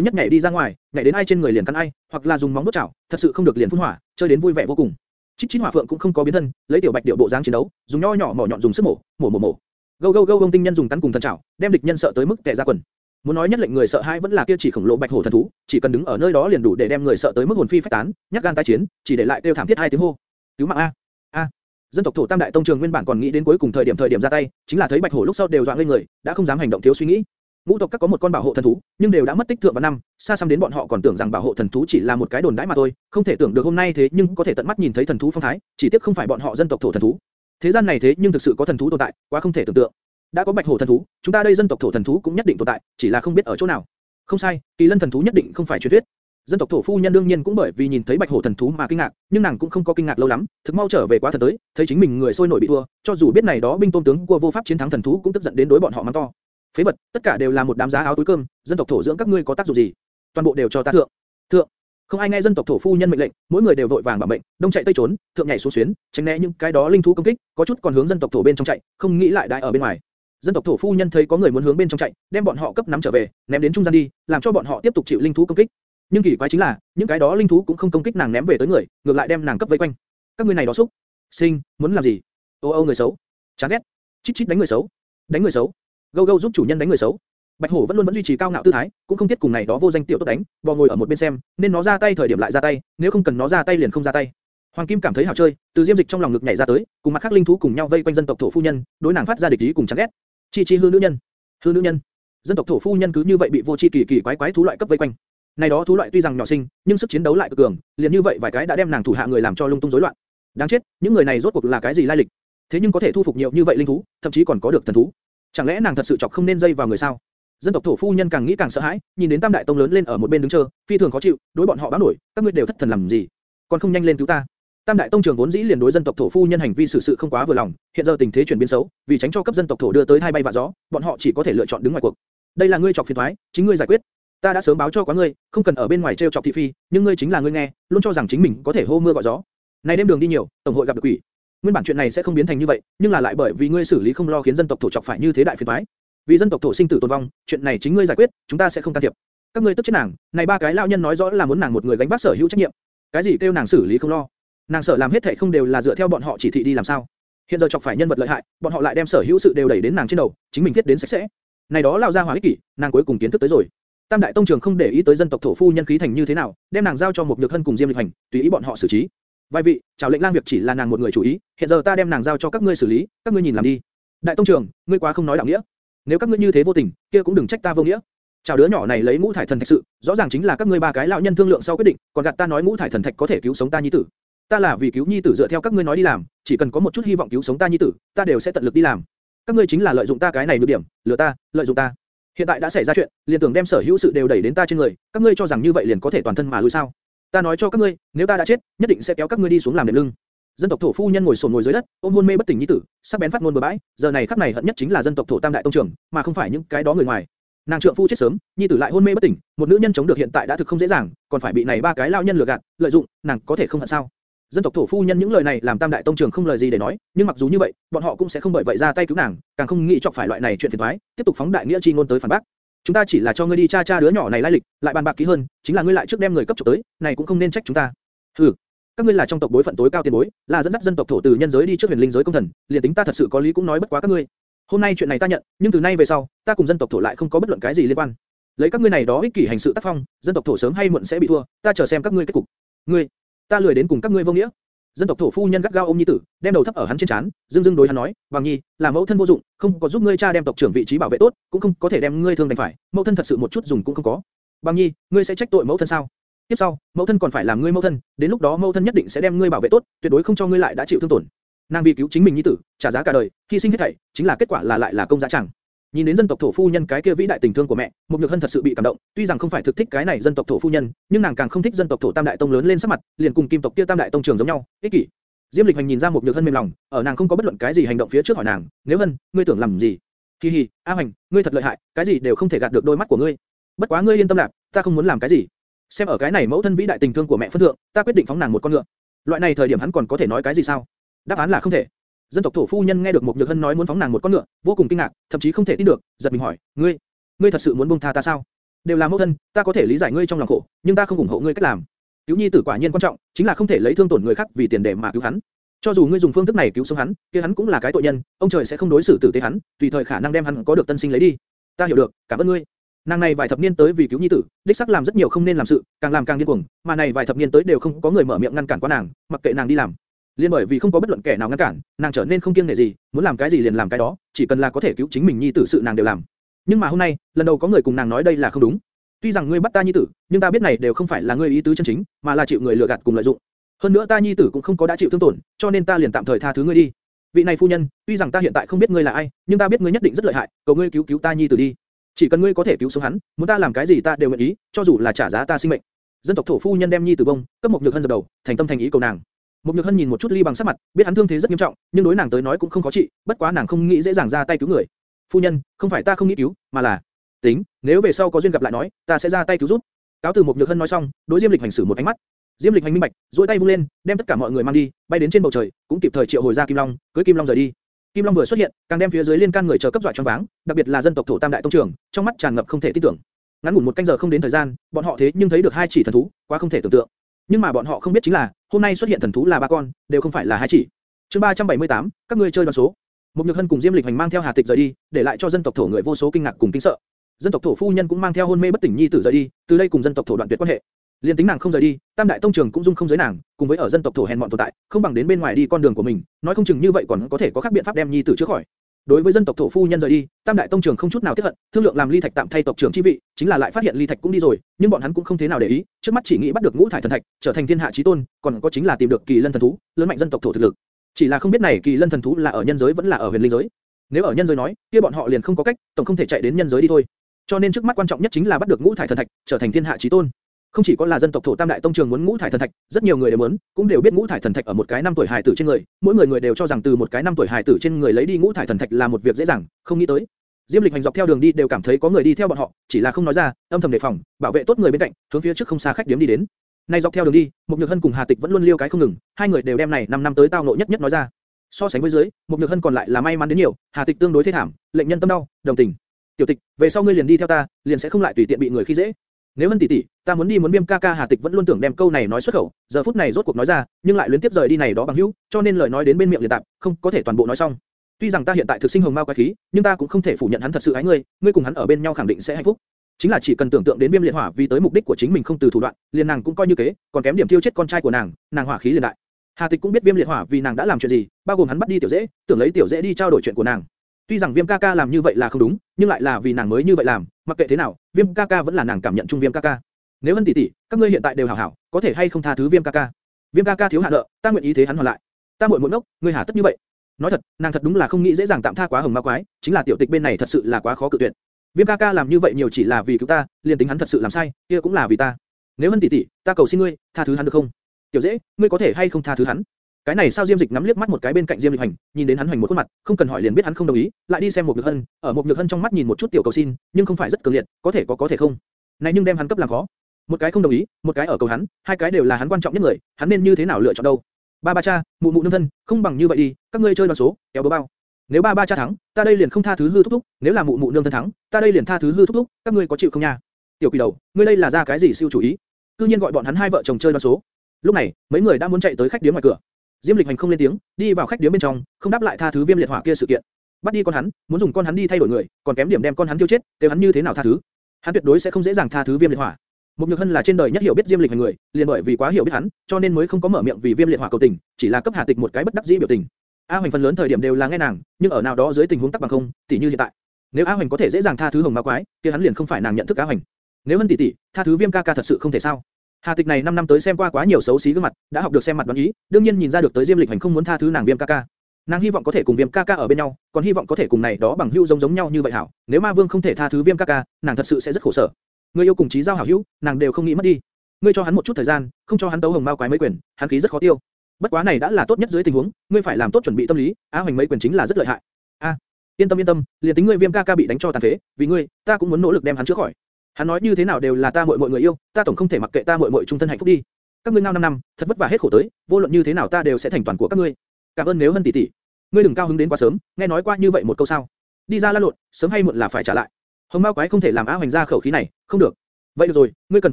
nhất nhảy đi ra ngoài, nhảy đến ai trên người liền cắn ai, hoặc là dùng móng vuốt chảo, thật sự không được liền phun hỏa, chơi đến vui vẻ vô cùng. Chích chín Hỏa Phượng cũng không có biến thân, lấy tiểu bạch điệu bộ dáng chiến đấu, dùng nho nhỏ mỏ nhọn dùng sức mổ, mổ mổ mổ. Gâu gâu gâu ông tinh nhân dùng cắn cùng thần chảo, đem địch nhân sợ tới mức tè ra quần. Muốn nói nhất lệnh người sợ hãi vẫn là kia chỉ khổng lồ bạch hổ thần thú, chỉ cần đứng ở nơi đó liền đủ để đem người sợ tới mức hồn phi phách tán, nhát gan tái chiến, chỉ để lại tiêu thảm thiết hai tiếng hô. Cứu mạng a! A! Dân tộc thổ Tam đại tông trường nguyên bản còn nghĩ đến cuối cùng thời điểm thời điểm ra tay, chính là thấy bạch hổ lúc sau đều dọa lên người, đã không dám hành động thiếu suy nghĩ. Ngũ tộc các có một con bảo hộ thần thú, nhưng đều đã mất tích thượng vào năm, xa xăm đến bọn họ còn tưởng rằng bảo hộ thần thú chỉ là một cái đồn đãi mà thôi, không thể tưởng được hôm nay thế nhưng có thể tận mắt nhìn thấy thần thú phong thái, chỉ tiếc không phải bọn họ dân tộc thổ thần thú. Thế gian này thế nhưng thực sự có thần thú tồn tại, quá không thể tưởng tượng. Đã có bạch hổ thần thú, chúng ta đây dân tộc thổ thần thú cũng nhất định tồn tại, chỉ là không biết ở chỗ nào. Không sai, kỳ lân thần thú nhất định không phải truyền thuyết. Dân tộc thổ phu nhân đương nhiên cũng bởi vì nhìn thấy bạch hổ thần thú mà kinh ngạc, nhưng nàng cũng không có kinh ngạc lâu lắm, thực mau trở về quá thần tới, thấy chính mình người sôi nổi bị thua, cho dù biết này đó binh tôn tướng của vô pháp chiến thắng thần thú cũng tức giận đến đối bọn họ mắng to. Phế vật, tất cả đều là một đám giá áo túi cơm, dân tộc thổ dưỡng các ngươi có tác dụng gì? Toàn bộ đều cho ta thượng. Thượng. Không ai nghe dân tộc thổ phu nhân mệnh lệnh, mỗi người đều vội vàng bảo mệnh, đông chạy tây trốn, thượng nhảy xuống xuyến, tránh né những cái đó linh thú công kích, có chút còn hướng dân tộc thổ bên trong chạy, không nghĩ lại đại ở bên ngoài. Dân tộc thổ phu nhân thấy có người muốn hướng bên trong chạy, đem bọn họ cấp nắm trở về, ném đến trung gian đi, làm cho bọn họ tiếp tục chịu linh thú công kích. Nhưng kỳ quái chính là, những cái đó linh thú cũng không công kích nàng ném về tới người, ngược lại đem nàng cấp vây quanh. Các ngươi này đó xúc, sinh, muốn làm gì? Ô ô người xấu, chán ghét, chít chít đánh người xấu, đánh người xấu, gâu gâu giúp chủ nhân đánh người xấu. Bạch hổ vẫn luôn vẫn duy trì cao ngạo tư thái, cũng không tiếc cùng này đó vô danh tiểu tốt đánh, bò ngồi ở một bên xem, nên nó ra tay thời điểm lại ra tay, nếu không cần nó ra tay liền không ra tay. Hoàng Kim cảm thấy hảo chơi, từ diêm dịch trong lòng ngực nhảy ra tới, cùng mặt khác linh thú cùng nhau vây quanh dân tộc thổ phu nhân, đối nàng phát ra địch ý cùng chán ghét. Chi chi hư nữ nhân, hư nữ nhân. Dân tộc thổ phu nhân cứ như vậy bị vô chi kỳ kỳ quái quái thú loại cấp vây quanh. Này đó thú loại tuy rằng nhỏ sinh, nhưng sức chiến đấu lại cực cường, liền như vậy vài cái đã đem nàng thủ hạ người làm cho lung tung rối loạn. Đáng chết, những người này rốt cuộc là cái gì lai lịch? Thế nhưng có thể thu phục nhiều như vậy linh thú, thậm chí còn có được thần thú. Chẳng lẽ nàng thật sự chọc không nên dây vào người sao? Dân tộc thổ phu nhân càng nghĩ càng sợ hãi, nhìn đến Tam đại tông lớn lên ở một bên đứng chờ, phi thường khó chịu, đối bọn họ báo nổi, các ngươi đều thất thần làm gì? Còn không nhanh lên cứu ta! Tam đại tông trưởng vốn dĩ liền đối dân tộc thổ phu nhân hành vi xử sự không quá vừa lòng, hiện giờ tình thế chuyển biến xấu, vì tránh cho cấp dân tộc thổ đưa tới hai bay vạ gió, bọn họ chỉ có thể lựa chọn đứng ngoài cuộc. Đây là ngươi chọc phiền toái, chính ngươi giải quyết. Ta đã sớm báo cho quá ngươi, không cần ở bên ngoài treo chọc thị phi, nhưng ngươi chính là ngươi nghe, luôn cho rằng chính mình có thể hô mưa gọi gió. Này đêm đường đi nhiều, tổng hội gặp được quỷ. Nguyên bản chuyện này sẽ không biến thành như vậy, nhưng là lại bởi vì ngươi xử lý không lo khiến dân tộc thổ chọc phải như thế đại phiền toái. Vì dân tộc thổ sinh tử tồn vong, chuyện này chính ngươi giải quyết, chúng ta sẽ không can thiệp. Các ngươi tức chết nàng, này ba cái lão nhân nói rõ là muốn nàng một người gánh vác sở hữu trách nhiệm. Cái gì kêu nàng xử lý không lo? Nàng sợ làm hết thảy không đều là dựa theo bọn họ chỉ thị đi làm sao? Hiện giờ chọc phải nhân vật lợi hại, bọn họ lại đem sở hữu sự đều đẩy đến nàng trên đầu, chính mình thiết đến sạch sẽ. Này đó lao ra hỏa ích kỷ, nàng cuối cùng kiến thức tới rồi. Tam đại tông trường không để ý tới dân tộc thổ phu nhân khí thành như thế nào, đem nàng giao cho một nhược hân cùng diêm lịch hành, tùy ý bọn họ xử trí. Vài vị, chào lệnh lang việc chỉ là nàng một người chủ ý, hiện giờ ta đem nàng giao cho các ngươi xử lý, các ngươi nhìn làm đi. Đại tông trường, ngươi quá không nói đạo nghĩa. Nếu các ngươi như thế vô tình, kia cũng đừng trách ta vô nghĩa. Chào đứa nhỏ này lấy ngũ thải thần thạch sự, rõ ràng chính là các ngươi ba cái lão nhân thương lượng sau quyết định, còn gạt ta nói ngũ thải thần thạch có thể cứu sống ta nhi tử. Ta là vì cứu nhi tử dựa theo các ngươi nói đi làm, chỉ cần có một chút hy vọng cứu sống ta nhi tử, ta đều sẽ tận lực đi làm. Các ngươi chính là lợi dụng ta cái này nhược điểm, lừa ta, lợi dụng ta. Hiện tại đã xảy ra chuyện, liền tưởng đem sở hữu sự đều đẩy đến ta trên người, các ngươi cho rằng như vậy liền có thể toàn thân mà lui sao? Ta nói cho các ngươi, nếu ta đã chết, nhất định sẽ kéo các ngươi đi xuống làm đệm lưng. Dân tộc thổ phu nhân ngồi sồn ngồi dưới đất, ôm hôn mê bất tỉnh nhi tử, sắc bén phát ngôn bừa bãi, giờ này khắc này hận nhất chính là dân tộc thổ tam đại tông trưởng, mà không phải những cái đó người ngoài. Nàng trượng phu chết sớm, nhi tử lại hôn mê bất tỉnh, một nữ nhân chống được hiện tại đã thực không dễ dàng, còn phải bị này ba cái lao nhân lừa gạt, lợi dụng, nàng có thể không hận sao? Dân tộc thổ phu nhân những lời này làm tam đại tông trưởng không lời gì để nói, nhưng mặc dù như vậy, bọn họ cũng sẽ không bởi vậy ra tay cứu nàng, càng không nghĩ chọc phải loại này chuyện phiền toái, tiếp tục phóng đại nghĩa chi ngôn tới phản bác. Chúng ta chỉ là cho ngươi đi tra tra đứa nhỏ này lai lịch, lại bàn bạc kỹ hơn, chính là ngươi lại trước đem người cấp trục tới, này cũng không nên trách chúng ta. Hừ, các ngươi là trong tộc bối phận tối cao tiền bối, là dẫn dắt dân tộc thổ từ nhân giới đi trước huyền linh giới công thần, liền tính ta thật sự có lý cũng nói bất quá các ngươi. Hôm nay chuyện này ta nhận, nhưng từ nay về sau, ta cùng dân tộc thổ lại không có bất luận cái gì liên quan. Lấy các ngươi này đó ích kỷ hành sự tác phong, dân tộc thổ sớm hay muộn sẽ bị thua, ta chờ xem các ngươi kết cục. Ngươi, ta lười đến cùng các ngươi vô nghĩa. Dân tộc thổ phu nhân gắt gao ôm nhi tử, đem đầu thấp ở hắn trên chán, dưng dưng đối hắn nói, "Bằng nhi, là mẫu thân vô dụng, không có giúp ngươi cha đem tộc trưởng vị trí bảo vệ tốt, cũng không có thể đem ngươi thương đánh phải, mẫu thân thật sự một chút dùng cũng không có. Bằng nhi, ngươi sẽ trách tội mẫu thân sao? Tiếp sau, mẫu thân còn phải làm ngươi mẫu thân, đến lúc đó mẫu thân nhất định sẽ đem ngươi bảo vệ tốt, tuyệt đối không cho ngươi lại đã chịu thương tổn." Nàng vì cứu chính mình nhi tử, trả giá cả đời, hy sinh hết thảy, chính là kết quả là lại là công giá chẳng. Nhìn đến dân tộc thổ phu nhân cái kia vĩ đại tình thương của mẹ, Mục Nhược Hân thật sự bị cảm động, tuy rằng không phải thực thích cái này dân tộc thổ phu nhân, nhưng nàng càng không thích dân tộc thổ tam đại tông lớn lên sắc mặt, liền cùng kim tộc kia tam đại tông trưởng giống nhau, ích kỷ. Diêm Lịch Hành nhìn ra Mục Nhược Hân mềm lòng, ở nàng không có bất luận cái gì hành động phía trước hỏi nàng, nếu Hân, ngươi tưởng làm gì? Kỳ hi, A hành, ngươi thật lợi hại, cái gì đều không thể gạt được đôi mắt của ngươi. Bất quá ngươi yên tâm lạc, ta không muốn làm cái gì. Xem ở cái này mẫu thân vĩ đại tình thương của mẹ phân thượng, ta quyết định phóng nàng một con ngựa. Loại này thời điểm hắn còn có thể nói cái gì sao? Đáp án là không thể. Dân tộc thổ phu nhân nghe được một nhược hân nói muốn phóng nàng một con ngựa, vô cùng kinh ngạc, thậm chí không thể tin được, giật mình hỏi, ngươi, ngươi thật sự muốn buông tha ta sao? Đều là mẫu thân, ta có thể lý giải ngươi trong lòng khổ, nhưng ta không ủng hộ ngươi cách làm. Cứu nhi tử quả nhiên quan trọng, chính là không thể lấy thương tổn người khác vì tiền để mà cứu hắn. Cho dù ngươi dùng phương thức này cứu sống hắn, kia hắn cũng là cái tội nhân, ông trời sẽ không đối xử tử tế hắn, tùy thời khả năng đem hắn có được tân sinh lấy đi. Ta hiểu được, cảm ơn ngươi. Nàng này vài thập niên tới vì cứu nhi tử, đích xác làm rất nhiều không nên làm sự, càng làm càng điên cuồng, mà này vài thập niên tới đều không có người mở miệng ngăn cản qua nàng, mặc kệ nàng đi làm. Liên bởi vì không có bất luận kẻ nào ngăn cản, nàng trở nên không kiêng nể gì, muốn làm cái gì liền làm cái đó, chỉ cần là có thể cứu chính mình nhi tử sự nàng đều làm. Nhưng mà hôm nay, lần đầu có người cùng nàng nói đây là không đúng. Tuy rằng ngươi bắt ta nhi tử, nhưng ta biết này đều không phải là ngươi ý tứ chân chính, mà là chịu người lừa gạt cùng lợi dụng. Hơn nữa ta nhi tử cũng không có đã chịu thương tổn, cho nên ta liền tạm thời tha thứ ngươi đi. Vị này phu nhân, tuy rằng ta hiện tại không biết ngươi là ai, nhưng ta biết ngươi nhất định rất lợi hại, cầu ngươi cứu cứu ta nhi tử đi. Chỉ cần ngươi có thể cứu sống hắn, muốn ta làm cái gì ta đều nguyện ý, cho dù là trả giá ta sinh mệnh. Dân tộc thổ phu nhân đem nhi tử bông, cấp một nhược hân dập đầu, thành tâm thành ý cầu nàng. Một nhược hân nhìn một chút ly bằng sắc mặt, biết hắn thương thế rất nghiêm trọng, nhưng đối nàng tới nói cũng không khó trị, bất quá nàng không nghĩ dễ dàng ra tay cứu người. Phu nhân, không phải ta không nghĩ cứu, mà là tính, nếu về sau có duyên gặp lại nói, ta sẽ ra tay cứu giúp. Cáo từ một nhược hân nói xong, đối Diêm Lịch hành xử một ánh mắt, Diêm Lịch hành minh bạch, duỗi tay vung lên, đem tất cả mọi người mang đi, bay đến trên bầu trời, cũng kịp thời triệu hồi ra Kim Long, cưỡi Kim Long rời đi. Kim Long vừa xuất hiện, càng đem phía dưới liên can người chờ cấp dọa choáng váng, đặc biệt là dân tộc thổ Tam đại tông trưởng, trong mắt tràn ngập không thể tin tưởng. Ngắn ngủn một canh giờ không đến thời gian, bọn họ thế nhưng thấy được hai chỉ thần thú, quá không thể tưởng tượng. Nhưng mà bọn họ không biết chính là, hôm nay xuất hiện thần thú là ba con, đều không phải là hai chỉ. Chương 378, các ngươi chơi đoán số. Một Nhược Hân cùng Diêm Lịch hành mang theo Hà Tịch rời đi, để lại cho dân tộc thổ người vô số kinh ngạc cùng kinh sợ. Dân tộc thổ phu nhân cũng mang theo hôn mê bất tỉnh nhi tử rời đi, từ đây cùng dân tộc thổ đoạn tuyệt quan hệ. Liên tính nàng không rời đi, Tam đại tông trường cũng dung không giới nàng, cùng với ở dân tộc thổ hèn mọn tồn tại, không bằng đến bên ngoài đi con đường của mình, nói không chừng như vậy còn có thể có khác biện pháp đem nhi tử chữa khỏi. Đối với dân tộc thổ phu nhân rời đi, Tam đại tông trưởng không chút nào tiếc hận, thương lượng làm ly thạch tạm thay tộc trưởng chi vị, chính là lại phát hiện ly thạch cũng đi rồi, nhưng bọn hắn cũng không thế nào để ý, trước mắt chỉ nghĩ bắt được ngũ thải thần thạch, trở thành thiên hạ chí tôn, còn có chính là tìm được kỳ lân thần thú, lớn mạnh dân tộc thổ thực lực. Chỉ là không biết này kỳ lân thần thú là ở nhân giới vẫn là ở huyền linh giới. Nếu ở nhân giới nói, kia bọn họ liền không có cách, tổng không thể chạy đến nhân giới đi thôi. Cho nên trước mắt quan trọng nhất chính là bắt được ngũ thải thần thạch, trở thành thiên hạ chí tôn. Không chỉ có là dân tộc thổ tam đại tông trường muốn ngũ thải thần thạch, rất nhiều người đều muốn, cũng đều biết ngũ thải thần thạch ở một cái năm tuổi hài tử trên người, mỗi người người đều cho rằng từ một cái năm tuổi hài tử trên người lấy đi ngũ thải thần thạch là một việc dễ dàng, không nghĩ tới. Diêm Lịch hành dọc theo đường đi đều cảm thấy có người đi theo bọn họ, chỉ là không nói ra, âm thầm đề phòng, bảo vệ tốt người bên cạnh, hướng phía trước không xa khách điểm đi đến. Nay dọc theo đường đi, Mục Nhược Hân cùng Hà Tịch vẫn luôn liêu cái không ngừng, hai người đều đem này 5 năm tới tao nộ nhất nhất nói ra. So sánh với dưới, Mục Nhược Hân còn lại là may mắn đến nhiều, Hà Tịch tương đối thế thảm, lệnh nhân tâm đau, đồng tình. Tiểu Tịch, về sau ngươi liền đi theo ta, liền sẽ không lại tùy tiện bị người khi dễ. Nếu Hân tỷ tỷ, ta muốn đi muốn Viêm ca ca Hà Tịch vẫn luôn tưởng đem câu này nói xuất khẩu, giờ phút này rốt cuộc nói ra, nhưng lại liên tiếp rời đi này đó bằng hữu, cho nên lời nói đến bên miệng liền tạm, không có thể toàn bộ nói xong. Tuy rằng ta hiện tại thực sinh hồng ma quái khí, nhưng ta cũng không thể phủ nhận hắn thật sự ái ngươi, ngươi cùng hắn ở bên nhau khẳng định sẽ hạnh phúc. Chính là chỉ cần tưởng tượng đến Viêm liệt hỏa vì tới mục đích của chính mình không từ thủ đoạn, liền nàng cũng coi như kế, còn kém điểm tiêu chết con trai của nàng, nàng hỏa khí liền đại. Hà Tịch cũng biết Viêm liệt hỏa vì nàng đã làm chuyện gì, bao gồm hắn bắt đi tiểu dễ, tưởng lấy tiểu dễ đi trao đổi chuyện của nàng. Tuy rằng Viêm ca ca làm như vậy là không đúng, nhưng lại là vì nàng mới như vậy làm, mặc kệ thế nào, Viêm ca ca vẫn là nàng cảm nhận chung Viêm ca ca. Nếu Hân tỷ tỷ, các ngươi hiện tại đều hảo hảo, có thể hay không tha thứ Viêm ca ca? Viêm ca ca thiếu hạ nợ, ta nguyện ý thế hắn hoàn lại. Ta muội muội ngốc, ngươi hà tất như vậy? Nói thật, nàng thật đúng là không nghĩ dễ dàng tạm tha quá hồng ma quái, chính là tiểu tịch bên này thật sự là quá khó cự tuyệt. Viêm ca ca làm như vậy nhiều chỉ là vì cứu ta, liền tính hắn thật sự làm sai, kia cũng là vì ta. Nếu Hân tỷ tỷ, ta cầu xin ngươi, tha thứ hắn được không? Tiểu dễ, ngươi có thể hay không tha thứ hắn? Cái này sao Diêm Dịch ngắm liếc mắt một cái bên cạnh Diêm Lịch Hành, nhìn đến hắn hoành một khuôn mặt, không cần hỏi liền biết hắn không đồng ý, lại đi xem một Nhược Hân, ở một Nhược Hân trong mắt nhìn một chút tiểu cầu xin, nhưng không phải rất cường liệt, có thể có có thể không. Này nhưng đem hắn cấp làm khó. Một cái không đồng ý, một cái ở cầu hắn, hai cái đều là hắn quan trọng nhất người, hắn nên như thế nào lựa chọn đâu? Ba ba cha, mụ mụ nương thân, không bằng như vậy đi, các ngươi chơi đoán số, kéo búa bao. Nếu ba ba cha thắng, ta đây liền không tha thứ hư thúc thúc, nếu là mụ mụ nương thân thắng, ta đây liền tha thứ hư thúc thúc, các ngươi có chịu không nha? Tiểu quỷ đầu, ngươi đây là ra cái gì siêu chủ ý? Cư nhiên gọi bọn hắn hai vợ chồng chơi đoán số. Lúc này, mấy người đã muốn chạy tới khách điếm ngoài cửa. Diêm Lịch Hành không lên tiếng, đi vào khách điếm bên trong, không đáp lại tha thứ Viêm Liệt Hỏa kia sự kiện. Bắt đi con hắn, muốn dùng con hắn đi thay đổi người, còn kém điểm đem con hắn tiêu chết, đều hắn như thế nào tha thứ? Hắn tuyệt đối sẽ không dễ dàng tha thứ Viêm Liệt Hỏa. Mục Nhược Hân là trên đời nhất hiểu biết Diêm Lịch Hành người, liền bởi vì quá hiểu biết hắn, cho nên mới không có mở miệng vì Viêm Liệt Hỏa cầu tình, chỉ là cấp Hà Tịch một cái bất đắc dĩ biểu tình. A Hoành phần lớn thời điểm đều là nghe nàng, nhưng ở nào đó dưới tình huống tắc bằng không, tỉ như hiện tại. Nếu A Hoành có thể dễ dàng tha thứ Hồng Ma Quái, kia hắn liền không phải nàng nhận thức A Hoành. Nếu Hân tỷ tỷ, tha thứ Viêm ca ca thật sự không thể sao? Hà Tịch này 5 năm tới xem qua quá nhiều xấu xí gương mặt, đã học được xem mặt đoán ý, đương nhiên nhìn ra được tới Diêm Lịch Hành không muốn tha thứ nàng Viêm ca ca. Nàng hy vọng có thể cùng Viêm ca ca ở bên nhau, còn hy vọng có thể cùng này đó bằng hữu giống giống nhau như vậy hảo. Nếu Ma Vương không thể tha thứ Viêm ca ca, nàng thật sự sẽ rất khổ sở. Người yêu cùng chí giao hảo hữu, nàng đều không nghĩ mất đi. Ngươi cho hắn một chút thời gian, không cho hắn tấu hồng mao quái mấy quyền, hắn khí rất khó tiêu. Bất quá này đã là tốt nhất dưới tình huống, ngươi phải làm tốt chuẩn bị tâm lý, Á Hoành mấy quyền chính là rất lợi hại. A, Yên tâm yên tâm, liền tính ngươi Viêm ca ca bị đánh cho tàn phế, vì ngươi, ta cũng muốn nỗ lực đem hắn chữa khỏi. Hắn nói như thế nào đều là ta muội muội người yêu, ta tổng không thể mặc kệ ta muội muội trung thân hạnh phúc đi. Các ngươi ngao năm năm, thật vất vả hết khổ tới, vô luận như thế nào ta đều sẽ thành toàn của các ngươi. Cảm ơn nếu hân tỷ tỷ. Ngươi đừng cao hứng đến quá sớm, nghe nói qua như vậy một câu sao? Đi ra la lộn, sớm hay muộn là phải trả lại. Hồng Mao quái không thể làm á hoành ra khẩu khí này, không được. Vậy được rồi, ngươi cần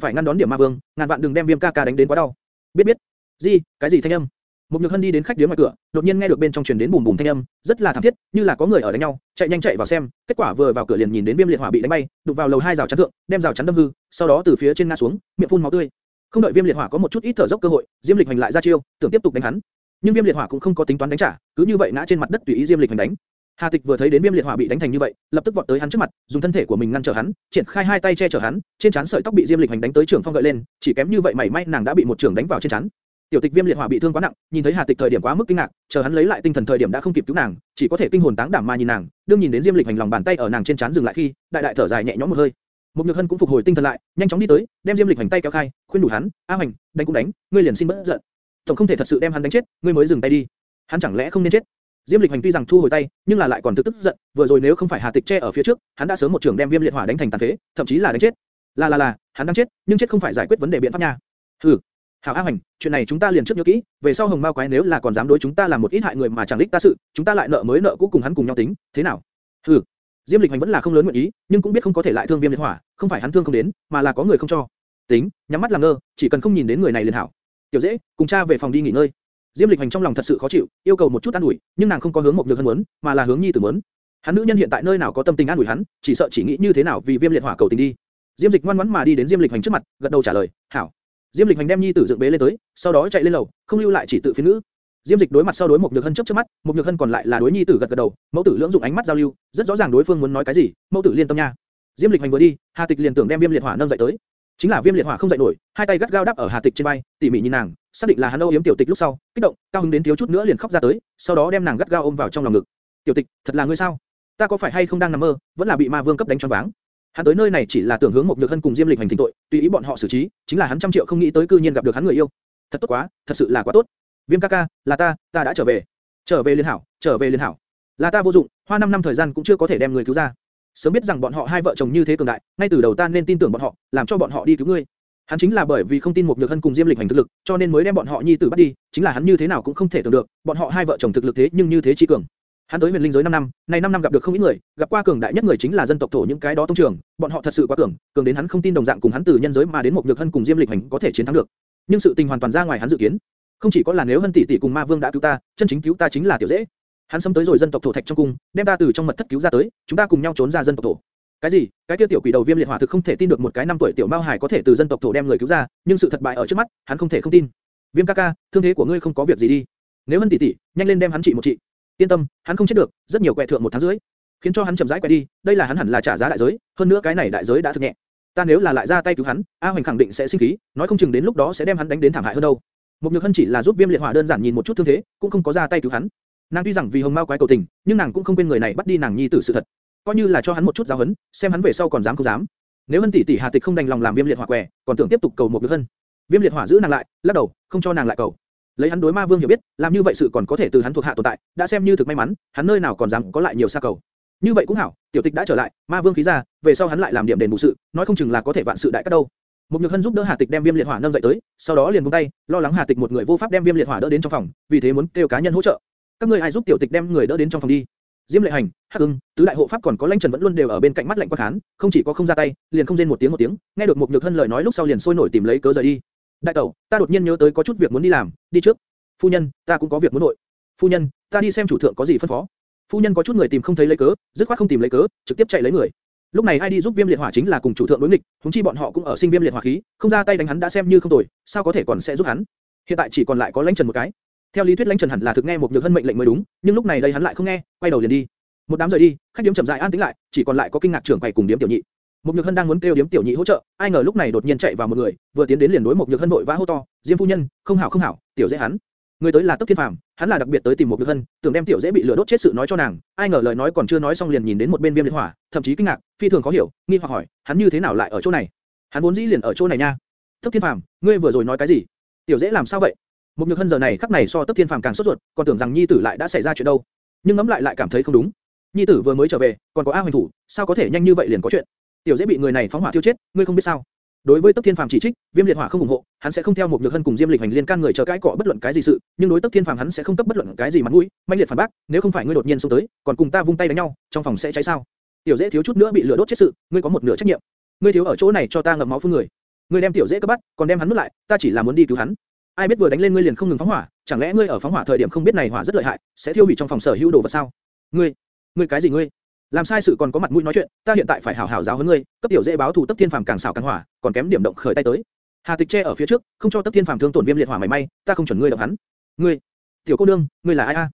phải ngăn đón điểm ma vương, ngàn vạn đừng đem viêm ca ca đánh đến quá đau. Biết biết. Gì? Cái gì thanh âm? Một nhược hân đi đến khách điếm ngoài cửa, đột nhiên nghe được bên trong truyền đến bùm bùm thanh âm, rất là thảm thiết, như là có người ở đánh nhau, chạy nhanh chạy vào xem, kết quả vừa vào cửa liền nhìn đến viêm liệt hỏa bị đánh bay, đụng vào lầu hai rào chắn thượng, đem rào chắn đâm hư, sau đó từ phía trên ngã xuống, miệng phun máu tươi. Không đợi viêm liệt hỏa có một chút ít thở dốc cơ hội, diêm lịch hành lại ra chiêu, tưởng tiếp tục đánh hắn, nhưng viêm liệt hỏa cũng không có tính toán đánh trả, cứ như vậy ngã trên mặt đất tùy ý diêm lịch hành đánh. Hà Tịch vừa thấy đến Viêm Liệt Hỏa bị đánh thành như vậy, lập tức vọt tới hắn trước mặt, dùng thân thể của mình ngăn trở hắn, triển khai hai tay che chở hắn, trên trán sợi tóc bị Diêm Lịch Hành đánh tới trưởng phong gợi lên, chỉ kém như vậy mảy may nàng đã bị một trưởng đánh vào trên trán. Tiểu Tịch Viêm Liệt Hỏa bị thương quá nặng, nhìn thấy Hà Tịch thời điểm quá mức kinh ngạc, chờ hắn lấy lại tinh thần thời điểm đã không kịp cứu nàng, chỉ có thể kinh hồn táng đảm mà nhìn nàng, đương nhìn đến Diêm Lịch Hành lòng bàn tay ở nàng trên trán dừng lại khi, đại đại thở dài nhẹ nhõm một hơi. Một Nhược Hân cũng phục hồi tinh thần lại, nhanh chóng đi tới, đem Diêm Lịch Hành tay kéo khai, khuyên đủ hắn, "A Hành, đánh cũng đánh, ngươi liền xin bớt giận. Tổng không thể thật sự đem hắn đánh chết, ngươi mới dừng tay đi. Hắn chẳng lẽ không nên chết?" Diêm Lịch Hành tuy rằng thu hồi tay, nhưng là lại còn tức tức giận, vừa rồi nếu không phải Hà Tịch che ở phía trước, hắn đã sớm một trường đem Viêm Liệt Hỏa đánh thành tàn phế, thậm chí là đánh chết. Là là là, hắn đang chết, nhưng chết không phải giải quyết vấn đề biện pháp nha. Hừ. Hảo A Hành, chuyện này chúng ta liền trước nhớ kỹ, về sau Hồng Mao quái nếu là còn dám đối chúng ta làm một ít hại người mà chẳng đích ta sự, chúng ta lại nợ mới nợ cũ cùng hắn cùng nhau tính, thế nào? Hừ. Diêm Lịch Hành vẫn là không lớn nguyện ý, nhưng cũng biết không có thể lại thương Viêm Liệt Hỏa, không phải hắn thương không đến, mà là có người không cho. Tính, nhắm mắt làm ngơ, chỉ cần không nhìn đến người này liền hảo. Tiểu Dễ, cùng cha về phòng đi nghỉ ngơi. Diêm Lịch Hành trong lòng thật sự khó chịu, yêu cầu một chút an ủi, nhưng nàng không có hướng một nhược hân muốn, mà là hướng nhi tử muốn. Hắn nữ nhân hiện tại nơi nào có tâm tình an ủi hắn, chỉ sợ chỉ nghĩ như thế nào vì Viêm Liệt Hỏa cầu tình đi. Diêm Dịch ngoan ngoãn mà đi đến Diêm Lịch Hành trước mặt, gật đầu trả lời, hảo. Diêm Lịch Hành đem nhi tử dựng bế lên tới, sau đó chạy lên lầu, không lưu lại chỉ tự phiến nữ. Diêm Dịch đối mặt sau đối một nhược hân chớp chớp mắt, một nhược hân còn lại là đối nhi tử gật gật đầu, mẫu tử lưỡng dụng ánh mắt giao lưu, rất rõ ràng đối phương muốn nói cái gì, mẫu tử liên tâm nha. Diêm Lịch Hành vừa đi, Hà Tịch liền tưởng đem Viêm Liệt Hỏa nâng dậy tới. Chính là Viêm Liệt Hỏa không dậy nổi, hai tay gắt gao đắp ở Hà Tịch trên vai, tỉ mỉ nhìn nàng, xác định là hắn âu yếm tiểu tịch lúc sau, kích động, cao hứng đến thiếu chút nữa liền khóc ra tới, sau đó đem nàng gắt gao ôm vào trong lòng ngực. Tiểu tịch, thật là ngươi sao? Ta có phải hay không đang nằm mơ, vẫn là bị ma vương cấp đánh choáng váng? Hắn tới nơi này chỉ là tưởng hướng một nhược hân cùng Diêm Lịch hành thỉnh tội, tùy ý bọn họ xử trí, chính là hắn trăm triệu không nghĩ tới cư nhiên gặp được hắn người yêu. Thật tốt quá, thật sự là quá tốt. Viêm ca ca, là ta, ta đã trở về. Trở về liên hảo, trở về liên hảo. Là ta vô dụng, hoa 5 năm thời gian cũng chưa có thể đem người cứu ra. Sớm biết rằng bọn họ hai vợ chồng như thế cường đại, ngay từ đầu ta nên tin tưởng bọn họ, làm cho bọn họ đi cứu ngươi. Hắn chính là bởi vì không tin một nhược hân cùng Diêm Lịch hành thực lực, cho nên mới đem bọn họ nhi tử bắt đi, chính là hắn như thế nào cũng không thể tưởng được, bọn họ hai vợ chồng thực lực thế nhưng như thế chi cường. Hắn tới huyền linh giới 5 năm, này 5 năm gặp được không ít người, gặp qua cường đại nhất người chính là dân tộc thổ những cái đó tông trưởng, bọn họ thật sự quá cường, cường đến hắn không tin đồng dạng cùng hắn từ nhân giới mà đến một nhược hân cùng Diêm Lịch hành có thể chiến thắng được. Nhưng sự tình hoàn toàn ra ngoài hắn dự kiến. Không chỉ có là nếu hân tỷ tỷ cùng ma vương đã cứu ta, chân chính cứu ta chính là tiểu dễ. Hắn xâm tới rồi dân tộc thổ thạch trong cung, đem ta từ trong mật thất cứu ra tới, chúng ta cùng nhau trốn ra dân tộc thổ. Cái gì? Cái kia tiểu quỷ đầu viêm liệt hỏa thực không thể tin được một cái năm tuổi tiểu mao hải có thể từ dân tộc thổ đem người cứu ra, nhưng sự thật bại ở trước mắt, hắn không thể không tin. Viêm ca ca, thương thế của ngươi không có việc gì đi? Nếu hân tỷ tỷ, nhanh lên đem hắn trị một trị. Yên tâm, hắn không chết được, rất nhiều quẹ thượng một tháng dưới, khiến cho hắn chậm rãi quẹ đi, đây là hắn hẳn là trả giá đại giới, hơn nữa cái này đại giới đã thực nhẹ. Ta nếu là lại ra tay cứu hắn, A Hoành khẳng định sẽ sinh khí, nói không chừng đến lúc đó sẽ đem hắn đánh đến thảm hại hơn đâu. Một nhược hân chỉ là giúp viêm liệt hỏa đơn giản nhìn một chút thương thế, cũng không có ra tay cứu hắn. Nàng tuy rằng vì hồng mao quái cầu tình, nhưng nàng cũng không quên người này bắt đi nàng nhi tử sự thật, coi như là cho hắn một chút giáo huấn, xem hắn về sau còn dám không dám. Nếu hân tỷ tỷ Hà Tịch không đành lòng làm viêm liệt hỏa quẻ, còn tưởng tiếp tục cầu một nhược hân. Viêm liệt hỏa giữ nàng lại, lắc đầu, không cho nàng lại cầu. Lấy hắn đối ma vương hiểu biết, làm như vậy sự còn có thể từ hắn thuộc hạ tồn tại, đã xem như thực may mắn, hắn nơi nào còn dám có lại nhiều xa cầu. Như vậy cũng hảo, tiểu tịch đã trở lại, ma vương khí ra, về sau hắn lại làm điểm đền bù sự, nói không chừng là có thể vạn sự đại cát đâu. Một nhược hân giúp đỡ Hà Tịch đem viêm liệt hỏa nâng dậy tới, sau đó liền buông tay, lo lắng Hà Tịch một người vô pháp đem viêm liệt hỏa đỡ đến trong phòng, vì thế muốn kêu cá nhân hỗ trợ. Các ngươi ai giúp tiểu tịch đem người đỡ đến trong phòng đi? Diêm Lệ Hành, Hắc Ưng, tứ đại hộ pháp còn có Lãnh Trần vẫn luôn đều ở bên cạnh mắt lạnh quan khán, không chỉ có không ra tay, liền không rên một tiếng một tiếng, nghe được một nhược hân lời nói lúc sau liền sôi nổi tìm lấy cớ rời đi. Đại tẩu, ta đột nhiên nhớ tới có chút việc muốn đi làm, đi trước. Phu nhân, ta cũng có việc muốn nội. Phu nhân, ta đi xem chủ thượng có gì phân phó. Phu nhân có chút người tìm không thấy lấy cớ, dứt khoát không tìm lấy cớ, trực tiếp chạy lấy người. Lúc này ai đi giúp Viêm Liệt Hỏa chính là cùng chủ thượng đối nghịch, chúng chi bọn họ cũng ở sinh Viêm Liệt Hỏa khí, không ra tay đánh hắn đã xem như không tồi, sao có thể còn sẽ giúp hắn? Hiện tại chỉ còn lại có Lãnh Trần một cái. Theo lý thuyết Lãnh Trần hẳn là thực nghe một nhược hân mệnh lệnh mới đúng, nhưng lúc này đây hắn lại không nghe, quay đầu liền đi. Một đám rời đi, khách điếm chậm rãi an tĩnh lại, chỉ còn lại có kinh ngạc trưởng quầy cùng điếm tiểu nhị. Một nhược hân đang muốn kêu điếm tiểu nhị hỗ trợ, ai ngờ lúc này đột nhiên chạy vào một người, vừa tiến đến liền đối một nhược hân vội vã hô to, Diêm phu nhân, không hảo không hảo, tiểu dễ hắn. Người tới là Tấp Thiên Phàm, hắn là đặc biệt tới tìm một nhược hân, tưởng đem tiểu dễ bị lửa đốt chết sự nói cho nàng, ai ngờ lời nói còn chưa nói xong liền nhìn đến một bên viêm liệt hỏa, thậm chí kinh ngạc, phi thường khó hiểu, nghi hoặc hỏi, hắn như thế nào lại ở chỗ này? Hắn vốn dĩ liền ở chỗ này nha. Tấp Thiên Phàm, ngươi vừa rồi nói cái gì? Tiểu dễ làm sao vậy? Một nhược hân giờ này khắc này so Tấp Thiên Phàm càng sốt ruột, còn tưởng rằng nhi tử lại đã xảy ra chuyện đâu. Nhưng ngẫm lại lại cảm thấy không đúng. nhi tử vừa mới trở về, còn có A Hoành thủ, sao có thể nhanh như vậy liền có chuyện? Tiểu dễ bị người này phóng hỏa thiêu chết, ngươi không biết sao? Đối với Tấp Thiên Phàm chỉ trích, Viêm Liệt Hỏa không ủng hộ, hắn sẽ không theo một nhược hân cùng Diêm Lịch hành liên can người chờ cãi cọ bất luận cái gì sự, nhưng đối Tấp Thiên Phàm hắn sẽ không cấp bất luận cái gì mặt mũi, manh liệt phản bác, nếu không phải ngươi đột nhiên xông tới, còn cùng ta vung tay đánh nhau, trong phòng sẽ cháy sao? Tiểu dễ thiếu chút nữa bị lửa đốt chết sự, ngươi có một nửa trách nhiệm. Ngươi thiếu ở chỗ này cho ta ngậm máu phun người. Ngươi đem tiểu dễ cấp bắt, còn đem hắn nuốt lại, ta chỉ là muốn đi cứu hắn. Ai biết vừa đánh lên ngươi liền không ngừng phóng hỏa, chẳng lẽ ngươi ở phóng hỏa thời điểm không biết này hỏa rất lợi hại, sẽ thiêu hủy trong phòng sở hữu đồ vật sao? Ngươi, ngươi cái gì ngươi? Làm sai sự còn có mặt mũi nói chuyện, ta hiện tại phải hảo hảo giáo huấn ngươi, cấp tiểu dễ báo thù tất Thiên Phàm càng xảo càng hỏa, còn kém điểm động khởi tay tới. Hà Tịch che ở phía trước, không cho tất Thiên Phàm thương tổn viêm liệt hỏa mảy may, ta không chuẩn ngươi động hắn. Ngươi, tiểu cô đương, ngươi là ai a? À?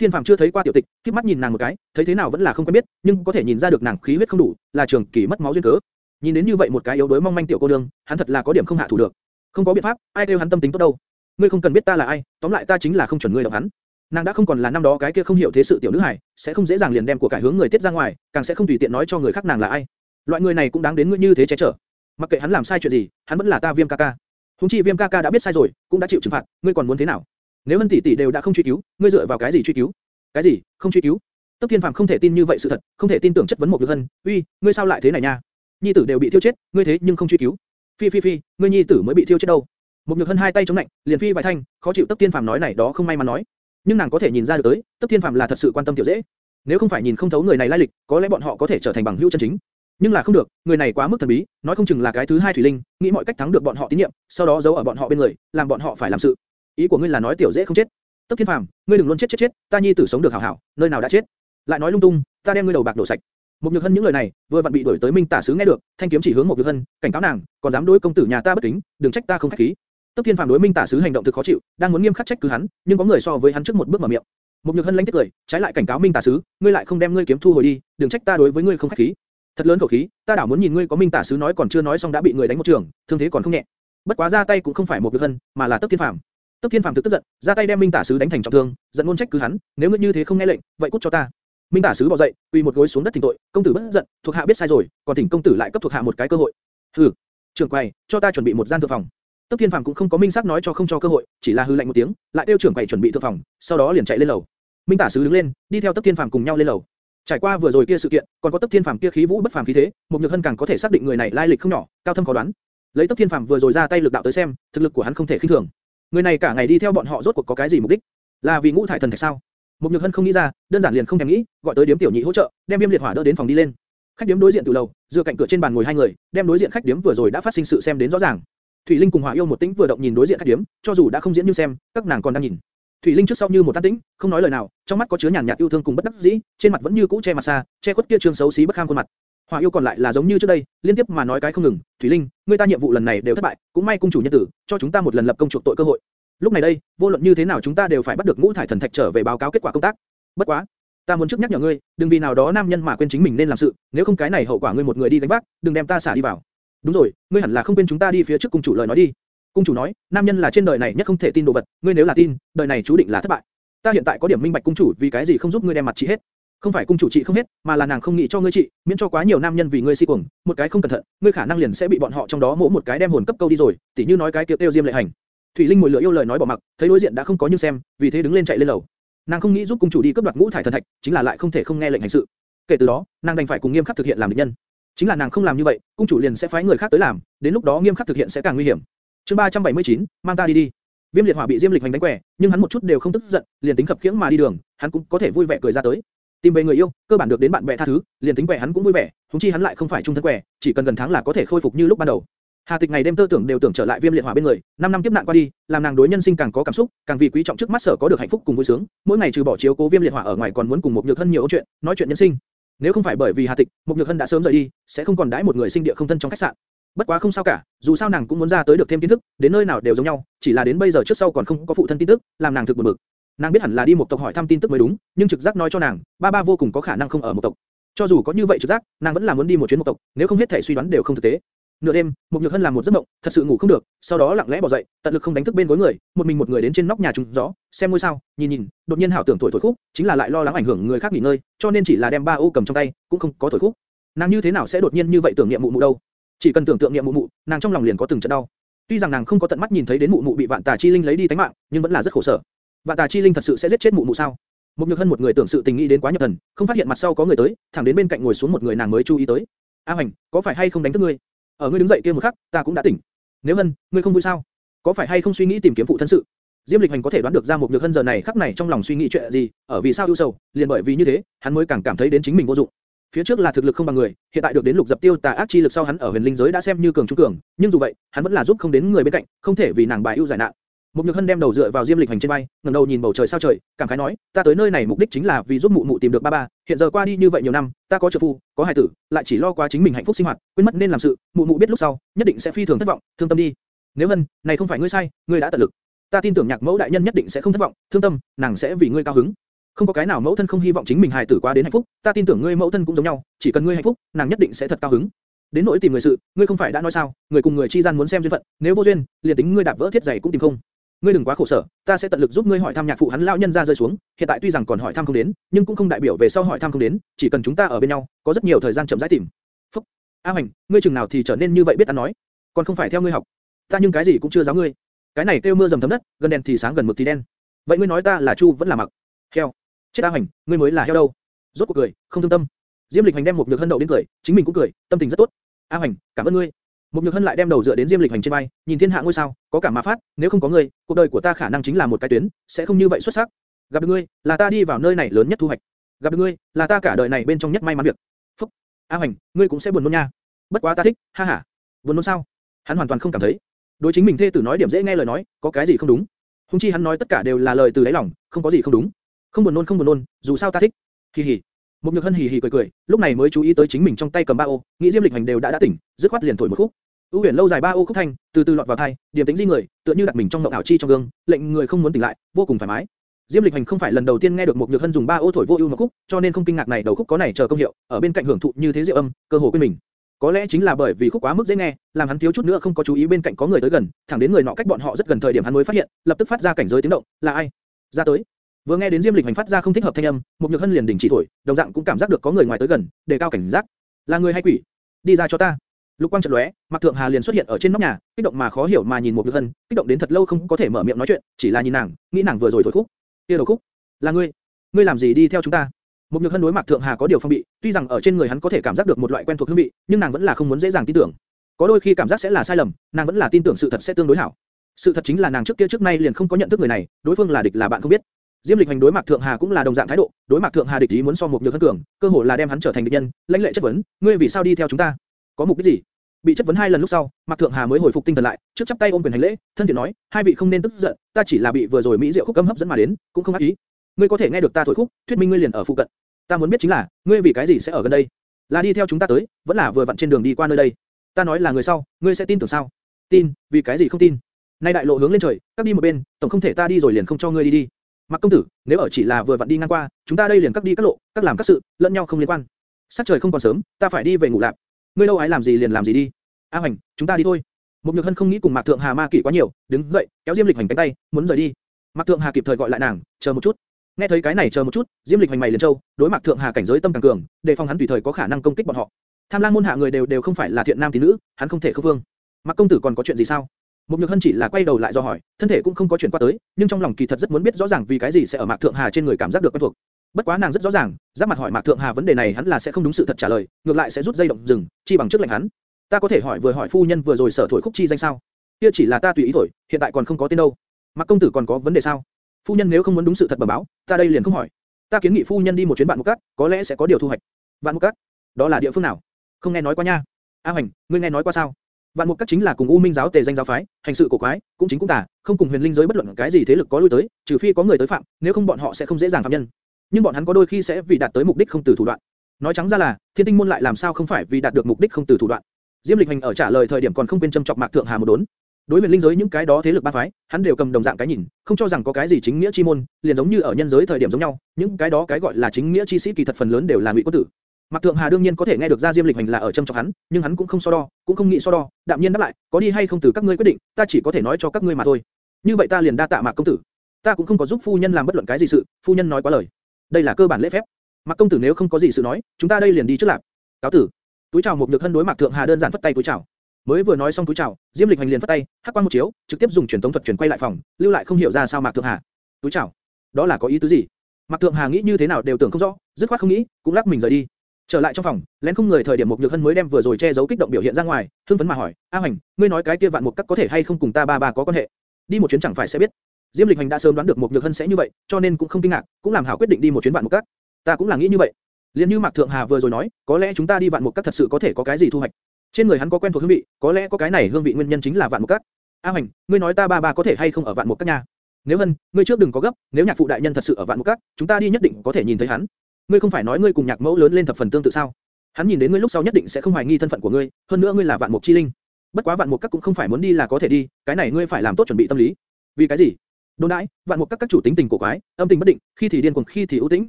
Thiên Phàm chưa thấy qua tiểu tịch, khép mắt nhìn nàng một cái, thấy thế nào vẫn là không quen biết, nhưng có thể nhìn ra được nàng khí huyết không đủ, là trường kỳ mất máu duyên cớ. Nhìn đến như vậy một cái yếu đuối mong manh tiểu cô đương, hắn thật là có điểm không hạ thủ được. Không có biện pháp, ai kêu hắn tâm tính tốt đâu. Ngươi không cần biết ta là ai, tóm lại ta chính là không chuẩn ngươi động hắn. Nàng đã không còn là năm đó cái kia không hiểu thế sự tiểu nữ hài, sẽ không dễ dàng liền đem của cải hướng người tiết ra ngoài, càng sẽ không tùy tiện nói cho người khác nàng là ai. Loại người này cũng đáng đến ngươi như thế che chở. Mặc kệ hắn làm sai chuyện gì, hắn vẫn là ta Viêm ca ca. Hùng chi Viêm ca ca đã biết sai rồi, cũng đã chịu trừng phạt, ngươi còn muốn thế nào? Nếu Hân tỷ tỷ đều đã không truy cứu, ngươi dựa vào cái gì truy cứu? Cái gì? Không truy cứu? Tốc Thiên Phàm không thể tin như vậy sự thật, không thể tin tưởng chất vấn một Nhược Hân, "Uy, ngươi sao lại thế này nha? Nhi tử đều bị thiêu chết, ngươi thế nhưng không truy cứu?" "Phi phi phi, ngươi nhi tử mới bị thiêu chết đâu?" Một Nhược Hân hai tay chống lạnh, liền phi vài thanh, khó chịu Tốc Thiên Phàm nói này đó không may mà nói. Nhưng nàng có thể nhìn ra được tới, Tấp Thiên Phàm là thật sự quan tâm tiểu dễ. Nếu không phải nhìn không thấu người này lai lịch, có lẽ bọn họ có thể trở thành bằng hữu chân chính. Nhưng là không được, người này quá mức thần bí, nói không chừng là cái thứ hai thủy linh, nghĩ mọi cách thắng được bọn họ tín nhiệm, sau đó giấu ở bọn họ bên người, làm bọn họ phải làm sự. Ý của ngươi là nói tiểu dễ không chết? Tấp Thiên Phàm, ngươi đừng luôn chết chết chết, ta nhi tử sống được hảo hảo, nơi nào đã chết? Lại nói lung tung, ta đem ngươi đầu bạc đổ sạch. Một Nhược Hân những lời này, vừa vặn bị đuổi tới Minh Tả sứ nghe được, thanh kiếm chỉ hướng một Nhược Hân, cảnh cáo nàng, còn dám đối công tử nhà ta bất kính, đừng trách ta không khách khí. Tấp Thiên Phàm đối Minh Tả sứ hành động thực khó chịu, đang muốn nghiêm khắc trách cứ hắn, nhưng có người so với hắn trước một bước mở miệng. Một Nhược Hân lánh tiếc cười, trái lại cảnh cáo Minh Tả sứ, ngươi lại không đem ngươi kiếm thu hồi đi, đừng trách ta đối với ngươi không khách khí. Thật lớn khẩu khí, ta đảo muốn nhìn ngươi có Minh Tả sứ nói còn chưa nói xong đã bị người đánh một trường, thương thế còn không nhẹ. Bất quá ra tay cũng không phải một Nhược Hân, mà là Tấp Thiên Phàm. Tấp Thiên Phàm thực tức giận, ra tay đem Minh Tả sứ đánh thành trọng thương, giận ngôn trách cứ hắn, nếu ngươi như thế không nghe lệnh, vậy cút cho ta. Minh Tả sứ bò dậy, quỳ một gối xuống đất thỉnh tội, công tử bất giận, thuộc hạ biết sai rồi, còn thỉnh công tử lại cấp thuộc hạ một cái cơ hội. Hừ, trưởng quầy, cho ta chuẩn bị một gian thư phòng. Tấp Thiên Phàm cũng không có minh xác nói cho không cho cơ hội, chỉ là hư lạnh một tiếng, lại kêu trưởng quầy chuẩn bị thượng phòng, sau đó liền chạy lên lầu. Minh Tả sứ đứng lên, đi theo Tấp Thiên Phàm cùng nhau lên lầu. Trải qua vừa rồi kia sự kiện, còn có Tấp Thiên Phàm kia khí vũ bất phàm khí thế, một nhược hân càng có thể xác định người này lai lịch không nhỏ, cao thâm khó đoán. Lấy Tấp Thiên Phàm vừa rồi ra tay lực đạo tới xem, thực lực của hắn không thể khinh thường. Người này cả ngày đi theo bọn họ rốt cuộc có cái gì mục đích? Là vì ngũ thải thần thạch sao? Một nhược hân không nghĩ ra, đơn giản liền không thèm nghĩ, gọi tới điếm tiểu nhị hỗ trợ, đem viêm liệt hỏa đỡ đến phòng đi lên. Khách điếm đối diện từ lầu, dựa cạnh cửa trên bàn ngồi hai người, đem đối diện khách điếm vừa rồi đã phát sinh sự xem đến rõ ràng. Thủy Linh cùng Hỏa Yêu một tĩnh vừa động nhìn đối diện khách điếm, cho dù đã không diễn như xem, các nàng còn đang nhìn. Thủy Linh trước sau như một tan tĩnh, không nói lời nào, trong mắt có chứa nhàn nhạt yêu thương cùng bất đắc dĩ, trên mặt vẫn như cũ che mặt xa, che khuất kia trường xấu xí bất kham khuôn mặt. Hỏa Yêu còn lại là giống như trước đây, liên tiếp mà nói cái không ngừng. Thủy Linh, người ta nhiệm vụ lần này đều thất bại, cũng may cung chủ nhân tử, cho chúng ta một lần lập công chuộc tội cơ hội. Lúc này đây, vô luận như thế nào chúng ta đều phải bắt được ngũ thải thần thạch trở về báo cáo kết quả công tác. Bất quá, ta muốn trước nhắc nhở ngươi, đừng vì nào đó nam nhân mà quên chính mình nên làm sự, nếu không cái này hậu quả ngươi một người đi gánh vác, đừng đem ta xả đi vào. Đúng rồi, ngươi hẳn là không quên chúng ta đi phía trước cung chủ lời nói đi. Cung chủ nói, nam nhân là trên đời này nhất không thể tin đồ vật, ngươi nếu là tin, đời này chú định là thất bại. Ta hiện tại có điểm minh bạch cung chủ vì cái gì không giúp ngươi đem mặt trị hết. Không phải cung chủ trị không hết, mà là nàng không nghĩ cho ngươi trị, miễn cho quá nhiều nam nhân vì ngươi si cuồng, một cái không cẩn thận, ngươi khả năng liền sẽ bị bọn họ trong đó mỗ một cái đem hồn cấp câu đi rồi, tỉ như nói cái tiêu tiêu diêm lệ hành. Thủy Linh mùi lửa yêu lời nói bỏ mặc, thấy đối diện đã không có như xem, vì thế đứng lên chạy lên lầu. Nàng không nghĩ giúp cung chủ đi cướp đoạt ngũ thải thần thạch, chính là lại không thể không nghe lệnh hành sự. Kể từ đó, nàng đành phải cùng nghiêm khắc thực hiện làm địch nhân. Chính là nàng không làm như vậy, cung chủ liền sẽ phái người khác tới làm, đến lúc đó nghiêm khắc thực hiện sẽ càng nguy hiểm. Chương 379, mang ta đi đi. Viêm liệt hỏa bị Diêm lịch hành đánh quẻ, nhưng hắn một chút đều không tức giận, liền tính khập khiễng mà đi đường, hắn cũng có thể vui vẻ cười ra tới. Tìm về người yêu, cơ bản được đến bạn bè tha thứ, liền tính quẻ hắn cũng vui vẻ, chúng chi hắn lại không phải trung thân quẻ, chỉ cần gần tháng là có thể khôi phục như lúc ban đầu. Hà Tịch ngày đêm tơ tưởng đều tưởng trở lại Viêm liệt hỏa bên người, năm năm tiếp nạn qua đi, làm nàng đối nhân sinh càng có cảm xúc, càng vì quý trọng trước mắt sở có được hạnh phúc cùng vui sướng, mỗi ngày trừ bỏ chiếu cố Viêm liệt hỏa ở ngoài còn muốn cùng một nhược thân nhiều chuyện, nói chuyện nhân sinh. Nếu không phải bởi vì Hà Tịch, Mục nhược thân đã sớm rời đi, sẽ không còn đãi một người sinh địa không thân trong khách sạn. Bất quá không sao cả, dù sao nàng cũng muốn ra tới được thêm kiến thức, đến nơi nào đều giống nhau, chỉ là đến bây giờ trước sau còn không có phụ thân tin tức, làm nàng thực buồn bực. Nàng biết hẳn là đi một tộc hỏi thăm tin tức mới đúng, nhưng trực giác nói cho nàng, ba ba vô cùng có khả năng không ở một tộc. Cho dù có như vậy trực giác, nàng vẫn là muốn đi một chuyến một tộc, nếu không hết thể suy đoán đều không thực tế. Nửa đêm, một nhược hân làm một giấc mộng, thật sự ngủ không được, sau đó lặng lẽ bỏ dậy, tận lực không đánh thức bên gối người, một mình một người đến trên nóc nhà trùng gió, xem ngôi sao, nhìn nhìn, đột nhiên hảo tưởng thổi thổi khúc, chính là lại lo lắng ảnh hưởng người khác nghỉ ngơi, cho nên chỉ là đem ba ô cầm trong tay, cũng không có thổi khúc. Nàng như thế nào sẽ đột nhiên như vậy tưởng niệm mụ mụ đâu? Chỉ cần tưởng tượng niệm mụ mụ, nàng trong lòng liền có từng trận đau. Tuy rằng nàng không có tận mắt nhìn thấy đến mụ mụ bị vạn tà chi linh lấy đi tánh mạng, nhưng vẫn là rất khổ sở. Vạn tà chi linh thật sự sẽ giết chết mụ mụ sao? Một nhược hân một người tưởng sự tình nghĩ đến quá nhập thần, không phát hiện mặt sau có người tới, thẳng đến bên cạnh ngồi xuống một người nàng mới chú ý tới. A Hoành, có phải hay không đánh thức ngươi? Ở ngươi đứng dậy kia một khắc, ta cũng đã tỉnh. Nếu hân, ngươi không vui sao? Có phải hay không suy nghĩ tìm kiếm phụ thân sự? Diêm Lịch Hành có thể đoán được ra một nhược hân giờ này khắc này trong lòng suy nghĩ chuyện gì, ở vì sao ưu sầu, liền bởi vì như thế, hắn mới càng cảm thấy đến chính mình vô dụng. Phía trước là thực lực không bằng người, hiện tại được đến lục dập tiêu tà ác chi lực sau hắn ở huyền linh giới đã xem như cường trung cường, nhưng dù vậy, hắn vẫn là giúp không đến người bên cạnh, không thể vì nàng bài ưu giải nạn. Một nhược hân đem đầu dựa vào diêm lịch hành trên bay, ngẩng đầu nhìn bầu trời sao trời, cảm khái nói, ta tới nơi này mục đích chính là vì giúp mụ mụ tìm được ba ba. Hiện giờ qua đi như vậy nhiều năm, ta có trợ phu, có hài tử, lại chỉ lo qua chính mình hạnh phúc sinh hoạt, quên mất nên làm sự. Mụ mụ biết lúc sau, nhất định sẽ phi thường thất vọng, thương tâm đi. Nếu hân, này không phải ngươi sai, ngươi đã tận lực. Ta tin tưởng nhạc mẫu đại nhân nhất định sẽ không thất vọng, thương tâm, nàng sẽ vì ngươi cao hứng. Không có cái nào mẫu thân không hy vọng chính mình hài tử qua đến hạnh phúc, ta tin tưởng ngươi mẫu thân cũng giống nhau, chỉ cần ngươi hạnh phúc, nàng nhất định sẽ thật cao hứng. Đến nỗi tìm người sự, ngươi không phải đã nói sao, người cùng người chi gian muốn xem duyên phận, nếu vô duyên, liền tính ngươi đạp vỡ thiết giày cũng tìm không. Ngươi đừng quá khổ sở, ta sẽ tận lực giúp ngươi hỏi thăm nhạc phụ hắn lão nhân ra rơi xuống, hiện tại tuy rằng còn hỏi thăm không đến, nhưng cũng không đại biểu về sau hỏi thăm không đến, chỉ cần chúng ta ở bên nhau, có rất nhiều thời gian chậm rãi tìm. Phúc, A Hoành, ngươi chừng nào thì trở nên như vậy biết ăn nói, còn không phải theo ngươi học. Ta nhưng cái gì cũng chưa giáo ngươi. Cái này kêu mưa dầm thấm đất, gần đèn thì sáng gần mực thì đen. Vậy ngươi nói ta là chu vẫn là mặc? Heo. Chết A Hoành, ngươi mới là heo đâu? Rốt cuộc cười, không thương tâm. Diêm Lịch Hành đem một nhược hân đậu đến cười, chính mình cũng cười, tâm tình rất tốt. A Hoành, cảm ơn ngươi. Một nhược hân lại đem đầu dựa đến Diêm Lịch Hành trên vai, nhìn thiên hạ ngôi sao, có cảm mà phát, nếu không có ngươi, cuộc đời của ta khả năng chính là một cái tuyến, sẽ không như vậy xuất sắc. Gặp được ngươi, là ta đi vào nơi này lớn nhất thu hoạch. Gặp được ngươi, là ta cả đời này bên trong nhất may mắn việc. Phúc, A Hành, ngươi cũng sẽ buồn nôn nha. Bất quá ta thích, ha ha. Buồn nôn sao? Hắn hoàn toàn không cảm thấy. Đối chính mình thê tử nói điểm dễ nghe lời nói, có cái gì không đúng? Hùng chi hắn nói tất cả đều là lời từ đáy lòng, không có gì không đúng. Không buồn nôn không buồn nôn, dù sao ta thích. Kỳ hỉ. Một nhược hân hì hì cười cười, lúc này mới chú ý tới chính mình trong tay cầm ba ô, nghĩ Diêm Lịch Hành đều đã đã tỉnh, dứt khoát liền thổi một khúc ưu huyền lâu dài ba ô khúc thanh, từ từ lọt vào tai, điểm tĩnh di người, tựa như đặt mình trong mộng ảo chi trong gương, lệnh người không muốn tỉnh lại, vô cùng thoải mái. Diêm Lịch Hành không phải lần đầu tiên nghe được một nhược hân dùng ba ô thổi vô ưu một khúc, cho nên không kinh ngạc này đầu khúc có này chờ công hiệu, ở bên cạnh hưởng thụ như thế diệu âm, cơ hồ quên mình. Có lẽ chính là bởi vì khúc quá mức dễ nghe, làm hắn thiếu chút nữa không có chú ý bên cạnh có người tới gần, thẳng đến người nọ cách bọn họ rất gần thời điểm hắn mới phát hiện, lập tức phát ra cảnh giới tiếng động, là ai? Ra tới. Vừa nghe đến Diêm Lịch Hành phát ra không thích hợp thanh âm, một nhược hân liền đình chỉ thổi, đồng dạng cũng cảm giác được có người ngoài tới gần, đề cao cảnh giác. Là người hay quỷ? Đi ra cho ta. Lục quang chợt lóe, Mạc Thượng Hà liền xuất hiện ở trên nóc nhà, kích động mà khó hiểu mà nhìn một nhược hân, kích động đến thật lâu không có thể mở miệng nói chuyện, chỉ là nhìn nàng, nghĩ nàng vừa rồi thổi khúc. Kia đầu khúc, là ngươi? Ngươi làm gì đi theo chúng ta? Một nhược hân đối Mạc Thượng Hà có điều phong bị, tuy rằng ở trên người hắn có thể cảm giác được một loại quen thuộc hương vị, nhưng nàng vẫn là không muốn dễ dàng tin tưởng. Có đôi khi cảm giác sẽ là sai lầm, nàng vẫn là tin tưởng sự thật sẽ tương đối hảo. Sự thật chính là nàng trước kia trước nay liền không có nhận thức người này, đối phương là địch là bạn không biết. Diêm Lịch hành đối Mạc Thượng Hà cũng là đồng dạng thái độ, đối Mạc Thượng Hà địch ý muốn so một nhược hân cường, cơ hồ là đem hắn trở thành địch nhân, lãnh lệ chất vấn, ngươi vì sao đi theo chúng ta? Có mục đích gì? Bị chất vấn hai lần lúc sau, Mạc Thượng Hà mới hồi phục tinh thần lại, trước chắp tay ôm quyền hành lễ, thân thiện nói, hai vị không nên tức giận, ta chỉ là bị vừa rồi mỹ diệu khúc cấm hấp dẫn mà đến, cũng không ác ý. Ngươi có thể nghe được ta thổi khúc, thuyết minh ngươi liền ở phụ cận. Ta muốn biết chính là, ngươi vì cái gì sẽ ở gần đây? Là đi theo chúng ta tới, vẫn là vừa vặn trên đường đi qua nơi đây? Ta nói là người sau, ngươi sẽ tin tưởng sao? Tin, vì cái gì không tin? Nay đại lộ hướng lên trời, các đi một bên, tổng không thể ta đi rồi liền không cho ngươi đi đi. Mặc công tử, nếu ở chỉ là vừa vặn đi ngang qua, chúng ta đây liền các đi các lộ, các làm các sự, lẫn nhau không liên quan. sát trời không còn sớm, ta phải đi về ngủ lạp. Ngươi đâu ái làm gì liền làm gì đi. A Hoành, chúng ta đi thôi. Mục Nhược Hân không nghĩ cùng Mạc Thượng Hà ma kỷ quá nhiều, đứng dậy, kéo Diêm Lịch Hành cánh tay, muốn rời đi. Mạc Thượng Hà kịp thời gọi lại nàng, chờ một chút. Nghe thấy cái này chờ một chút, Diêm Lịch Hành mày liền châu, đối Mạc Thượng Hà cảnh giới tâm càng cường, đề phòng hắn tùy thời có khả năng công kích bọn họ. Tham Lang môn hạ người đều đều không phải là thiện nam tín nữ, hắn không thể khư vương. Mạc công tử còn có chuyện gì sao? Mục Nhược Hân chỉ là quay đầu lại do hỏi, thân thể cũng không có chuyển qua tới, nhưng trong lòng kỳ thật rất muốn biết rõ ràng vì cái gì sẽ ở Mạc Thượng Hà trên người cảm giác được quen thuộc. Bất quá nàng rất rõ ràng, giáp mặt hỏi Mạc Thượng Hà vấn đề này hắn là sẽ không đúng sự thật trả lời, ngược lại sẽ rút dây động dừng, chi bằng trước lệnh hắn. Ta có thể hỏi vừa hỏi phu nhân vừa rồi sở thổi khúc chi danh sao? Kia chỉ là ta tùy ý thổi, hiện tại còn không có tên đâu. Mạc công tử còn có vấn đề sao? Phu nhân nếu không muốn đúng sự thật bẩm báo, ta đây liền không hỏi. Ta kiến nghị phu nhân đi một chuyến vạn một cát, có lẽ sẽ có điều thu hoạch. Vạn một cát, đó là địa phương nào? Không nghe nói qua nha. A Hoành, ngươi nghe nói qua sao? Vạn Mục Các chính là cùng U Minh giáo tề danh giáo phái, hành sự cổ quái, cũng chính cũng tà, không cùng huyền linh giới bất luận cái gì thế lực có lui tới, trừ phi có người tới phạm, nếu không bọn họ sẽ không dễ dàng phạm nhân. Nhưng bọn hắn có đôi khi sẽ vì đạt tới mục đích không từ thủ đoạn. Nói trắng ra là, Thiên Tinh môn lại làm sao không phải vì đạt được mục đích không từ thủ đoạn. Diêm Lịch Hành ở trả lời thời điểm còn không quên châm chọc Mạc Thượng Hà một đốn. Đối huyền linh giới những cái đó thế lực ba phái, hắn đều cầm đồng dạng cái nhìn, không cho rằng có cái gì chính nghĩa chi môn, liền giống như ở nhân giới thời điểm giống nhau, những cái đó cái gọi là chính nghĩa chi sĩ kỳ thật phần lớn đều là ngụy quân tử. Mạc Thượng Hà đương nhiên có thể nghe được ra Diêm Lịch Hành là ở châm chọc hắn, nhưng hắn cũng không so đo, cũng không nghĩ so đo, đạm nhiên đáp lại, có đi hay không từ các ngươi quyết định, ta chỉ có thể nói cho các ngươi mà thôi. Như vậy ta liền đa tạ Mạc công tử. Ta cũng không có giúp phu nhân làm bất luận cái gì sự, phu nhân nói quá lời. Đây là cơ bản lễ phép. Mạc công tử nếu không có gì sự nói, chúng ta đây liền đi trước lạc. Cáo tử. Túi chào một nhược hân đối Mạc Thượng Hà đơn giản phất tay túi chào. Mới vừa nói xong túi chào, Diêm Lịch Hành liền phất tay, hắc quang một chiếu, trực tiếp dùng truyền tống thuật truyền quay lại phòng, lưu lại không hiểu ra sao Mạc Thượng Hà. Túi chào. Đó là có ý tứ gì? Mạc Thượng Hà nghĩ như thế nào đều tưởng không rõ, dứt khoát không nghĩ, cũng lắc mình rời đi. Trở lại trong phòng, lén không người thời điểm một nhược hân mới đem vừa rồi che giấu kích động biểu hiện ra ngoài, hưng phấn mà hỏi, A Hoành, ngươi nói cái kia vạn mục các có thể hay không cùng ta ba ba có quan hệ? Đi một chuyến chẳng phải sẽ biết. Diêm Lịch Hành đã sớm đoán được một nhược hân sẽ như vậy, cho nên cũng không kinh ngạc, cũng làm hảo quyết định đi một chuyến vạn một cát. Ta cũng là nghĩ như vậy. Liên như Mạc Thượng Hà vừa rồi nói, có lẽ chúng ta đi vạn một cát thật sự có thể có cái gì thu hoạch. Trên người hắn có quen thuộc hương vị, có lẽ có cái này hương vị nguyên nhân chính là vạn một cát. A Hành, ngươi nói ta ba ba có thể hay không ở vạn một cát nhà? Nếu hân, ngươi trước đừng có gấp, nếu nhạc phụ đại nhân thật sự ở vạn một cát, chúng ta đi nhất định có thể nhìn thấy hắn. Ngươi không phải nói ngươi cùng nhạc mẫu lớn lên thập phần tương tự sao? Hắn nhìn đến ngươi lúc sau nhất định sẽ không hoài nghi thân phận của ngươi, hơn nữa ngươi là vạn mục chi linh. Bất quá vạn mục các cũng không phải muốn đi là có thể đi, cái này ngươi phải làm tốt chuẩn bị tâm lý. Vì cái gì? Đồn đãi, vạn mục các các chủ tính tình cổ quái, âm tình bất định, khi thì điên cuồng khi thì ưu tĩnh,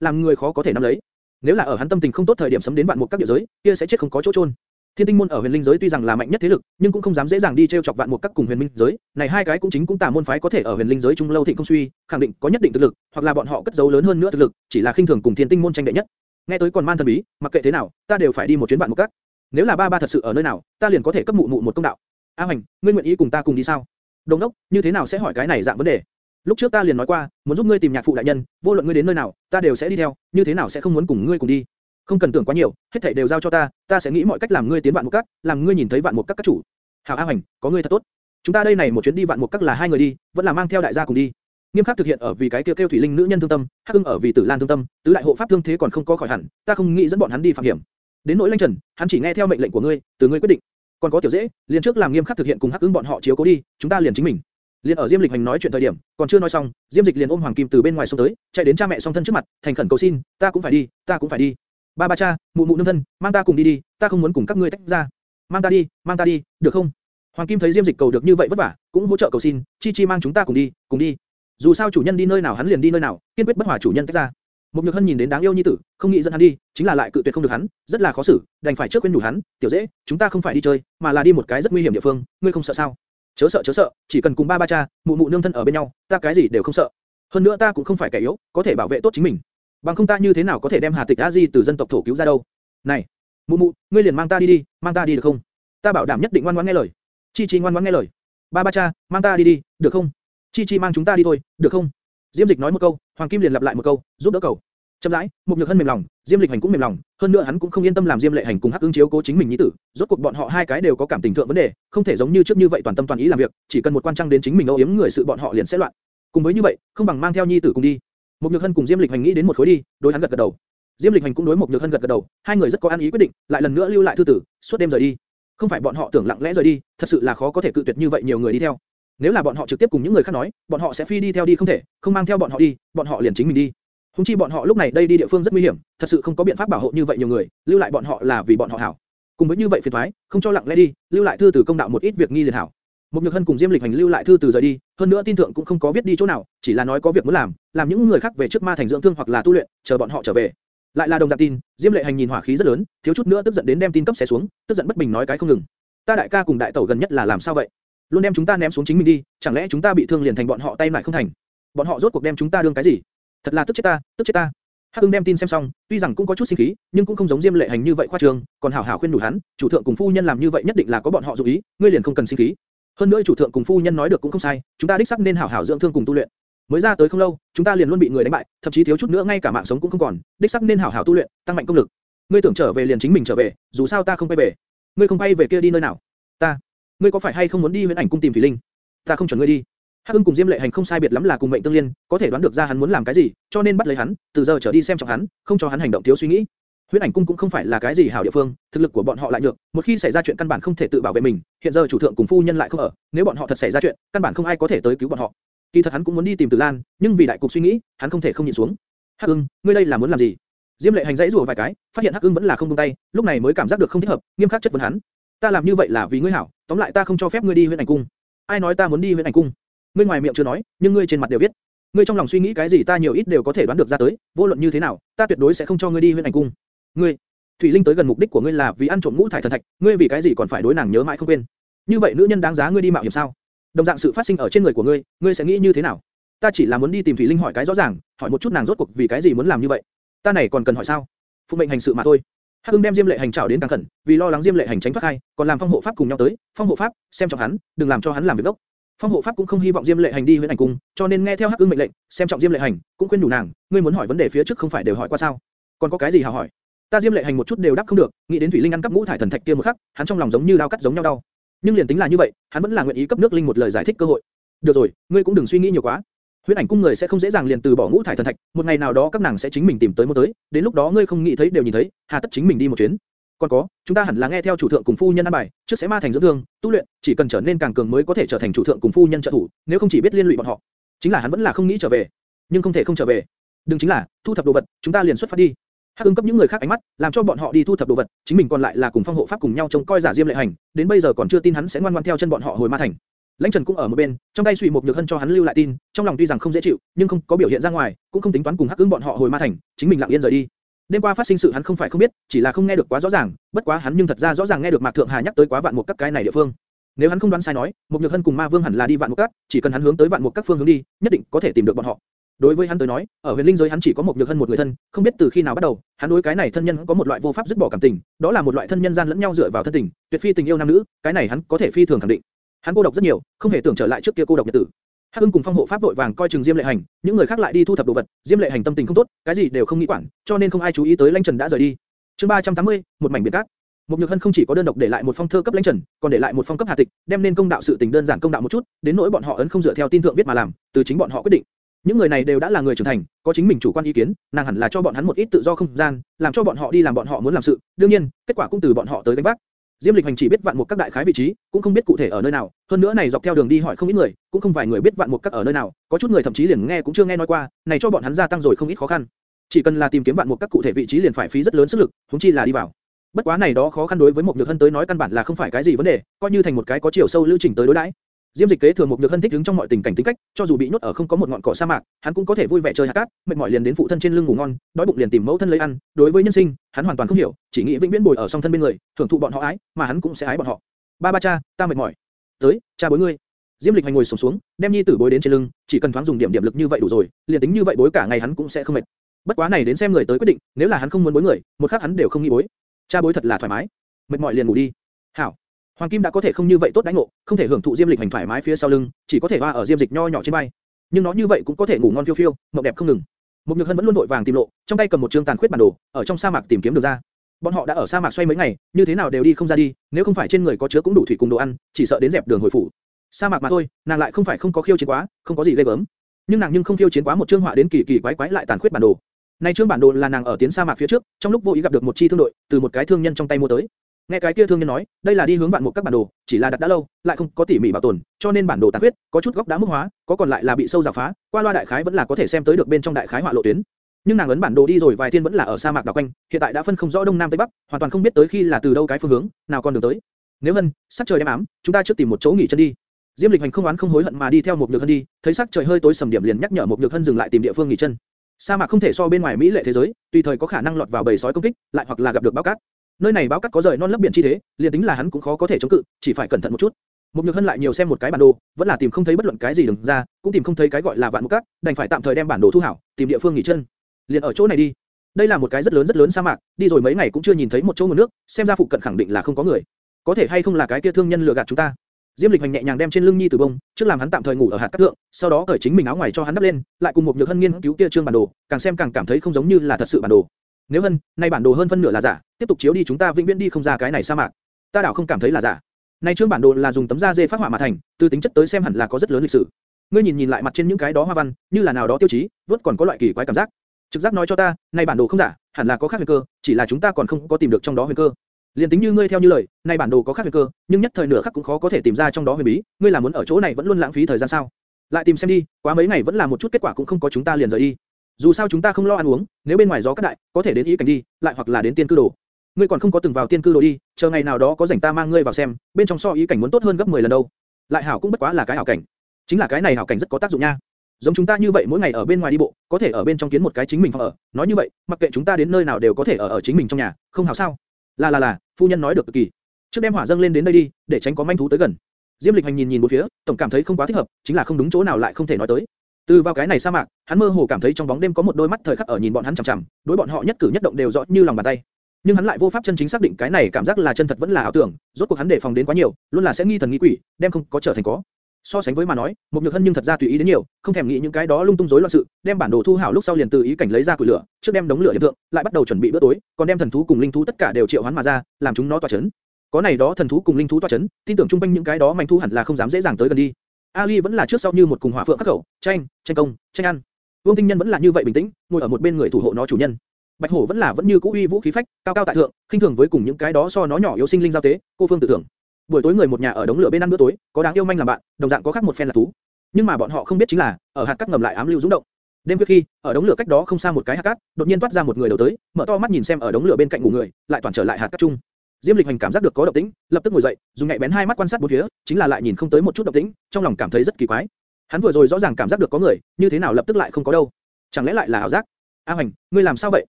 làm người khó có thể nắm lấy. Nếu là ở hắn tâm tình không tốt thời điểm sấm đến vạn mục các địa giới, kia sẽ chết không có chỗ trôn. Thiên Tinh môn ở Huyền Linh giới tuy rằng là mạnh nhất thế lực, nhưng cũng không dám dễ dàng đi treo chọc vạn mục các cùng Huyền Minh giới. Này hai cái cũng chính cũng tà môn phái có thể ở Huyền Linh giới trung lâu thịnh không suy, khẳng định có nhất định thực lực, hoặc là bọn họ cất giấu lớn hơn nữa thực lực, chỉ là khinh thường cùng Thiên Tinh môn tranh đệ nhất. Nghe tới còn man thần bí, mặc kệ thế nào, ta đều phải đi một chuyến vạn mục các. Nếu là ba ba thật sự ở nơi nào, ta liền có thể cấp mụ mụ một công đạo. A Hoành, ngươi nguyện ý cùng ta cùng đi sao? Đồng đốc, như thế nào sẽ hỏi cái này dạng vấn đề? Lúc trước ta liền nói qua, muốn giúp ngươi tìm nhạc phụ đại nhân, vô luận ngươi đến nơi nào, ta đều sẽ đi theo, như thế nào sẽ không muốn cùng ngươi cùng đi? Không cần tưởng quá nhiều, hết thảy đều giao cho ta, ta sẽ nghĩ mọi cách làm ngươi tiến vạn một các, làm ngươi nhìn thấy vạn một các các chủ. Hảo A Hoành, có ngươi thật tốt. Chúng ta đây này một chuyến đi vạn một các là hai người đi, vẫn là mang theo đại gia cùng đi. Nghiêm khắc thực hiện ở vì cái kêu kêu thủy linh nữ nhân thương tâm, Hắc Ưng ở vì Tử Lan thương tâm, tứ đại hộ pháp thương thế còn không có khỏi hẳn, ta không nghĩ dẫn bọn hắn đi phạm hiểm. Đến nỗi Lanh Trần, hắn chỉ nghe theo mệnh lệnh của ngươi, từ ngươi quyết định. Còn có tiểu dễ, liền trước làm nghiêm khắc thực hiện cùng Hắc Ưng bọn họ chiếu cố đi, chúng ta liền chính mình. Liên ở Diêm Lịch Hành nói chuyện thời điểm, còn chưa nói xong, Diêm Dịch liền ôm Hoàng Kim từ bên ngoài xông tới, chạy đến cha mẹ song thân trước mặt, thành khẩn cầu xin, ta cũng phải đi, ta cũng phải đi. Ba ba cha, mụ mụ nương thân, mang ta cùng đi đi, ta không muốn cùng các ngươi tách ra. Mang ta đi, mang ta đi, được không? Hoàng Kim thấy Diêm Dịch cầu được như vậy vất vả, cũng hỗ trợ cầu xin, Chi Chi mang chúng ta cùng đi, cùng đi. Dù sao chủ nhân đi nơi nào hắn liền đi nơi nào, kiên quyết bất hòa chủ nhân tách ra. Một Nhược Hân nhìn đến đáng yêu nhi tử, không nghĩ dẫn hắn đi, chính là lại cự tuyệt không được hắn, rất là khó xử, đành phải trước quên nhủ hắn, tiểu dễ, chúng ta không phải đi chơi, mà là đi một cái rất nguy hiểm địa phương, ngươi không sợ sao? Chớ sợ chớ sợ, chỉ cần cùng ba ba cha, mụ mụ nương thân ở bên nhau, ta cái gì đều không sợ. Hơn nữa ta cũng không phải kẻ yếu, có thể bảo vệ tốt chính mình. Bằng không ta như thế nào có thể đem Hà Tịch A Di từ dân tộc thổ cứu ra đâu? Này, mụ mụ, ngươi liền mang ta đi đi, mang ta đi được không? Ta bảo đảm nhất định ngoan ngoãn nghe lời. Chi Chi ngoan ngoãn nghe lời. Ba ba cha, mang ta đi đi, được không? Chi Chi mang chúng ta đi thôi, được không? Diêm Dịch nói một câu, Hoàng Kim liền lặp lại một câu, giúp đỡ cầu. Chậm rãi, một nhược hân mềm lòng, Diêm Lịch Hành cũng mềm lòng, hơn nữa hắn cũng không yên tâm làm Diêm Lệ Hành cùng Hắc ương chiếu cố chính mình nhi tử, rốt cuộc bọn họ hai cái đều có cảm tình thượng vấn đề, không thể giống như trước như vậy toàn tâm toàn ý làm việc, chỉ cần một quan trăng đến chính mình âu yếm người sự bọn họ liền sẽ loạn. Cùng với như vậy, không bằng mang theo nhi tử cùng đi. Một nhược hân cùng Diêm Lịch Hành nghĩ đến một khối đi, đối hắn gật gật đầu. Diêm Lịch Hành cũng đối một nhược hân gật gật đầu, hai người rất có an ý quyết định, lại lần nữa lưu lại thư tử, suốt đêm rời đi. Không phải bọn họ tưởng lặng lẽ rời đi, thật sự là khó có thể cự tuyệt như vậy nhiều người đi theo. Nếu là bọn họ trực tiếp cùng những người khác nói, bọn họ sẽ phi đi theo đi không thể, không mang theo bọn họ đi, bọn họ liền chính mình đi chúng chi bọn họ lúc này đây đi địa phương rất nguy hiểm, thật sự không có biện pháp bảo hộ như vậy nhiều người, lưu lại bọn họ là vì bọn họ hảo. Cùng với như vậy phiền toái, không cho lặng lẽ đi, lưu lại thư từ công đạo một ít việc nghi liền hảo. Một Nhược Hân cùng Diêm Lịch Hành lưu lại thư từ rời đi, hơn nữa tin thượng cũng không có viết đi chỗ nào, chỉ là nói có việc muốn làm, làm những người khác về trước ma thành dưỡng thương hoặc là tu luyện, chờ bọn họ trở về. Lại là đồng dạng tin, Diêm Lệ Hành nhìn hỏa khí rất lớn, thiếu chút nữa tức giận đến đem tin cấp xé xuống, tức giận bất bình nói cái không ngừng. Ta đại ca cùng đại tẩu gần nhất là làm sao vậy? Luôn đem chúng ta ném xuống chính mình đi, chẳng lẽ chúng ta bị thương liền thành bọn họ tay lại không thành? Bọn họ rốt cuộc đem chúng ta đương cái gì? Thật là tức chết ta, tức chết ta. Hắc Ưng đem tin xem xong, tuy rằng cũng có chút sinh khí, nhưng cũng không giống Diêm Lệ Hành như vậy khoa trương, còn hảo hảo khuyên đủ hắn, chủ thượng cùng phu nhân làm như vậy nhất định là có bọn họ dụng ý, ngươi liền không cần sinh khí. Hơn nữa chủ thượng cùng phu nhân nói được cũng không sai, chúng ta đích xác nên hảo hảo dưỡng thương cùng tu luyện. Mới ra tới không lâu, chúng ta liền luôn bị người đánh bại, thậm chí thiếu chút nữa ngay cả mạng sống cũng không còn, đích xác nên hảo hảo tu luyện, tăng mạnh công lực. Ngươi tưởng trở về liền chính mình trở về, dù sao ta không quay về. Ngươi không quay về kia đi nơi nào? Ta. Ngươi có phải hay không muốn đi Viễn Ảnh cung tìm Thủy Linh? Ta không chuẩn ngươi đi. Hắc Hưng cùng Diêm Lệ Hành không sai biệt lắm là cùng mệnh tương liên, có thể đoán được ra hắn muốn làm cái gì, cho nên bắt lấy hắn, từ giờ trở đi xem trọng hắn, không cho hắn hành động thiếu suy nghĩ. Huyết ảnh cung cũng không phải là cái gì hảo địa phương, thực lực của bọn họ lại nhược, một khi xảy ra chuyện căn bản không thể tự bảo vệ mình, hiện giờ chủ thượng cùng phu nhân lại không ở, nếu bọn họ thật xảy ra chuyện, căn bản không ai có thể tới cứu bọn họ. Kỳ thật hắn cũng muốn đi tìm Từ Lan, nhưng vì đại cục suy nghĩ, hắn không thể không nhịn xuống. Hắc Ưng, ngươi đây là muốn làm gì? Diêm Lệ Hành dãy rủa vài cái, phát hiện Hắc Ưng vẫn là không buông tay, lúc này mới cảm giác được không thích hợp, nghiêm khắc chất vấn hắn. Ta làm như vậy là vì ngươi hảo, tóm lại ta không cho phép ngươi đi Huyết ảnh cung. Ai nói ta muốn đi Huyết ảnh cung? Ngươi ngoài miệng chưa nói, nhưng ngươi trên mặt đều viết. Ngươi trong lòng suy nghĩ cái gì ta nhiều ít đều có thể đoán được ra tới, vô luận như thế nào, ta tuyệt đối sẽ không cho ngươi đi Huyết ảnh cung. Ngươi, Thủy Linh tới gần mục đích của ngươi là vì ăn trộm ngũ thải thần thạch, ngươi vì cái gì còn phải đối nàng nhớ mãi không quên? Như vậy nữ nhân đáng giá ngươi đi mạo hiểm sao? Đồng dạng sự phát sinh ở trên người của ngươi, ngươi sẽ nghĩ như thế nào? Ta chỉ là muốn đi tìm Thủy Linh hỏi cái rõ ràng, hỏi một chút nàng rốt cuộc vì cái gì muốn làm như vậy. Ta này còn cần hỏi sao? Phụ mệnh hành sự mà thôi. Hắc Hưng đem Diêm Lệ Hành chảo đến càng khẩn, vì lo lắng Diêm Lệ Hành tránh thoát hay, còn làm Phong Hộ Pháp cùng nhau tới. Phong Hộ Pháp, xem trọng hắn, đừng làm cho hắn làm việc đốc. Phong hộ pháp cũng không hy vọng Diêm Lệ Hành đi huyễn ảnh cung, cho nên nghe theo Hắc Ưng mệnh lệnh, xem trọng Diêm Lệ Hành, cũng khuyên đủ nàng, ngươi muốn hỏi vấn đề phía trước không phải đều hỏi qua sao? Còn có cái gì hào hỏi? Ta Diêm Lệ Hành một chút đều đáp không được, nghĩ đến thủy linh ăn cắp ngũ thải thần thạch kia một khắc, hắn trong lòng giống như dao cắt giống nhau đau. Nhưng liền tính là như vậy, hắn vẫn là nguyện ý cấp nước linh một lời giải thích cơ hội. Được rồi, ngươi cũng đừng suy nghĩ nhiều quá. Huyễn ảnh cung người sẽ không dễ dàng liền từ bỏ ngũ thải thần thạch, một ngày nào đó các nàng sẽ chính mình tìm tới mua tới, đến lúc đó ngươi không nghĩ thấy đều nhìn thấy, hà tất chính mình đi một chuyến. Còn có, chúng ta hẳn là nghe theo chủ thượng cùng phu nhân an bài, trước sẽ ma thành dưỡng thương, tu luyện, chỉ cần trở nên càng cường mới có thể trở thành chủ thượng cùng phu nhân trợ thủ, nếu không chỉ biết liên lụy bọn họ. Chính là hắn vẫn là không nghĩ trở về, nhưng không thể không trở về. Đừng chính là, thu thập đồ vật, chúng ta liền xuất phát đi. Hắc Ưng cấp những người khác ánh mắt, làm cho bọn họ đi thu thập đồ vật, chính mình còn lại là cùng phong hộ pháp cùng nhau trông coi giả diêm lệ hành, đến bây giờ còn chưa tin hắn sẽ ngoan ngoãn theo chân bọn họ hồi ma thành. Lãnh Trần cũng ở một bên, trong tay suy một nhược hân cho hắn lưu lại tin, trong lòng tuy rằng không dễ chịu, nhưng không có biểu hiện ra ngoài, cũng không tính toán cùng Hắc Ưng bọn họ hồi ma thành, chính mình lặng yên rời đi. Đêm qua phát sinh sự hắn không phải không biết, chỉ là không nghe được quá rõ ràng, bất quá hắn nhưng thật ra rõ ràng nghe được Mạc Thượng Hà nhắc tới quá vạn một các cái này địa phương. Nếu hắn không đoán sai nói, một nhược hân cùng Ma Vương hẳn là đi vạn một các, chỉ cần hắn hướng tới vạn một các phương hướng đi, nhất định có thể tìm được bọn họ. Đối với hắn tới nói, ở huyền linh giới hắn chỉ có một nhược hân một người thân, không biết từ khi nào bắt đầu, hắn đối cái này thân nhân có một loại vô pháp dứt bỏ cảm tình, đó là một loại thân nhân gian lẫn nhau dựa vào thân tình, tuyệt phi tình yêu nam nữ, cái này hắn có thể phi thường khẳng định. Hắn cô độc rất nhiều, không hề tưởng trở lại trước kia cô độc nhật tử. Hắc Ưng cùng Phong Hộ Pháp vội vàng coi chừng Diêm Lệ Hành, những người khác lại đi thu thập đồ vật, Diêm Lệ Hành tâm tình không tốt, cái gì đều không nghĩ quản, cho nên không ai chú ý tới Lãnh Trần đã rời đi. Chương 380, một mảnh biệt cát. mục Nhược Hân không chỉ có đơn độc để lại một phong thơ cấp Lãnh Trần, còn để lại một phong cấp Hà Tịch, đem nên công đạo sự tình đơn giản công đạo một chút, đến nỗi bọn họ ấn không dựa theo tin thượng viết mà làm, từ chính bọn họ quyết định. Những người này đều đã là người trưởng thành, có chính mình chủ quan ý kiến, nàng hẳn là cho bọn hắn một ít tự do không gian, làm cho bọn họ đi làm bọn họ muốn làm sự. đương nhiên, kết quả cũng từ bọn họ tới gánh vác. Diêm Lịch Hành chỉ biết vạn mục các đại khái vị trí, cũng không biết cụ thể ở nơi nào. Hơn nữa này dọc theo đường đi hỏi không ít người, cũng không vài người biết vạn mục các ở nơi nào, có chút người thậm chí liền nghe cũng chưa nghe nói qua, này cho bọn hắn gia tăng rồi không ít khó khăn. Chỉ cần là tìm kiếm vạn mục các cụ thể vị trí liền phải phí rất lớn sức lực, huống chi là đi vào. Bất quá này đó khó khăn đối với một nhược hân tới nói căn bản là không phải cái gì vấn đề, coi như thành một cái có chiều sâu lưu trình tới đối đãi. Diêm Dịch kế thừa một nhược hân thích đứng trong mọi tình cảnh tính cách, cho dù bị nhốt ở không có một ngọn cỏ sa mạc, hắn cũng có thể vui vẻ chơi hạt cát, mệt mỏi liền đến phụ thân trên lưng ngủ ngon, đói bụng liền tìm mẫu thân lấy ăn. Đối với nhân sinh, hắn hoàn toàn không hiểu, chỉ nghĩ vĩnh viễn bồi ở song thân bên người, thưởng thụ bọn họ ái, mà hắn cũng sẽ ái bọn họ. Ba ba cha, ta mệt mỏi. Tới, cha bối ngươi. Diêm Lịch hành ngồi xổm xuống, xuống, đem nhi tử bối đến trên lưng, chỉ cần thoáng dùng điểm điểm lực như vậy đủ rồi, liền tính như vậy bối cả ngày hắn cũng sẽ không mệt. Bất quá này đến xem người tới quyết định, nếu là hắn không muốn bối người, một khắc hắn đều không nghĩ bối. Cha bối thật là thoải mái, mệt mỏi liền ngủ đi. Hảo. Hoàng Kim đã có thể không như vậy tốt đánh ngộ, không thể hưởng thụ Diêm Lịch hành thoải mái phía sau lưng, chỉ có thể hoa ở Diêm Dịch nho nhỏ trên vai. Nhưng nó như vậy cũng có thể ngủ ngon phiêu phiêu, mộng đẹp không ngừng. Một Nhược Hân vẫn luôn vội vàng tìm lộ, trong tay cầm một trương tàn khuyết bản đồ, ở trong sa mạc tìm kiếm được ra. Bọn họ đã ở sa mạc xoay mấy ngày, như thế nào đều đi không ra đi, nếu không phải trên người có chứa cũng đủ thủy cùng đồ ăn, chỉ sợ đến dẹp đường hồi phủ. Sa mạc mà thôi, nàng lại không phải không có khiêu chiến quá, không có gì ghê gớm. Nhưng nàng nhưng không khiêu chiến quá một trương họa đến kỳ kỳ quái quái lại tàn khuyết bản đồ. Này trương bản đồ là nàng ở tiến sa mạc phía trước, trong lúc vô ý gặp được một chi thương đội, từ một cái thương nhân trong tay mua tới. Nghe cái kia thương nhân nói, đây là đi hướng vạn một các bản đồ, chỉ là đặt đã lâu, lại không có tỉ mỉ bảo tồn, cho nên bản đồ tàn huyết, có chút góc đá mức hóa, có còn lại là bị sâu rào phá, qua loa đại khái vẫn là có thể xem tới được bên trong đại khái họa lộ tuyến. Nhưng nàng ấn bản đồ đi rồi vài thiên vẫn là ở sa mạc đảo quanh, hiện tại đã phân không rõ đông nam tây bắc, hoàn toàn không biết tới khi là từ đâu cái phương hướng, nào còn đường tới. Nếu hân, sắc trời đêm ám, chúng ta trước tìm một chỗ nghỉ chân đi. Diêm Lịch Hành không oán không hối hận mà đi theo một nhược hân đi, thấy sắc trời hơi tối sầm điểm liền nhắc nhở một nhược hân dừng lại tìm địa phương nghỉ chân. Sa mạc không thể so bên ngoài mỹ lệ thế giới, tùy thời có khả năng lọt vào bầy sói công kích, lại hoặc là gặp được báo cát. Nơi này báo cát có rời non lấp biển chi thế, liền tính là hắn cũng khó có thể chống cự, chỉ phải cẩn thận một chút. Một nhược hân lại nhiều xem một cái bản đồ, vẫn là tìm không thấy bất luận cái gì đường ra, cũng tìm không thấy cái gọi là vạn mục cát, đành phải tạm thời đem bản đồ thu hảo, tìm địa phương nghỉ chân. Liền ở chỗ này đi. Đây là một cái rất lớn rất lớn sa mạc, đi rồi mấy ngày cũng chưa nhìn thấy một chỗ nguồn nước, xem ra phụ cận khẳng định là không có người. Có thể hay không là cái kia thương nhân lừa gạt chúng ta? Diêm Lịch Hành nhẹ nhàng đem trên lưng Nhi Tử bông, trước làm hắn tạm thời ngủ ở hạt cát thượng, sau đó cởi chính mình áo ngoài cho hắn đắp lên, lại cùng một nhược hân nghiên cứu kia trương bản đồ, càng xem càng cảm thấy không giống như là thật sự bản đồ. Nếu hơn, nay bản đồ hơn phân nửa là giả, tiếp tục chiếu đi chúng ta vĩnh viễn đi không ra cái này sa mạc. Ta đảo không cảm thấy là giả. nay trương bản đồ là dùng tấm da dê phát họa mà thành, từ tính chất tới xem hẳn là có rất lớn lịch sử. Ngươi nhìn nhìn lại mặt trên những cái đó hoa văn, như là nào đó tiêu chí, vớt còn có loại kỳ quái cảm giác. Trực giác nói cho ta, nay bản đồ không giả, hẳn là có khác huyền cơ, chỉ là chúng ta còn không có tìm được trong đó huyền cơ. Liên tính như ngươi theo như lời, nay bản đồ có khác huyền cơ, nhưng nhất thời nửa khắc cũng khó có thể tìm ra trong đó huyền bí, ngươi là muốn ở chỗ này vẫn luôn lãng phí thời gian sao? Lại tìm xem đi, quá mấy ngày vẫn là một chút kết quả cũng không có chúng ta liền rời đi. Dù sao chúng ta không lo ăn uống, nếu bên ngoài gió cát đại, có thể đến ý cảnh đi, lại hoặc là đến tiên cư đồ. Ngươi còn không có từng vào tiên cư đồ đi, chờ ngày nào đó có rảnh ta mang ngươi vào xem, bên trong so ý cảnh muốn tốt hơn gấp 10 lần đâu. Lại hảo cũng bất quá là cái hảo cảnh. Chính là cái này hảo cảnh rất có tác dụng nha. Giống chúng ta như vậy mỗi ngày ở bên ngoài đi bộ, có thể ở bên trong kiến một cái chính mình phòng ở, nói như vậy, mặc kệ chúng ta đến nơi nào đều có thể ở ở chính mình trong nhà, không hảo sao? Là là là, phu nhân nói được cực kỳ. Trước đem hỏa dâng lên đến đây đi, để tránh có manh thú tới gần. Diêm Lịch Hành nhìn nhìn bốn phía, tổng cảm thấy không quá thích hợp, chính là không đúng chỗ nào lại không thể nói tới. Từ vào cái này sa mạc, hắn mơ hồ cảm thấy trong bóng đêm có một đôi mắt thời khắc ở nhìn bọn hắn chằm chằm, đối bọn họ nhất cử nhất động đều rõ như lòng bàn tay. Nhưng hắn lại vô pháp chân chính xác định cái này cảm giác là chân thật vẫn là ảo tưởng, rốt cuộc hắn đề phòng đến quá nhiều, luôn là sẽ nghi thần nghi quỷ, đem không có trở thành có. So sánh với mà nói, một nhược hân nhưng thật ra tùy ý đến nhiều, không thèm nghĩ những cái đó lung tung rối loạn sự, đem bản đồ thu hảo lúc sau liền từ ý cảnh lấy ra củi lửa, trước đem đống lửa điểm thượng, lại bắt đầu chuẩn bị bữa tối, còn đem thần thú cùng linh thú tất cả đều triệu hoán mà ra, làm chúng nó tỏa chấn. Có này đó thần thú cùng linh thú tỏa chấn, tin tưởng trung quanh những cái đó manh thú hẳn là không dám dễ dàng tới gần đi. Ali vẫn là trước sau như một cùng hỏa phượng khắc khẩu, tranh, tranh công, tranh ăn. Vương Tinh Nhân vẫn là như vậy bình tĩnh, ngồi ở một bên người thủ hộ nó chủ nhân. Bạch Hổ vẫn là vẫn như cũ uy vũ khí phách, cao cao tại thượng, khinh thường với cùng những cái đó so nó nhỏ yếu sinh linh giao tế, cô phương tự tưởng. Buổi tối người một nhà ở đống lửa bên ăn bữa tối, có đáng yêu manh làm bạn, đồng dạng có khác một phen là thú. Nhưng mà bọn họ không biết chính là, ở hạt cát ngầm lại ám lưu dũng động. Đêm khuya khi, ở đống lửa cách đó không xa một cái hạt cát, đột nhiên toát ra một người đầu tới, mở to mắt nhìn xem ở đống lửa bên cạnh ngủ người, lại toàn trở lại hạt cát chung. Diêm Lịch Hành cảm giác được có động tĩnh, lập tức ngồi dậy, dùng nhạy bén hai mắt quan sát bốn phía, chính là lại nhìn không tới một chút động tĩnh, trong lòng cảm thấy rất kỳ quái. Hắn vừa rồi rõ ràng cảm giác được có người, như thế nào lập tức lại không có đâu? Chẳng lẽ lại là ảo giác? A Hành, ngươi làm sao vậy?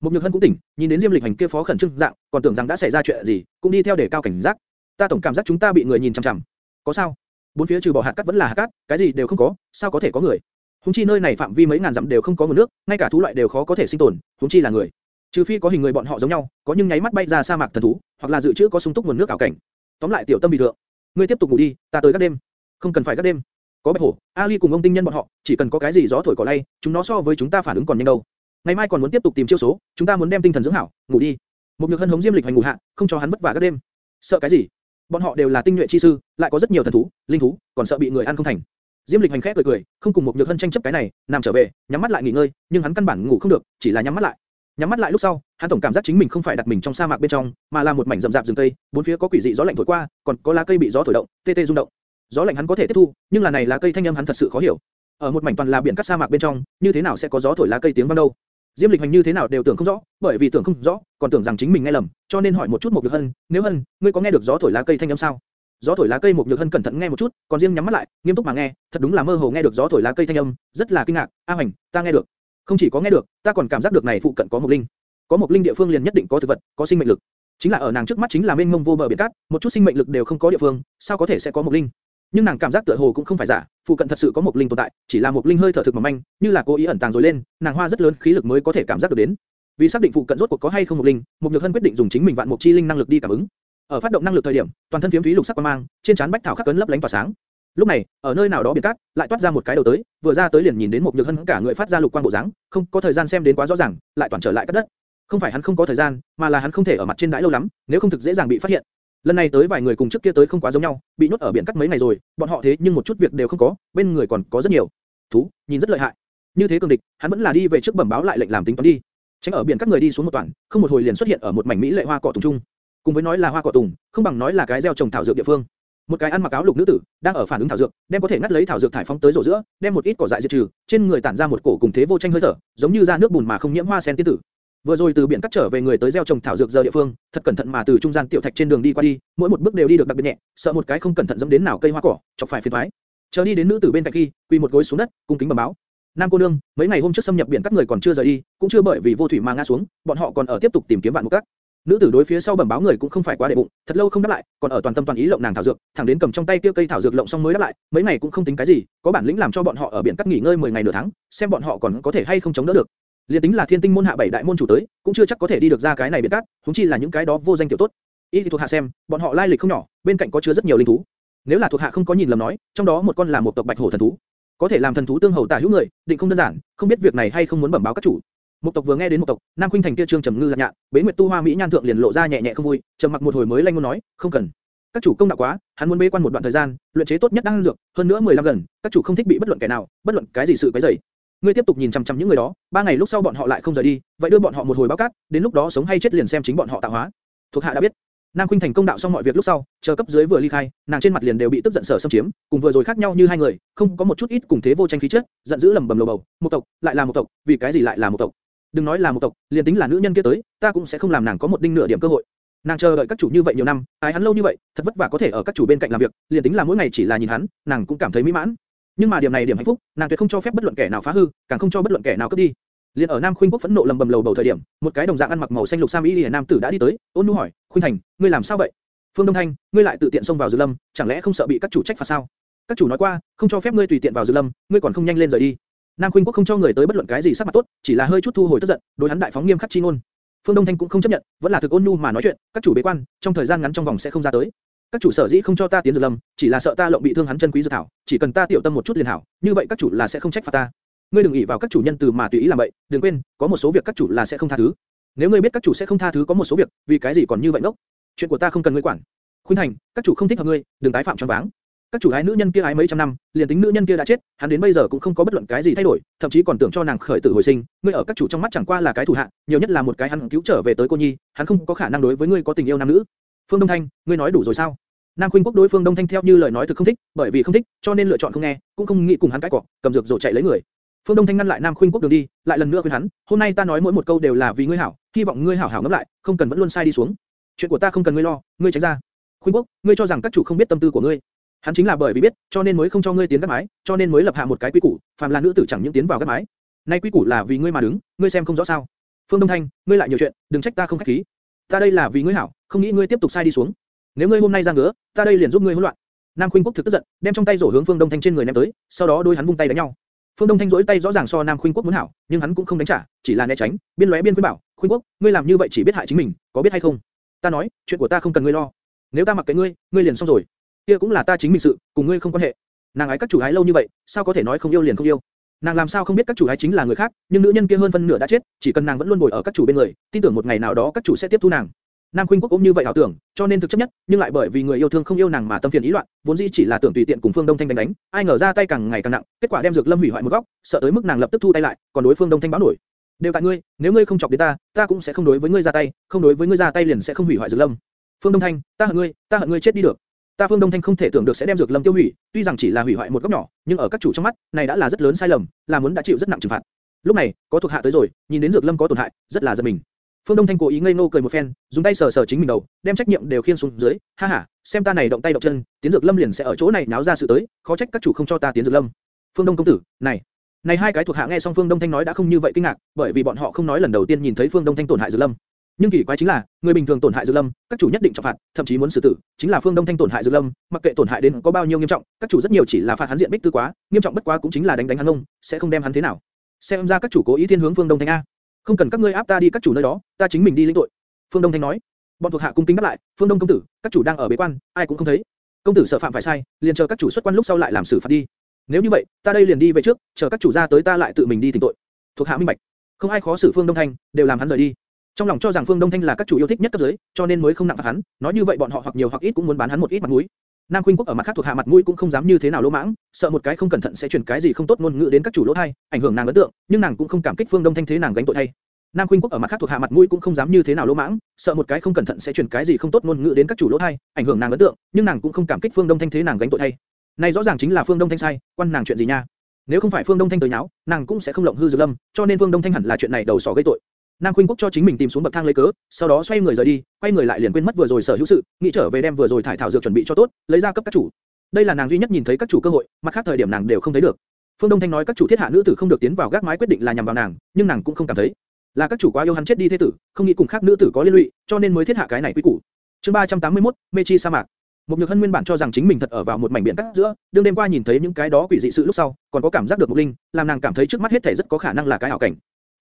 Mục Nhược Hân cũng tỉnh, nhìn đến Diêm Lịch Hành kia phó khẩn trương dạng, còn tưởng rằng đã xảy ra chuyện gì, cũng đi theo để cao cảnh giác. Ta tổng cảm giác chúng ta bị người nhìn chằm chằm. Có sao? Bốn phía trừ bỏ hạt cát vẫn là hạt cát, cái gì đều không có, sao có thể có người? Chúng chi nơi này phạm vi mấy ngàn dặm đều không có nguồn nước, ngay cả thú loại đều khó có thể sinh tồn, chúng chi là người. Trừ phi có hình người bọn họ giống nhau, có nhưng nháy mắt bay ra sa mạc thần thú, hoặc là dự trữ có sung túc nguồn nước ảo cảnh. Tóm lại tiểu tâm bị thượng, ngươi tiếp tục ngủ đi, ta tới các đêm. Không cần phải các đêm. Có bạch hổ, Ali cùng ông tinh nhân bọn họ, chỉ cần có cái gì gió thổi cỏ lay, chúng nó so với chúng ta phản ứng còn nhanh đâu. Ngày mai còn muốn tiếp tục tìm chiêu số, chúng ta muốn đem tinh thần dưỡng hảo, ngủ đi. Một nhược hân hống diêm lịch hành ngủ hạ, không cho hắn vất vả các đêm. Sợ cái gì? Bọn họ đều là tinh nhuệ chi sư, lại có rất nhiều thần thú, linh thú, còn sợ bị người ăn không thành. Diêm Lịch hành khẽ cười cười, không cùng một nhược hân tranh chấp cái này, nằm trở về, nhắm mắt lại nghỉ ngơi, nhưng hắn căn bản ngủ không được, chỉ là nhắm mắt lại. Nhắm mắt lại lúc sau, hắn tổng cảm giác chính mình không phải đặt mình trong sa mạc bên trong, mà là một mảnh rậm rạp rừng cây, bốn phía có quỷ dị gió lạnh thổi qua, còn có lá cây bị gió thổi động, tê tê rung động. Gió lạnh hắn có thể tiếp thu, nhưng là này lá cây thanh âm hắn thật sự khó hiểu. Ở một mảnh toàn là biển cát sa mạc bên trong, như thế nào sẽ có gió thổi lá cây tiếng vang đâu? Diêm Lịch Hành như thế nào đều tưởng không rõ, bởi vì tưởng không rõ, còn tưởng rằng chính mình nghe lầm, cho nên hỏi một chút một nhược hân, nếu hân, ngươi có nghe được gió thổi lá cây thanh âm sao? Gió thổi lá cây một nhược hân cẩn thận nghe một chút, còn riêng nhắm mắt lại, nghiêm túc mà nghe, thật đúng là mơ hồ nghe được gió thổi lá cây thanh âm, rất là kinh ngạc. A Hành, ta nghe được. Không chỉ có nghe được, ta còn cảm giác được này phụ cận có một linh. Có một linh địa phương liền nhất định có thực vật, có sinh mệnh lực. Chính là ở nàng trước mắt chính là mênh mông vô bờ biển cát, một chút sinh mệnh lực đều không có địa phương, sao có thể sẽ có một linh? Nhưng nàng cảm giác tựa hồ cũng không phải giả, phụ cận thật sự có một linh tồn tại, chỉ là một linh hơi thở thực mỏng manh, như là cố ý ẩn tàng rồi lên, nàng hoa rất lớn khí lực mới có thể cảm giác được đến. Vì xác định phụ cận rốt cuộc có hay không một linh, một nhược hân quyết định dùng chính mình vạn mục chi linh năng lực đi cảm ứng. Ở phát động năng lực thời điểm, toàn thân phiếm thúy lục sắc quang mang, trên trán bách thảo khắc cấn lấp lánh tỏa sáng. Lúc này, ở nơi nào đó biển cát, lại toát ra một cái đầu tới, vừa ra tới liền nhìn đến một nhược hân cả người phát ra lục quang bộ dáng, không có thời gian xem đến quá rõ ràng, lại toàn trở lại cắt đất. Không phải hắn không có thời gian, mà là hắn không thể ở mặt trên đãi lâu lắm, nếu không thực dễ dàng bị phát hiện. Lần này tới vài người cùng trước kia tới không quá giống nhau, bị nhốt ở biển cát mấy ngày rồi, bọn họ thế nhưng một chút việc đều không có, bên người còn có rất nhiều thú, nhìn rất lợi hại. Như thế cường địch, hắn vẫn là đi về trước bẩm báo lại lệnh làm tính toán đi. Tránh ở biển các người đi xuống một toàn, không một hồi liền xuất hiện ở một mảnh mỹ lệ hoa cỏ tùng trung. Cùng với nói là hoa cỏ tùng, không bằng nói là cái gieo trồng thảo dược địa phương. Một cái ăn mặc áo lục nữ tử, đang ở phản ứng thảo dược, đem có thể ngắt lấy thảo dược thải phóng tới rổ giữa, đem một ít cỏ dại diệt trừ, trên người tản ra một cổ cùng thế vô tranh hơi thở, giống như ra nước bùn mà không nhiễm hoa sen tiên tử. Vừa rồi từ biển cắt trở về người tới gieo trồng thảo dược giờ địa phương, thật cẩn thận mà từ trung gian tiểu thạch trên đường đi qua đi, mỗi một bước đều đi được đặc biệt nhẹ, sợ một cái không cẩn thận dẫm đến nào cây hoa cỏ, chọc phải phiền toái. Chờ đi đến nữ tử bên cạnh khi, quỳ một gối xuống đất, cung kính bẩm báo. Nam cô nương, mấy ngày hôm trước xâm nhập biển các người còn chưa rời đi, cũng chưa bởi vì vô thủy mà ngã xuống, bọn họ còn ở tiếp tục tìm kiếm vạn mục các. Nữ tử đối phía sau bẩm báo người cũng không phải quá để bụng, thật lâu không đáp lại, còn ở toàn tâm toàn ý lộng nàng thảo dược, thẳng đến cầm trong tay kia cây thảo dược lộng xong mới đáp lại, mấy ngày cũng không tính cái gì, có bản lĩnh làm cho bọn họ ở biển cắt nghỉ ngơi 10 ngày nửa tháng, xem bọn họ còn có thể hay không chống đỡ được. Liên tính là thiên tinh môn hạ bảy đại môn chủ tới, cũng chưa chắc có thể đi được ra cái này biển cát, huống chi là những cái đó vô danh tiểu tốt. Ý thì thuộc hạ xem, bọn họ lai lịch không nhỏ, bên cạnh có chứa rất nhiều linh thú. Nếu là thuộc hạ không có nhìn lầm nói, trong đó một con là một tộc bạch hổ thần thú, có thể làm thần thú tương hầu tả hữu người, định không đơn giản, không biết việc này hay không muốn bẩm báo các chủ. Một tộc vừa nghe đến một tộc, Nam Khuynh Thành kia trương trầm ngư lạc nhạn, Bế Nguyệt Tu Hoa Mỹ nhan thượng liền lộ ra nhẹ nhẹ không vui, trầm mặc một hồi mới lanh muốn nói, không cần. Các chủ công đạo quá, hắn muốn bế quan một đoạn thời gian, luyện chế tốt nhất đang dược, hơn nữa 15 lần, các chủ không thích bị bất luận kẻ nào, bất luận cái gì sự quấy rầy. Ngươi tiếp tục nhìn chằm chằm những người đó, ba ngày lúc sau bọn họ lại không rời đi, vậy đưa bọn họ một hồi báo cát, đến lúc đó sống hay chết liền xem chính bọn họ tạo hóa. Thuộc hạ đã biết. Nam Khuynh Thành công đạo xong mọi việc lúc sau, chờ cấp dưới vừa ly khai, nàng trên mặt liền đều bị tức giận sở xâm chiếm, cùng vừa rồi khác nhau như hai người, không có một chút ít cùng thế vô tranh khí chất, giận dữ lầm bầm lầu bầu, một tộc, lại là một tộc, vì cái gì lại là một tộc? Đừng nói là một tộc, liền tính là nữ nhân kia tới, ta cũng sẽ không làm nàng có một đinh nửa điểm cơ hội. Nàng chờ đợi các chủ như vậy nhiều năm, ái hắn lâu như vậy, thật vất vả có thể ở các chủ bên cạnh làm việc, liền tính là mỗi ngày chỉ là nhìn hắn, nàng cũng cảm thấy mỹ mãn. Nhưng mà điểm này điểm hạnh phúc, nàng tuyệt không cho phép bất luận kẻ nào phá hư, càng không cho bất luận kẻ nào cướp đi. Liên ở Nam Khuynh Quốc phẫn nộ lầm bầm lầu bầu thời điểm, một cái đồng dạng ăn mặc màu xanh lục sam y liền nam tử đã đi tới, ôn nhu hỏi, Khuynh Thành, ngươi làm sao vậy? Phương Đông Thanh, ngươi lại tự tiện xông vào Dư Lâm, chẳng lẽ không sợ bị các chủ trách phạt sao? Các chủ nói qua, không cho phép ngươi tùy tiện vào Dư Lâm, ngươi còn không nhanh lên rời đi. Nam Khuynh Quốc không cho người tới bất luận cái gì sắc mặt tốt, chỉ là hơi chút thu hồi tức giận, đối hắn đại phóng nghiêm khắc chi ngôn. Phương Đông Thanh cũng không chấp nhận, vẫn là thực ôn nhu mà nói chuyện, các chủ bế quan, trong thời gian ngắn trong vòng sẽ không ra tới. các chủ sở dĩ không cho ta tiến dược lâm, chỉ là sợ ta lộng bị thương hắn chân quý dược thảo, chỉ cần ta tiểu tâm một chút liền hảo, như vậy các chủ là sẽ không trách phạt ta. Ngươi đừng ỷ vào các chủ nhân từ mà tùy ý làm vậy, đừng quên, có một số việc các chủ là sẽ không tha thứ. Nếu ngươi biết các chủ sẽ không tha thứ có một số việc, vì cái gì còn như vậy ngốc? Chuyện của ta không cần ngươi quản. Khuynh Thành, các chủ không thích hợp ngươi, đừng tái phạm choáng váng. Các chủ ái nữ nhân kia ái mấy trăm năm, liền tính nữ nhân kia đã chết, hắn đến bây giờ cũng không có bất luận cái gì thay đổi, thậm chí còn tưởng cho nàng khởi tử hồi sinh. Ngươi ở các chủ trong mắt chẳng qua là cái thủ hạ, nhiều nhất là một cái hắn cứu trở về tới cô nhi, hắn không có khả năng đối với ngươi có tình yêu nam nữ. Phương Đông Thanh, ngươi nói đủ rồi sao? Nam Khuynh Quốc đối Phương Đông Thanh theo như lời nói thực không thích, bởi vì không thích, cho nên lựa chọn không nghe, cũng không nghĩ cùng hắn cãi cọ, cầm dược rồi chạy lấy người. Phương Đông Thanh ngăn lại Nam Khuynh Quốc đường đi, lại lần nữa khuyên hắn, hôm nay ta nói mỗi một câu đều là vì ngươi hảo, hy vọng ngươi hảo hảo ngẫm lại, không cần vẫn luôn sai đi xuống. Chuyện của ta không cần ngươi lo, ngươi tránh ra. Khuynh Quốc, ngươi cho rằng các chủ không biết tâm tư của ngươi. Hắn chính là bởi vì biết, cho nên mới không cho ngươi tiến gác mái, cho nên mới lập hạ một cái quy củ, phàm là nữ tử chẳng những tiến vào gác mái. Nay quy củ là vì ngươi mà đứng, ngươi xem không rõ sao? Phương Đông Thanh, ngươi lại nhiều chuyện, đừng trách ta không khách khí. Ta đây là vì ngươi hảo, không nghĩ ngươi tiếp tục sai đi xuống. Nếu ngươi hôm nay ra ngứa, ta đây liền giúp ngươi hỗn loạn. Nam Khuynh Quốc thực tức giận, đem trong tay rổ hướng Phương Đông Thanh trên người ném tới, sau đó đôi hắn vung tay đánh nhau. Phương Đông Thanh duỗi tay rõ ràng so Nam Khuynh Quốc muốn hảo, nhưng hắn cũng không đánh trả, chỉ là né tránh, biên lóe biên khuyên bảo, "Khuynh Quốc, ngươi làm như vậy chỉ biết hại chính mình, có biết hay không? Ta nói, chuyện của ta không cần ngươi lo. Nếu ta mặc kệ ngươi, ngươi liền xong rồi. Kia cũng là ta chính mình sự, cùng ngươi không quan hệ." Nàng ái các chủ ái lâu như vậy, sao có thể nói không yêu liền không yêu? Nàng làm sao không biết các chủ ái chính là người khác, nhưng nữ nhân kia hơn phân nửa đã chết, chỉ cần nàng vẫn luôn ngồi ở các chủ bên người, tin tưởng một ngày nào đó các chủ sẽ tiếp thu nàng. Nam Khuynh Quốc ôm như vậy ảo tưởng, cho nên thực chấp nhất, nhưng lại bởi vì người yêu thương không yêu nàng mà tâm phiền ý loạn, vốn dĩ chỉ là tưởng tùy tiện cùng Phương Đông Thanh đánh đánh, ai ngờ ra tay càng ngày càng nặng, kết quả đem Dược Lâm hủy hoại một góc, sợ tới mức nàng lập tức thu tay lại, còn đối Phương Đông Thanh báo nổi. Đều tại ngươi, nếu ngươi không chọc đến ta, ta cũng sẽ không đối với ngươi ra tay, không đối với ngươi ra tay liền sẽ không hủy hoại Dược Lâm. Phương Đông Thanh, ta hận ngươi, ta hận ngươi chết đi được. Ta Phương Đông Thanh không thể tưởng được sẽ đem Dược Lâm tiêu hủy, tuy rằng chỉ là hủy hoại một góc nhỏ, nhưng ở các chủ trong mắt, này đã là rất lớn sai lầm, là muốn đã chịu rất nặng trừng phạt. Lúc này, có thuộc hạ tới rồi, nhìn đến Dược Lâm có tổn hại, rất là giật mình. Phương Đông Thanh cố ý ngây ngô cười một phen, dùng tay sờ sờ chính mình đầu, đem trách nhiệm đều khiêng xuống dưới, ha ha, xem ta này động tay động chân, tiến dược lâm liền sẽ ở chỗ này náo ra sự tới, khó trách các chủ không cho ta tiến dược lâm. Phương Đông công tử, này, này hai cái thuộc hạ nghe xong Phương Đông Thanh nói đã không như vậy kinh ngạc, bởi vì bọn họ không nói lần đầu tiên nhìn thấy Phương Đông Thanh tổn hại dược lâm. Nhưng kỳ quái chính là, người bình thường tổn hại dược lâm, các chủ nhất định trọng phạt, thậm chí muốn xử tử, chính là Phương Đông Thanh tổn hại dược lâm, mặc kệ tổn hại đến có bao nhiêu nghiêm trọng, các chủ rất nhiều chỉ là phạt hắn diện bích tư quá, nghiêm trọng bất quá cũng chính là đánh đánh hắn ông, sẽ không đem hắn thế nào. Xem ra các chủ cố ý thiên hướng Phương Đông Thanh a không cần các ngươi áp ta đi các chủ nơi đó, ta chính mình đi lĩnh tội. Phương Đông Thanh nói. Bọn thuộc hạ cung kính đáp lại, Phương Đông công tử, các chủ đang ở bế quan, ai cũng không thấy. Công tử sợ phạm phải sai, liền chờ các chủ xuất quan lúc sau lại làm xử phạt đi. Nếu như vậy, ta đây liền đi về trước, chờ các chủ ra tới ta lại tự mình đi thỉnh tội. Thuộc hạ minh bạch, không ai khó xử Phương Đông Thanh, đều làm hắn rời đi. Trong lòng cho rằng Phương Đông Thanh là các chủ yêu thích nhất cấp dưới, cho nên mới không nặng phạt hắn, nói như vậy bọn họ hoặc nhiều hoặc ít cũng muốn bán hắn một ít mặt mũi. Nam Khuynh Quốc ở mặt khác thuộc hạ mặt mũi cũng không dám như thế nào lỗ mãng, sợ một cái không cẩn thận sẽ truyền cái gì không tốt ngôn ngữ đến các chủ lỗ thay, ảnh hưởng nàng ấn tượng, nhưng nàng cũng không cảm kích Phương Đông Thanh thế nàng gánh tội thay. Nam Khuynh Quốc ở mặt khác thuộc hạ mặt mũi cũng không dám như thế nào lỗ mãng, sợ một cái không cẩn thận sẽ truyền cái gì không tốt ngôn ngữ đến các chủ lỗ thay, ảnh hưởng nàng ấn tượng, nhưng nàng cũng không cảm kích Phương Đông Thanh thế nàng gánh tội thay. Này rõ ràng chính là Phương Đông Thanh sai, quan nàng chuyện gì nha? Nếu không phải Phương Đông Thanh tới nháo, nàng cũng sẽ không lộng hư Dược Lâm, cho nên Phương Đông Thanh hẳn là chuyện này đầu sỏ gây tội. Nam Khuynh Quốc cho chính mình tìm xuống bậc thang lấy cớ, sau đó xoay người rời đi, quay người lại liền quên mất vừa rồi sở hữu sự, nghĩ trở về đem vừa rồi thải thảo dược chuẩn bị cho tốt, lấy ra cấp các chủ. Đây là nàng duy nhất nhìn thấy các chủ cơ hội, mặt khác thời điểm nàng đều không thấy được. Phương Đông Thanh nói các chủ thiết hạ nữ tử không được tiến vào gác mái quyết định là nhằm vào nàng, nhưng nàng cũng không cảm thấy. Là các chủ quá yêu hắn chết đi thế tử, không nghĩ cùng khác nữ tử có liên lụy, cho nên mới thiết hạ cái này quy củ. Chương 381, Mê chi sa mạc. Một Nhược Hân nguyên bản cho rằng chính mình thật ở vào một mảnh biển cát giữa, đương đêm qua nhìn thấy những cái đó quỷ dị sự lúc sau, còn có cảm giác được một linh, làm nàng cảm thấy trước mắt hết thảy rất có khả năng là cái ảo cảnh.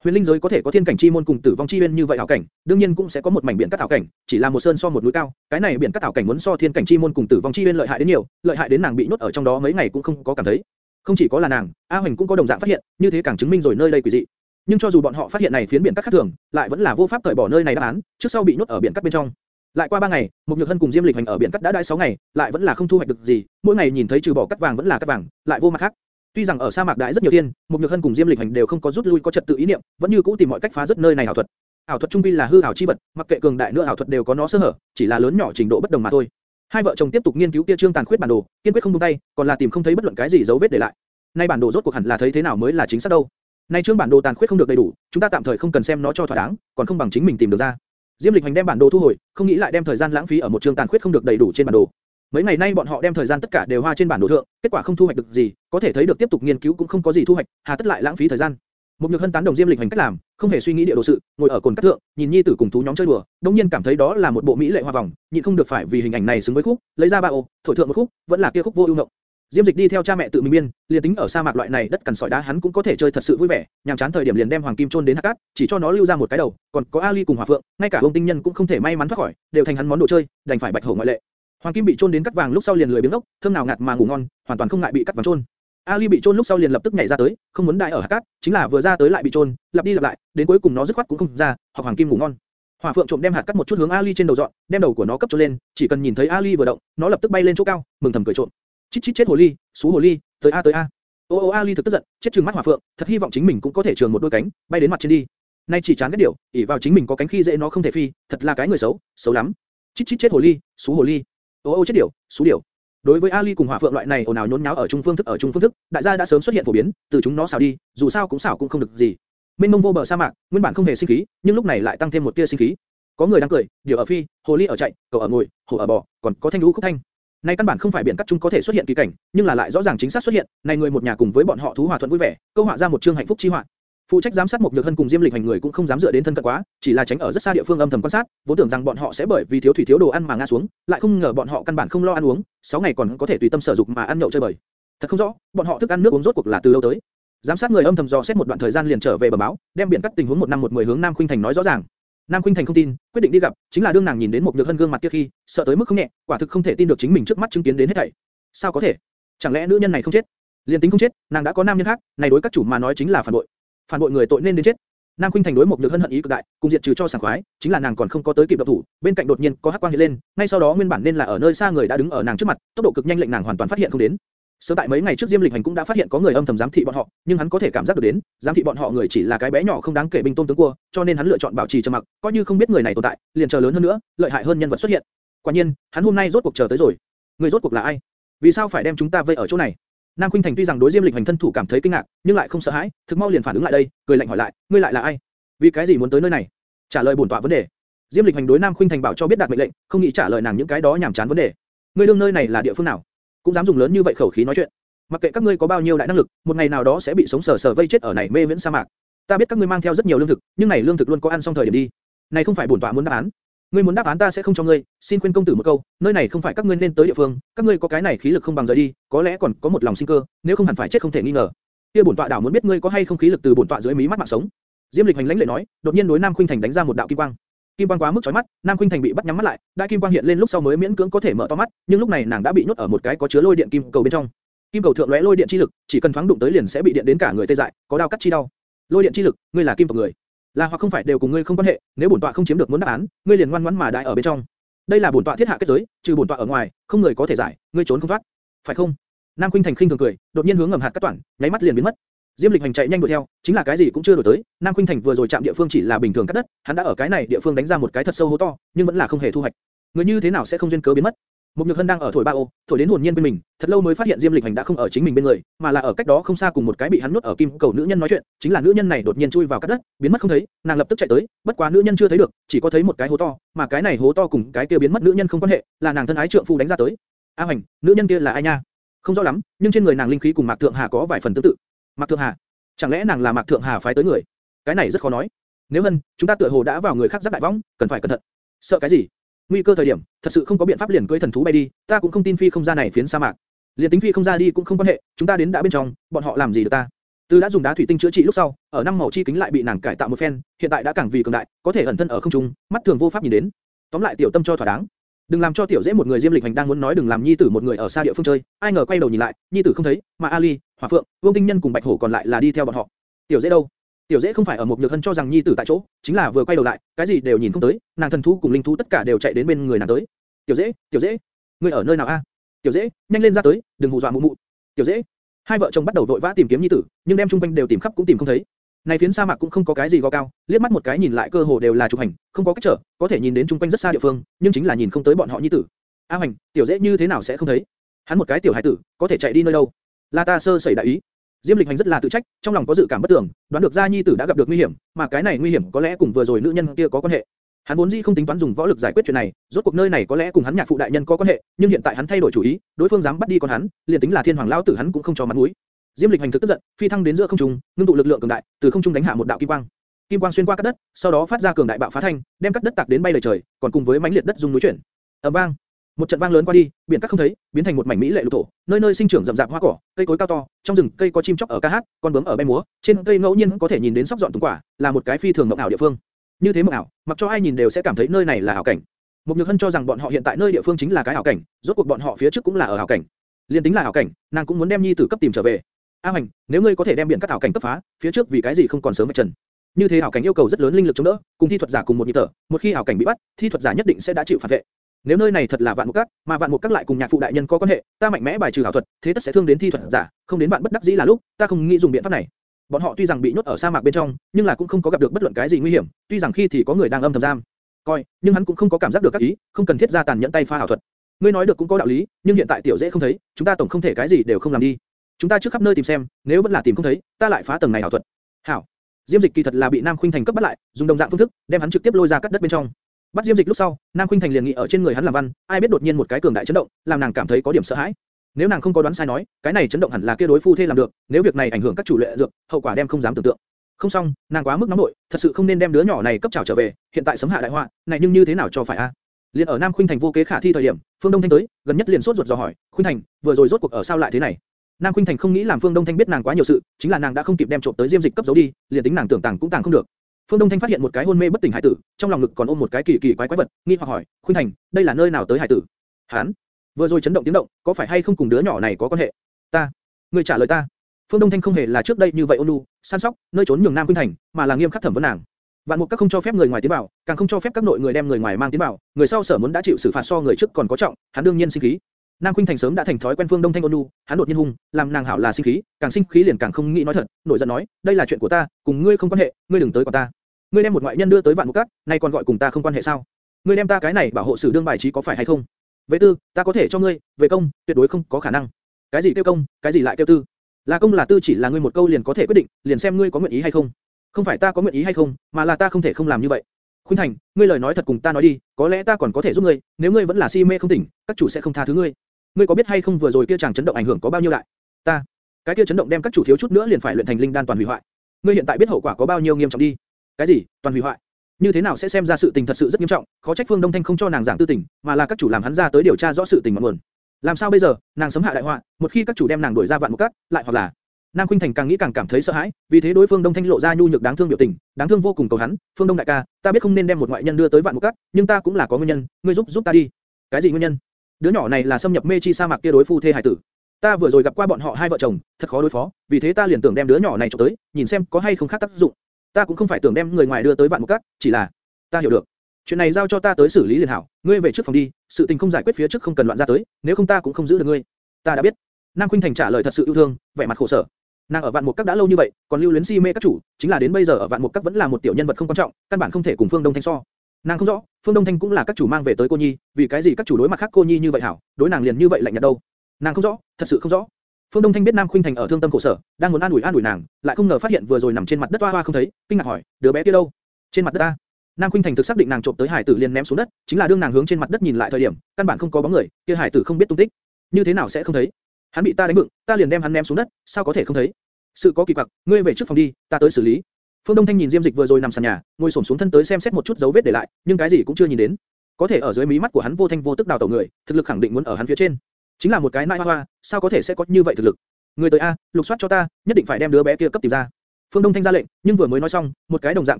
Huyền linh giới có thể có thiên cảnh chi môn cùng tử vong chi uyên như vậy ảo cảnh, đương nhiên cũng sẽ có một mảnh biển cát ảo cảnh, chỉ là một sơn so một núi cao, cái này biển cát ảo cảnh muốn so thiên cảnh chi môn cùng tử vong chi uyên lợi hại đến nhiều, lợi hại đến nàng bị nhốt ở trong đó mấy ngày cũng không có cảm thấy. Không chỉ có là nàng, A Hoành cũng có đồng dạng phát hiện, như thế càng chứng minh rồi nơi đây quỷ dị. Nhưng cho dù bọn họ phát hiện này phiến biển cát khác thường, lại vẫn là vô pháp cởi bỏ nơi này đáp án, trước sau bị nhốt ở biển cát bên trong. Lại qua 3 ngày, một Nhược Hân cùng Diêm Lịch Hành ở biển cát đã đãi 6 ngày, lại vẫn là không thu hoạch được gì, mỗi ngày nhìn thấy trừ bỏ cát vàng vẫn là cát vàng, lại vô mặt khác. Tuy rằng ở sa mạc đại rất nhiều thiên, một Nhược Hân cùng Diêm Lịch Hành đều không có rút lui có trật tự ý niệm, vẫn như cũ tìm mọi cách phá rất nơi này ảo thuật. Ảo thuật trung quy là hư ảo chi vật, mặc kệ cường đại nữa ảo thuật đều có nó sơ hở, chỉ là lớn nhỏ trình độ bất đồng mà thôi. Hai vợ chồng tiếp tục nghiên cứu kia trương tàn khuyết bản đồ, kiên quyết không buông tay, còn là tìm không thấy bất luận cái gì dấu vết để lại. Nay bản đồ rốt cuộc hẳn là thấy thế nào mới là chính xác đâu? Nay trương bản đồ tàn khuyết không được đầy đủ, chúng ta tạm thời không cần xem nó cho thỏa đáng, còn không bằng chính mình tìm được ra. Diêm Lịch Hành đem bản đồ thu hồi, không nghĩ lại đem thời gian lãng phí ở một trương tàn khuyết không được đầy đủ trên bản đồ. Mấy ngày nay bọn họ đem thời gian tất cả đều hoa trên bản đồ thượng, kết quả không thu hoạch được gì, có thể thấy được tiếp tục nghiên cứu cũng không có gì thu hoạch, hà tất lại lãng phí thời gian. Một nhược hân tán đồng Diêm Lịch Hành cách làm, không hề suy nghĩ địa đồ sự, ngồi ở cồn cắt thượng, nhìn nhi tử cùng thú nhóm chơi đùa, đống nhiên cảm thấy đó là một bộ mỹ lệ hoa vòng, nhịn không được phải vì hình ảnh này xứng với khúc, lấy ra ba ô, thổi thượng một khúc, vẫn là kia khúc vô ưu nộ. Diêm Dịch đi theo cha mẹ tự mình biên, liền tính ở sa mạc loại này đất cằn sỏi đá hắn cũng có thể chơi thật sự vui vẻ, nhàm chán thời điểm liền đem hoàng kim chôn đến hắc cát, chỉ cho nó lưu ra một cái đầu, còn có Ali cùng Hỏa Phượng, ngay cả ông tinh nhân cũng không thể may mắn thoát khỏi, đều thành hắn món đồ chơi, đành phải bạch hổ ngoại lệ. Hoàng kim bị trôn đến cắt vàng lúc sau liền lười biếng ốc, thơm nào ngạt mà ngủ ngon, hoàn toàn không ngại bị cắt vàng trôn. Ali bị trôn lúc sau liền lập tức nhảy ra tới, không muốn đại ở hạt cát, chính là vừa ra tới lại bị trôn, lặp đi lặp lại, đến cuối cùng nó dứt khoát cũng không ra, hoặc hoàng kim ngủ ngon. Hỏa Phượng trộm đem hạt cát một chút hướng Ali trên đầu dọn, đem đầu của nó cấp cho lên, chỉ cần nhìn thấy Ali vừa động, nó lập tức bay lên chỗ cao, mừng thầm cười trộm. Chít chít chết hồ ly, xú hồ ly, tới a tới a. Ô ô Ali thực tức giận, chết trừng mắt Hỏa Phượng, thật hy vọng chính mình cũng có thể trường một đôi cánh, bay đến mặt trên đi. Nay chỉ chán cái điều, ỷ vào chính mình có cánh khi dễ nó không thể phi, thật là cái người xấu, xấu lắm. Chít chít chết hồ ly, xú hồ ly. Ô ô chết điểu, xú điểu. Đối với Ali cùng Hỏa Phượng loại này ồn ào nhốn nháo ở trung phương thức ở trung phương thức, đại gia đã sớm xuất hiện phổ biến, từ chúng nó xảo đi, dù sao cũng xảo cũng không được gì. Mênh mông vô bờ sa mạc, nguyên bản không hề sinh khí, nhưng lúc này lại tăng thêm một tia sinh khí. Có người đang cười, điều ở phi, hồ ly ở chạy, cậu ở ngồi, hổ ở bò, còn có thanh lũ khúc thanh. Này căn bản không phải biển cắt chúng có thể xuất hiện kỳ cảnh, nhưng là lại rõ ràng chính xác xuất hiện. Này người một nhà cùng với bọn họ thú hòa thuận vui vẻ, câu họa ra một chương hạnh phúc chi họa. Phụ trách giám sát một nhược hân cùng Diêm Lịch hành người cũng không dám dựa đến thân cận quá, chỉ là tránh ở rất xa địa phương âm thầm quan sát, vốn tưởng rằng bọn họ sẽ bởi vì thiếu thủy thiếu đồ ăn mà ngã xuống, lại không ngờ bọn họ căn bản không lo ăn uống, 6 ngày còn có thể tùy tâm sở dục mà ăn nhậu chơi bời. Thật không rõ, bọn họ thức ăn nước uống rốt cuộc là từ đâu tới. Giám sát người âm thầm dò xét một đoạn thời gian liền trở về bẩm báo, đem biển cắt tình huống một năm một mười hướng Nam Khuynh Thành nói rõ ràng. Nam Khuynh Thành không tin, quyết định đi gặp, chính là đương nàng nhìn đến một nhược hân gương mặt kia khi, sợ tới mức không nhẹ, quả thực không thể tin được chính mình trước mắt chứng kiến đến hết thảy. Sao có thể? Chẳng lẽ nữ nhân này không chết? Liên tính không chết, nàng đã có nam nhân khác, này đối các chủ mà nói chính là phản bội. Phản bội người tội nên đến chết. Nam Khuynh Thành đối một nhược hân hận ý cực đại, cùng diệt trừ cho sảng khoái, chính là nàng còn không có tới kịp động thủ, bên cạnh đột nhiên có hắc quang hiện lên, ngay sau đó nguyên bản nên là ở nơi xa người đã đứng ở nàng trước mặt, tốc độ cực nhanh lệnh nàng hoàn toàn phát hiện không đến. Sớm tại mấy ngày trước Diêm Lịch Hành cũng đã phát hiện có người âm thầm giám thị bọn họ, nhưng hắn có thể cảm giác được đến, giám thị bọn họ người chỉ là cái bé nhỏ không đáng kể binh tôn tướng cua, cho nên hắn lựa chọn bảo trì trầm mặc, coi như không biết người này tồn tại, liền chờ lớn hơn nữa, lợi hại hơn nhân vật xuất hiện. Quả nhiên, hắn hôm nay rốt cuộc chờ tới rồi. Người rốt cuộc là ai? Vì sao phải đem chúng ta vây ở chỗ này? Nam Khuynh Thành tuy rằng đối Diêm Lịch Hành thân thủ cảm thấy kinh ngạc, nhưng lại không sợ hãi, thực mau liền phản ứng lại đây, cười lạnh hỏi lại, ngươi lại là ai? Vì cái gì muốn tới nơi này? Trả lời bổn tọa vấn đề. Diêm Lịch Hành đối Nam Khuynh Thành bảo cho biết đạt mệnh lệnh, không nghĩ trả lời nàng những cái đó nhảm chán vấn đề. Ngươi đương nơi này là địa phương nào? Cũng dám dùng lớn như vậy khẩu khí nói chuyện. Mặc kệ các ngươi có bao nhiêu đại năng lực, một ngày nào đó sẽ bị sống sờ sờ vây chết ở này mê viễn sa mạc. Ta biết các ngươi mang theo rất nhiều lương thực, nhưng này lương thực luôn có ăn xong thời điểm đi. Này không phải bổn tọa muốn đáp án. Ngươi muốn đáp án ta sẽ không cho ngươi, xin khuyên công tử một câu, nơi này không phải các ngươi nên tới địa phương, các ngươi có cái này khí lực không bằng rời đi, có lẽ còn có một lòng sinh cơ, nếu không hẳn phải chết không thể nghi ngờ. Kia bổn tọa đảo muốn biết ngươi có hay không khí lực từ bổn tọa dưới mí mắt mạng sống. Diêm Lịch hành lãnh lệ nói, đột nhiên đối Nam Khuynh Thành đánh ra một đạo kim quang. Kim quang quá mức chói mắt, Nam Khuynh Thành bị bắt nhắm mắt lại, đại kim quang hiện lên lúc sau mới miễn cưỡng có thể mở to mắt, nhưng lúc này nàng đã bị nhốt ở một cái có chứa lôi điện kim cầu bên trong. Kim cầu thượng lóe lôi điện chi lực, chỉ cần thoáng đụng tới liền sẽ bị điện đến cả người tê dại, có đau cắt chi đau. Lôi điện chi lực, ngươi là kim tộc người, là hoặc không phải đều cùng ngươi không quan hệ, nếu bổn tọa không chiếm được muốn đáp án, ngươi liền ngoan ngoãn mà đại ở bên trong. Đây là bổn tọa thiết hạ kết giới, trừ bổn tọa ở ngoài, không người có thể giải, ngươi trốn không thoát, phải không? Nam Khuynh Thành khinh thường cười, đột nhiên hướng ngầm hạt cắt toàn, nháy mắt liền biến mất. Diêm Lịch hành chạy nhanh đuổi theo, chính là cái gì cũng chưa đuổi tới. Nam Khuynh Thành vừa rồi chạm địa phương chỉ là bình thường cắt đất, hắn đã ở cái này địa phương đánh ra một cái thật sâu hố to, nhưng vẫn là không hề thu hoạch. Người như thế nào sẽ không duyên cớ biến mất? Một Nhược Hân đang ở thổi ba ô, thổi đến hồn nhiên bên mình, thật lâu mới phát hiện Diêm Lịch Hành đã không ở chính mình bên người, mà là ở cách đó không xa cùng một cái bị hắn nuốt ở kim cầu nữ nhân nói chuyện, chính là nữ nhân này đột nhiên chui vào cát đất, biến mất không thấy, nàng lập tức chạy tới, bất quá nữ nhân chưa thấy được, chỉ có thấy một cái hố to, mà cái này hố to cùng cái kia biến mất nữ nhân không quan hệ, là nàng thân ái trượng phu đánh ra tới. A Hành, nữ nhân kia là ai nha? Không rõ lắm, nhưng trên người nàng linh khí cùng Mạc Thượng Hà có vài phần tương tự. Mạc Thượng Hà, chẳng lẽ nàng là Mạc Thượng Hà phái tới người? Cái này rất khó nói. Nếu Hân, chúng ta tựa hồ đã vào người khác giáp đại võng, cần phải cẩn thận. Sợ cái gì? Nguy cơ thời điểm, thật sự không có biện pháp liền cưỡi thần thú bay đi, ta cũng không tin phi không ra này phiến sa mạc. Liên tính phi không ra đi cũng không quan hệ, chúng ta đến đã bên trong, bọn họ làm gì được ta? Từ đã dùng đá thủy tinh chữa trị lúc sau, ở năm màu chi kính lại bị nàng cải tạo một phen, hiện tại đã càng vì cường đại, có thể ẩn thân ở không trung, mắt thường vô pháp nhìn đến. Tóm lại tiểu tâm cho thỏa đáng. Đừng làm cho tiểu dễ một người diêm lịch hành đang muốn nói đừng làm nhi tử một người ở xa địa phương chơi, ai ngờ quay đầu nhìn lại, nhi tử không thấy, mà Ali, Hỏa Phượng, Vương Tinh Nhân cùng Bạch Hổ còn lại là đi theo bọn họ. Tiểu dễ đâu? Tiểu dễ không phải ở một nhược hân cho rằng nhi tử tại chỗ, chính là vừa quay đầu lại, cái gì đều nhìn không tới, nàng thần thú cùng linh thú tất cả đều chạy đến bên người nàng tới. Tiểu dễ, tiểu dễ, ngươi ở nơi nào a? Tiểu dễ, nhanh lên ra tới, đừng hù dọa mụ mụ. Tiểu dễ, hai vợ chồng bắt đầu vội vã tìm kiếm nhi tử, nhưng đem Chung quanh đều tìm khắp cũng tìm không thấy. Này phiến sa mạc cũng không có cái gì gò cao, liếc mắt một cái nhìn lại cơ hồ đều là chụp hành, không có cách trở, có thể nhìn đến Chung quanh rất xa địa phương, nhưng chính là nhìn không tới bọn họ nhi tử. A hành, tiểu dễ như thế nào sẽ không thấy? Hắn một cái tiểu hải tử, có thể chạy đi nơi đâu? Là ta sơ sẩy đại ý. Diêm Lịch Hành rất là tự trách, trong lòng có dự cảm bất tường, đoán được gia nhi tử đã gặp được nguy hiểm, mà cái này nguy hiểm có lẽ cùng vừa rồi nữ nhân kia có quan hệ. Hắn vốn dĩ không tính toán dùng võ lực giải quyết chuyện này, rốt cuộc nơi này có lẽ cùng hắn nhạc phụ đại nhân có quan hệ, nhưng hiện tại hắn thay đổi chủ ý, đối phương dám bắt đi con hắn, liền tính là thiên hoàng lão tử hắn cũng không cho mặt mũi. Diêm Lịch Hành thực tức giận, phi thăng đến giữa không trung, ngưng tụ lực lượng cường đại, từ không trung đánh hạ một đạo kim quang. Kim quang xuyên qua cát đất, sau đó phát ra cường đại bạo phá thanh, đem cát đất tạc đến bay lên trời, còn cùng với mãnh liệt đất rung núi chuyển. ầm vang, một trận vang lớn qua đi, biển cát không thấy, biến thành một mảnh mỹ lệ lục thổ, nơi nơi sinh trưởng rậm rạp hoa cỏ, cây cối cao to, trong rừng cây có chim chóc ở ca hát, con bướm ở bay múa, trên cây ngẫu nhiên có thể nhìn đến sóc dọn tùng quả, là một cái phi thường mộng ảo địa phương. Như thế mộng ảo, mặc cho ai nhìn đều sẽ cảm thấy nơi này là ảo cảnh. Mục Nhược Hân cho rằng bọn họ hiện tại nơi địa phương chính là cái ảo cảnh, rốt cuộc bọn họ phía trước cũng là ở ảo cảnh. Liên tính là ảo cảnh, nàng cũng muốn đem nhi tử cấp tìm trở về. A Hoành, nếu ngươi có thể đem biển cát ảo cảnh cấp phá, phía trước vì cái gì không còn sớm vạch trần? Như thế ảo cảnh yêu cầu rất lớn linh lực chống đỡ, cùng thi thuật giả cùng một nhịp thở, một khi ảo cảnh bị bắt, thi thuật giả nhất định sẽ đã chịu phản vệ. Nếu nơi này thật là vạn mục các, mà vạn mục các lại cùng nhạc phụ đại nhân có quan hệ, ta mạnh mẽ bài trừ hảo thuật, thế tất sẽ thương đến thi thuật giả, không đến vạn bất đắc dĩ là lúc, ta không nghĩ dùng biện pháp này. Bọn họ tuy rằng bị nhốt ở sa mạc bên trong, nhưng là cũng không có gặp được bất luận cái gì nguy hiểm, tuy rằng khi thì có người đang âm thầm giam coi, nhưng hắn cũng không có cảm giác được các ý, không cần thiết ra tàn nhẫn tay pha hảo thuật. Ngươi nói được cũng có đạo lý, nhưng hiện tại tiểu dễ không thấy, chúng ta tổng không thể cái gì đều không làm đi. Chúng ta trước khắp nơi tìm xem, nếu vẫn là tìm không thấy, ta lại phá tầng này hảo thuật. Hảo. Diêm Dịch kỳ thật là bị Nam Khuynh Thành cấp bắt lại, dùng đồng dạng phương thức, đem hắn trực tiếp lôi ra cắt đất bên trong. Bắt Diêm Dịch lúc sau, Nam Khuynh Thành liền nghĩ ở trên người hắn làm văn, ai biết đột nhiên một cái cường đại chấn động, làm nàng cảm thấy có điểm sợ hãi. Nếu nàng không có đoán sai nói, cái này chấn động hẳn là kia đối phu thê làm được, nếu việc này ảnh hưởng các chủ luyện dược, hậu quả đem không dám tưởng tượng. Không xong, nàng quá mức nóng nội, thật sự không nên đem đứa nhỏ này cấp trảo trở về, hiện tại sấm hạ đại họa, này nhưng như thế nào cho phải a? Liên ở Nam Khuynh Thành vô kế khả thi thời điểm, Phương Đông Thanh tới, gần nhất liền sốt ruột dò hỏi, "Khuynh Thành, vừa rồi rốt cuộc ở sao lại thế này?" Nam Khuynh Thành không nghĩ làm Phương Đông Thanh biết nàng quá nhiều sự, chính là nàng đã không kịp đem trộm tới diêm dịch cấp giấu đi, liền tính nàng tưởng tàng cũng tàng không được. Phương Đông Thanh phát hiện một cái hôn mê bất tỉnh hải tử, trong lòng ngực còn ôm một cái kỳ kỳ quái quái vật, nghi hoặc hỏi, "Khuynh Thành, đây là nơi nào tới hải tử?" Hán, vừa rồi chấn động tiếng động, có phải hay không cùng đứa nhỏ này có quan hệ? Ta, ngươi trả lời ta. Phương Đông Thanh không hề là trước đây như vậy ôn nhu, săn sóc, nơi trốn nhường Nam Khuynh Thành, mà là nghiêm khắc thẩm vấn nàng. Vạn Mục các không cho phép người ngoài tiến vào, càng không cho phép các nội người đem người ngoài mang tiến vào, người sau sở muốn đã chịu xử phạt so người trước còn có trọng, hắn đương nhiên sinh khí. Nam Khuynh Thành sớm đã thành thói quen Phương Đông Thanh ôn nhu, hắn đột nhiên hung, làm nàng hảo là sinh khí, càng sinh khí liền càng không nghĩ nói thật, nổi giận nói, đây là chuyện của ta, cùng ngươi không quan hệ, ngươi đừng tới quả ta. Ngươi đem một ngoại nhân đưa tới Vạn Mục cát, nay còn gọi cùng ta không quan hệ sao? Ngươi đem ta cái này bảo hộ sử đương bài trí có phải hay không? Vệ tư, ta có thể cho ngươi, về công, tuyệt đối không có khả năng. Cái gì tiêu công, cái gì lại tiêu tư? Là công là tư chỉ là ngươi một câu liền có thể quyết định, liền xem ngươi có nguyện ý hay không. Không phải ta có nguyện ý hay không, mà là ta không thể không làm như vậy. Khuynh Thành, ngươi lời nói thật cùng ta nói đi, có lẽ ta còn có thể giúp ngươi, nếu ngươi vẫn là si mê không tỉnh, các chủ sẽ không tha thứ ngươi. Ngươi có biết hay không vừa rồi kia chàng chấn động ảnh hưởng có bao nhiêu đại? Ta, cái kia chấn động đem các chủ thiếu chút nữa liền phải luyện thành linh đan toàn hủy hoại. Ngươi hiện tại biết hậu quả có bao nhiêu nghiêm trọng đi? Cái gì? Toàn hủy hoại? Như thế nào sẽ xem ra sự tình thật sự rất nghiêm trọng, khó trách Phương Đông Thanh không cho nàng giảng tư tình, mà là các chủ làm hắn ra tới điều tra rõ sự tình ngọn nguồn. Làm sao bây giờ, nàng sớm hạ đại họa, một khi các chủ đem nàng đuổi ra vạn một cát, lại hoặc là Nam Khuynh Thành càng nghĩ càng cảm thấy sợ hãi, vì thế đối phương Đông Thanh lộ ra nhu nhược đáng thương biểu tình, đáng thương vô cùng cầu hắn, Phương Đông đại ca, ta biết không nên đem một ngoại nhân đưa tới vạn một cát, nhưng ta cũng là có nguyên nhân, ngươi giúp giúp ta đi. Cái gì nguyên nhân? Đứa nhỏ này là xâm nhập mê chi sa mạc kia đối phu thê hải tử. Ta vừa rồi gặp qua bọn họ hai vợ chồng, thật khó đối phó, vì thế ta liền tưởng đem đứa nhỏ này cho tới, nhìn xem có hay không khác tác dụng. Ta cũng không phải tưởng đem người ngoài đưa tới vạn một cát, chỉ là, ta hiểu được. Chuyện này giao cho ta tới xử lý liền hảo, ngươi về trước phòng đi, sự tình không giải quyết phía trước không cần loạn ra tới, nếu không ta cũng không giữ được ngươi. Ta đã biết. Nam Khuynh Thành trả lời thật sự yêu thương, vẻ mặt khổ sở. Nàng ở vạn mục các đã lâu như vậy, còn lưu luyến si mê các chủ, chính là đến bây giờ ở vạn mục các vẫn là một tiểu nhân vật không quan trọng, căn bản không thể cùng Phương Đông Thanh so. Nàng không rõ, Phương Đông Thanh cũng là các chủ mang về tới cô nhi, vì cái gì các chủ đối mặt khác cô nhi như vậy hảo, đối nàng liền như vậy lạnh nhạt đâu? Nàng không rõ, thật sự không rõ. Phương Đông Thanh biết Nam Khuynh Thành ở thương tâm khổ sở, đang muốn an ủi an ủi nàng, lại không ngờ phát hiện vừa rồi nằm trên mặt đất hoa hoa không thấy, kinh ngạc hỏi, đứa bé kia đâu? Trên mặt đất ta. Nam Khuynh Thành thực xác định nàng trộm tới hải tử liền ném xuống đất, chính là đương nàng hướng trên mặt đất nhìn lại thời điểm, căn bản không có bóng người, kia hải tử không biết tung tích. Như thế nào sẽ không thấy? Hắn bị ta đánh vựng, ta liền đem hắn ném xuống đất, sao có thể không thấy? Sự có kỳ quặc, ngươi về trước phòng đi, ta tới xử lý. Phương Đông Thanh nhìn Diêm Dịch vừa rồi nằm sàn nhà, ngồi xổm xuống thân tới xem xét một chút dấu vết để lại, nhưng cái gì cũng chưa nhìn đến. Có thể ở dưới mí mắt của hắn vô thanh vô tức đào tẩu người, thực lực khẳng định muốn ở hắn phía trên. Chính là một cái nai hoa hoa, sao có thể sẽ có như vậy thực lực? Người tới a, lục soát cho ta, nhất định phải đem đứa bé kia cấp tìm ra. Phương Đông Thanh ra lệnh, nhưng vừa mới nói xong, một cái đồng dạng